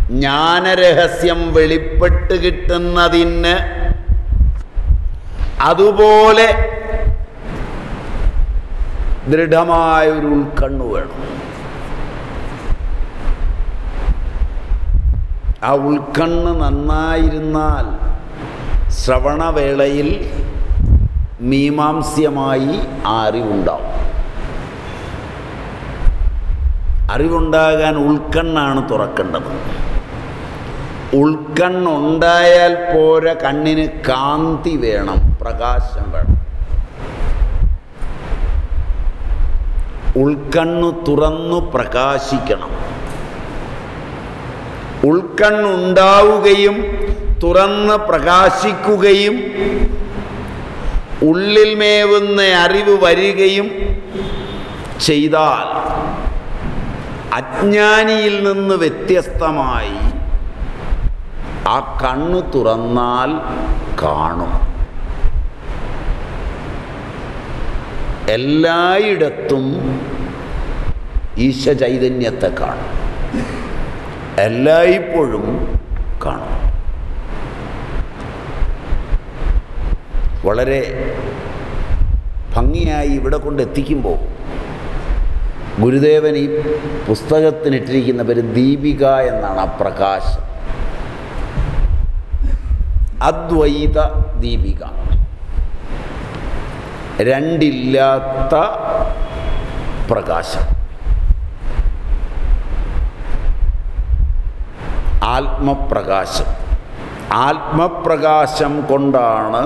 ജ്ഞാനരഹസ്യം വെളിപ്പെട്ട് കിട്ടുന്നതിന് അതുപോലെ ദൃഢമായൊരു ഉൾക്കണ്ണു വേണം. ആ ഉൾക്കണ്ണ് നന്നായിരുന്നാൽ ശ്രവണവേളയിൽ മീമാംസ്യമായി ആ അറിവുണ്ടാവും. അറിവുണ്ടാകാൻ ഉൾക്കണ്ണാണ് തുറക്കേണ്ടത്. ഉൾക്കണ്ണുണ്ടായാൽ പോര കണ്ണിന് കാന്തി വേണം പ്രകാശം വേണം. ഉൾക്കണ്ണു തുറന്നു പ്രകാശിക്കണം. ഉൾക്കണ്ണുണ്ടാവുകയും തുറന്ന് പ്രകാശിക്കുകയും ഉള്ളിൽ മേവുന്ന അറിവ് വരികയും ചെയ്താൽ അജ്ഞാനിയിൽ നിന്ന് വ്യത്യസ്തമായി ആ കണ്ണു തുറന്നാൽ കാണും. എല്ലായിടത്തും ഈശ ചൈതന്യത്തെ കാണും. എല്ലായ്പ്പോഴും കാണും. വളരെ ഭംഗിയായി ഇവിടെ കൊണ്ട് എത്തിക്കുമ്പോൾ ഗുരുദേവൻ ഈ പുസ്തകത്തിനിട്ടിരിക്കുന്ന പേര് ദീപിക എന്നാണ് ആ പ്രകാശം. അദ്വൈത ദീപിക. രണ്ടില്ലാത്ത പ്രകാശം. ആത്മപ്രകാശം. ആത്മപ്രകാശം കൊണ്ടാണ്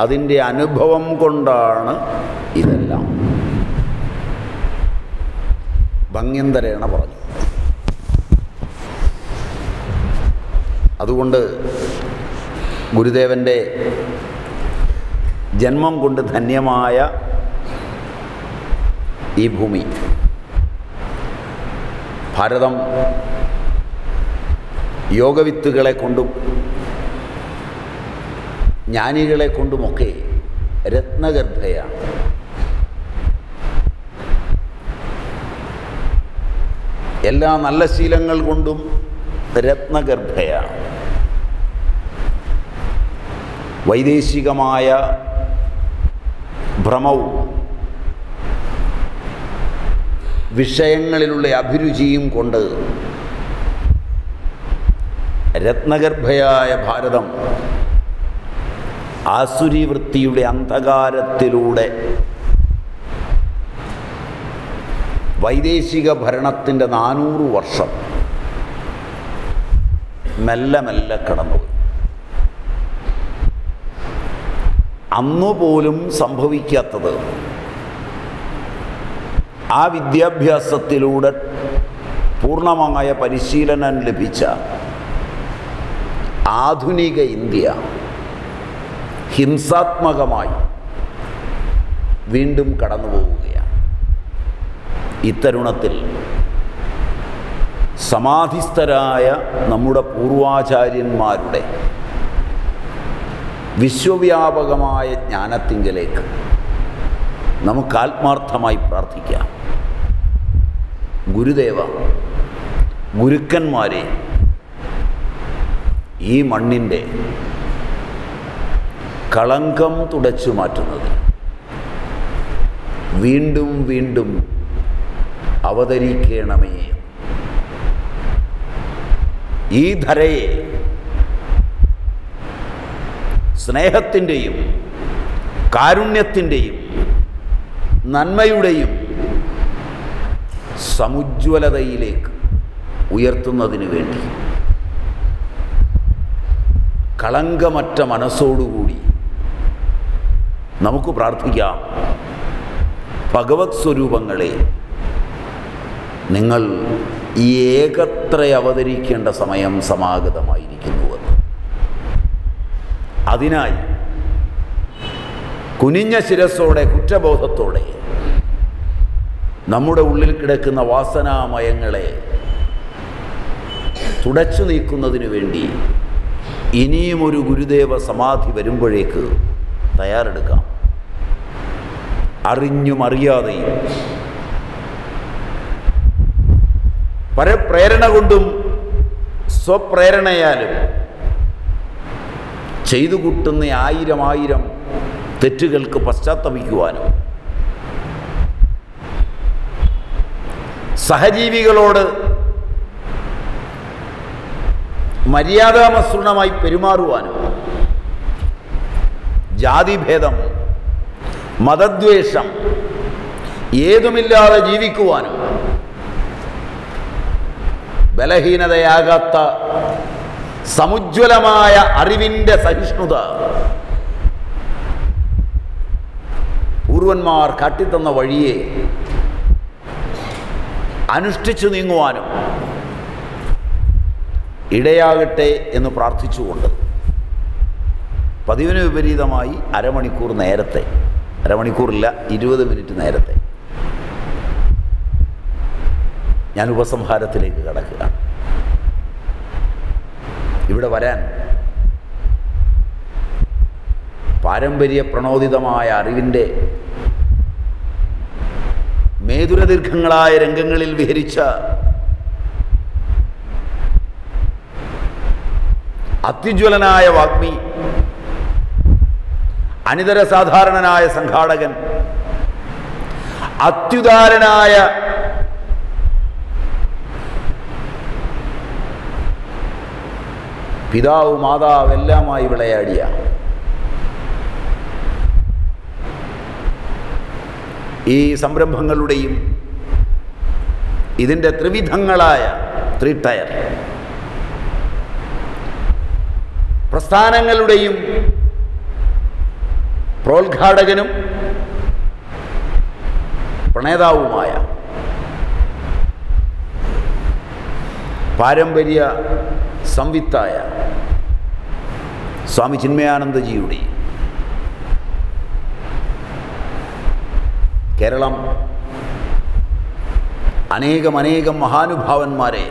അതിന്റെ അനുഭവം കൊണ്ടാണ് ഇതെല്ലാം. ഭംഗ്യന്തരേണ പറഞ്ഞു. അതുകൊണ്ട് ഗുരുദേവന്റെ ജന്മം കൊണ്ട് ധന്യമായ ഈ ഭൂമി. ഭാരതം യോഗവിത്തുകളെ കൊണ്ടും ജ്ഞാനികളെ കൊണ്ടുമൊക്കെ രത്നഗർഭയാണ്. എല്ലാ നല്ല ശീലങ്ങൾ കൊണ്ടും രത്നഗർഭയാണ്. വൈദേശികമായ ഭ്രമവും വിഷയങ്ങളിലുള്ള അഭിരുചിയും കൊണ്ട് രത്നഗർഭയായ ഭാരതം ആസുരി വൃത്തിയുടെ അന്ധകാരത്തിലൂടെ വൈദേശിക ഭരണത്തിന്റെ നാനൂറ് വർഷം മെല്ലെ മെല്ലെ കടന്നുപോയി. അന്നുപോലും സംഭവിക്കാത്തത് ആ വിദ്യാഭ്യാസത്തിലൂടെ പൂർണമായ പരിശീലനം ലഭിച്ച ആധുനിക ഇന്ത്യ ഹിംസാത്മകമായി വീണ്ടും കടന്നു പോവുകയാണ്. ഇത്തരുണത്തിൽ സമാധിസ്ഥരായ നമ്മുടെ പൂർവാചാര്യന്മാരുടെ വിശ്വവ്യാപകമായ ജ്ഞാനത്തിങ്കിലേക്ക് നമുക്ക് ആത്മാർത്ഥമായി പ്രാർത്ഥിക്കാം. ഗുരുദേവ ഗുരുക്കന്മാരെ ഈ മണ്ണിന്റെ കളങ്കം തുടച്ചു മാറ്റുന്നത്. വീണ്ടും വീണ്ടും അവതരിക്കണമേ. ഈ ധരയെ സ്നേഹത്തിന്റെയും കാരുണ്യത്തിന്റെയും നന്മയുടെയും സമുജ്വലതയിലേക്ക് ഉയർത്തുന്നതിന് വേണ്ടി കളങ്കമറ്റ മനസ്സോടുകൂടി നമുക്ക് പ്രാർത്ഥിക്കാം. ഭഗവത് സ്വരൂപങ്ങളെ നിങ്ങൾ ഈ ഏകത്ര അവതരിക്കേണ്ട സമയം സമാഗതമായിരിക്കുന്നുവെന്ന് അതിനായി കുനിഞ്ഞ ശിരസ്സോടെ കുറ്റബോധത്തോടെ നമ്മുടെ ഉള്ളിൽ കിടക്കുന്ന വാസനാമയങ്ങളെ തുടച്ചു നീക്കുന്നതിന് വേണ്ടി ഇനിയും ഒരു ഗുരുദേവ സമാധി വരുമ്പോഴേക്ക് തയ്യാറെടുക്കാം. അറിഞ്ഞും അറിയാതെയും. പരപ്രേരണ കൊണ്ടും സ്വപ്രേരണയാലും ചെയ്തു കൂട്ടുന്ന ആയിരം ആയിരം തെറ്റുകൾക്ക് പശ്ചാത്തപിക്കുവാനും. സഹജീവികളോട് മര്യാദാമസൃണമായി പെരുമാറുവാനും. ജാതിഭേദം മതദ്വേഷം ഏതുമില്ലാതെ ജീവിക്കുവാനും ബലഹീനതയാകാത്ത സമുജ്വലമായ അറിവിന്റെ സഹിഷ്ണുത പൂർവന്മാർ കാട്ടിത്തന്ന വഴിയെ അനുഷ്ഠിച്ചു നീങ്ങുവാനും ഇടയാകട്ടെ എന്ന് പ്രാർത്ഥിച്ചുകൊണ്ട് പതിവിന് വിപരീതമായി അരമണിക്കൂർ നേരത്തെ അരമണിക്കൂറില്ല ഇരുപത് മിനിറ്റ് നേരത്തെ. ഞാൻ ഉപസംഹാരത്തിലേക്ക് കടക്കുക. ഇവിടെ വരാൻ പാരമ്പര്യ പ്രണോദിതമായ അറിവിന്റെ മേതുരദീർഘങ്ങളായ രംഗങ്ങളിൽ വിഹരിച്ച അത്യുജ്വലനായ വാഗ്മി അനിതര സാധാരണനായ സംഘാടകൻ അത്യുദാരനായ പിതാവ് മാതാവ് എല്ലാമായി വിളയാടിയ ഈ സംരംഭങ്ങളുടെയും ഇതിന്റെ ത്രിവിധങ്ങളായ ത്രീ ടയർ പ്രസ്ഥാനങ്ങളുടെയും പ്രോദ്ഘാടകനും പ്രണേതാവുമായ പാരമ്പര്യ സംവിത്തായ സ്വാമി ചിന്മയാനന്ദജിയുടെ കേരളം അനേകം അനേകം മഹാനുഭാവന്മാരെ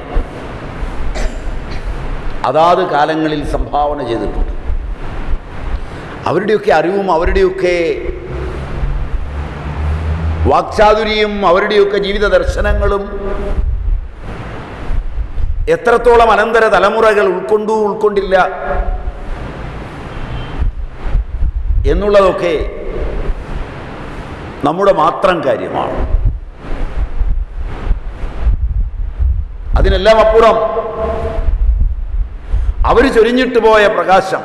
അതാത് കാലങ്ങളിൽ സംഭാവന ചെയ്തിട്ടുണ്ട്. അവരുടെയൊക്കെ അറിവും അവരുടെയൊക്കെ വാക്ചാതുരിയും അവരുടെയൊക്കെ ജീവിത ദർശനങ്ങളും എത്രത്തോളം അനന്തര തലമുറകൾ ഉൾക്കൊണ്ടു ഉൾക്കൊണ്ടില്ല എന്നുള്ളതൊക്കെ നമ്മുടെ മാത്രം കാര്യമാണ്. അതിനെല്ലാം അപ്പുറം. അവർ ചൊരിഞ്ഞിട്ട് പോയ പ്രകാശം.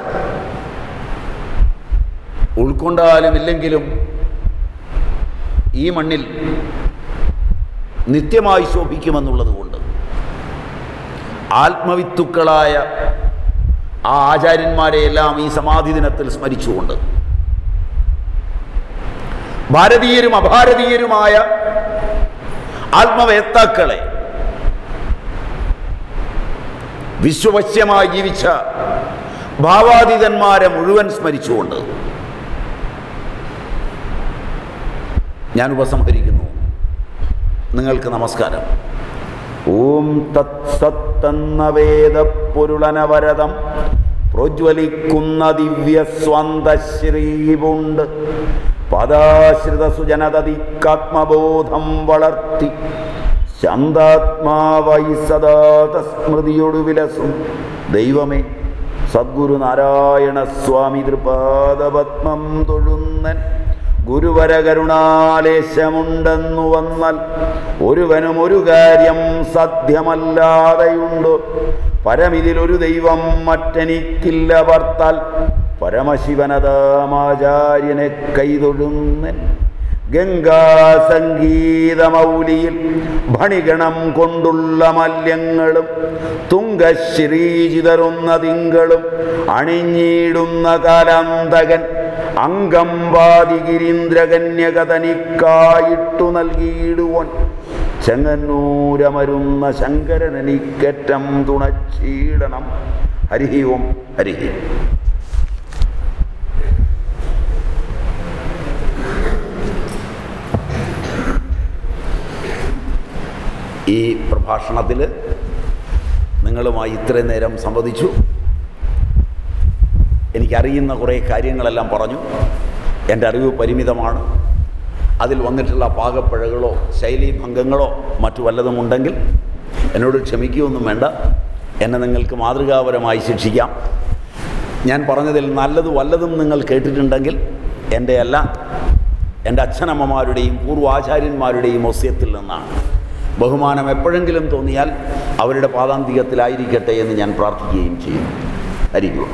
ഉൾക്കൊണ്ടാലും ഇല്ലെങ്കിലും ഈ മണ്ണിൽ നിത്യമായി ശോഭിക്കുമെന്നുള്ളത് കൊണ്ട് ആത്മവിത്തുക്കളായ ആ ആചാര്യന്മാരെയെല്ലാം ഈ സമാധി ദിനത്തിൽ സ്മരിച്ചുകൊണ്ട് ഭാരതീയരും അഭാരതീയരുമായ ആത്മവേത്താക്കളെ വിശ്വവശ്യമായി ജീവിച്ച ഭാവാതീതന്മാരെ മുഴുവൻ സ്മരിച്ചുകൊണ്ട് ഞാൻ ഉപസംഹരിക്കുന്നു. നിങ്ങൾക്ക് നമസ്കാരം. ഓം തത്സത്തെന്ന വേദപ്പൊരുളനവരതം പ്രജ്വലിക്കുന്ന ദിവ്യ സ്വന്തശ്രീപുണ്ട് പദാശ്രിത സുജനതതിക്കാത്മബോധം വളർത്തി ശാന്താത്മാവായി സദാ സ്മൃതിയോടു വിലസും ദൈവമേ സദ്ഗുരു നാരായണ സ്വാമി തൃപാദപത്മം തൊഴുന്നൻ. ഗുരുവര കരുണാലേശമുണ്ടെന്നു വന്നാൽ ഒരുവനും ഒരു കാര്യം സത്യമല്ലാതെയുണ്ടോ. പരമിതിലൊരു ദൈവം മറ്റെനിക്കില്ല വർത്താൽ പരമശിവനതാമാചാര്യനെ കൈതൊഴുന്നൻ. ഗംഗാസംഗീതമൗലിയിൽ ഭണിഗണം കൊണ്ടുള്ള മല്യങ്ങളും തുങ്കശ്രീചിതറുന്ന തിങ്കളും അണിഞ്ഞിടുന്ന കാലാന്തകൻ അംഗം വാദിഗിരീന്ദ്രകന്യകതനിക്കായിട്ടു നൽകിയിടുവൻ. ചെങ്ങന്നൂരമരുന്ന ശങ്കരനെനിക്കറ്റം തുണച്ചീടണം. ഹരിഹി ഓം ഹരിഹി. ഈ പ്രഭാഷണത്തിൽ നിങ്ങളുമായി ഇത്രയും നേരം സംവദിച്ചു. എനിക്കറിയുന്ന കുറേ കാര്യങ്ങളെല്ലാം പറഞ്ഞു. എന്റെ അറിവ് പരിമിതമാണ്. അതിൽ വന്നിട്ടുള്ള പാകപ്പിഴകളോ ശൈലീഭംഗങ്ങളോ മറ്റു വല്ലതും ഉണ്ടെങ്കിൽ എന്നോട് ക്ഷമിക്കുകയൊന്നും വേണ്ട. എന്നെ നിങ്ങൾക്ക് മാതൃകാപരമായി ശിക്ഷിക്കാം. ഞാൻ പറഞ്ഞതിൽ നല്ലത് വല്ലതും നിങ്ങൾ കേട്ടിട്ടുണ്ടെങ്കിൽ എന്റെ അല്ല എന്റെ അച്ഛനമ്മമാരുടെയും പൂർവാചാര്യന്മാരുടെയും ഒസ്യത്തിൽ നിന്നാണ്. ബഹുമാനം എപ്പോഴെങ്കിലും തോന്നിയാൽ അവരുടെ പാതാന്തികത്തിലായിരിക്കട്ടെ എന്ന് ഞാൻ പ്രാർത്ഥിക്കുകയും ചെയ്യുന്നു. ഹരിക്കും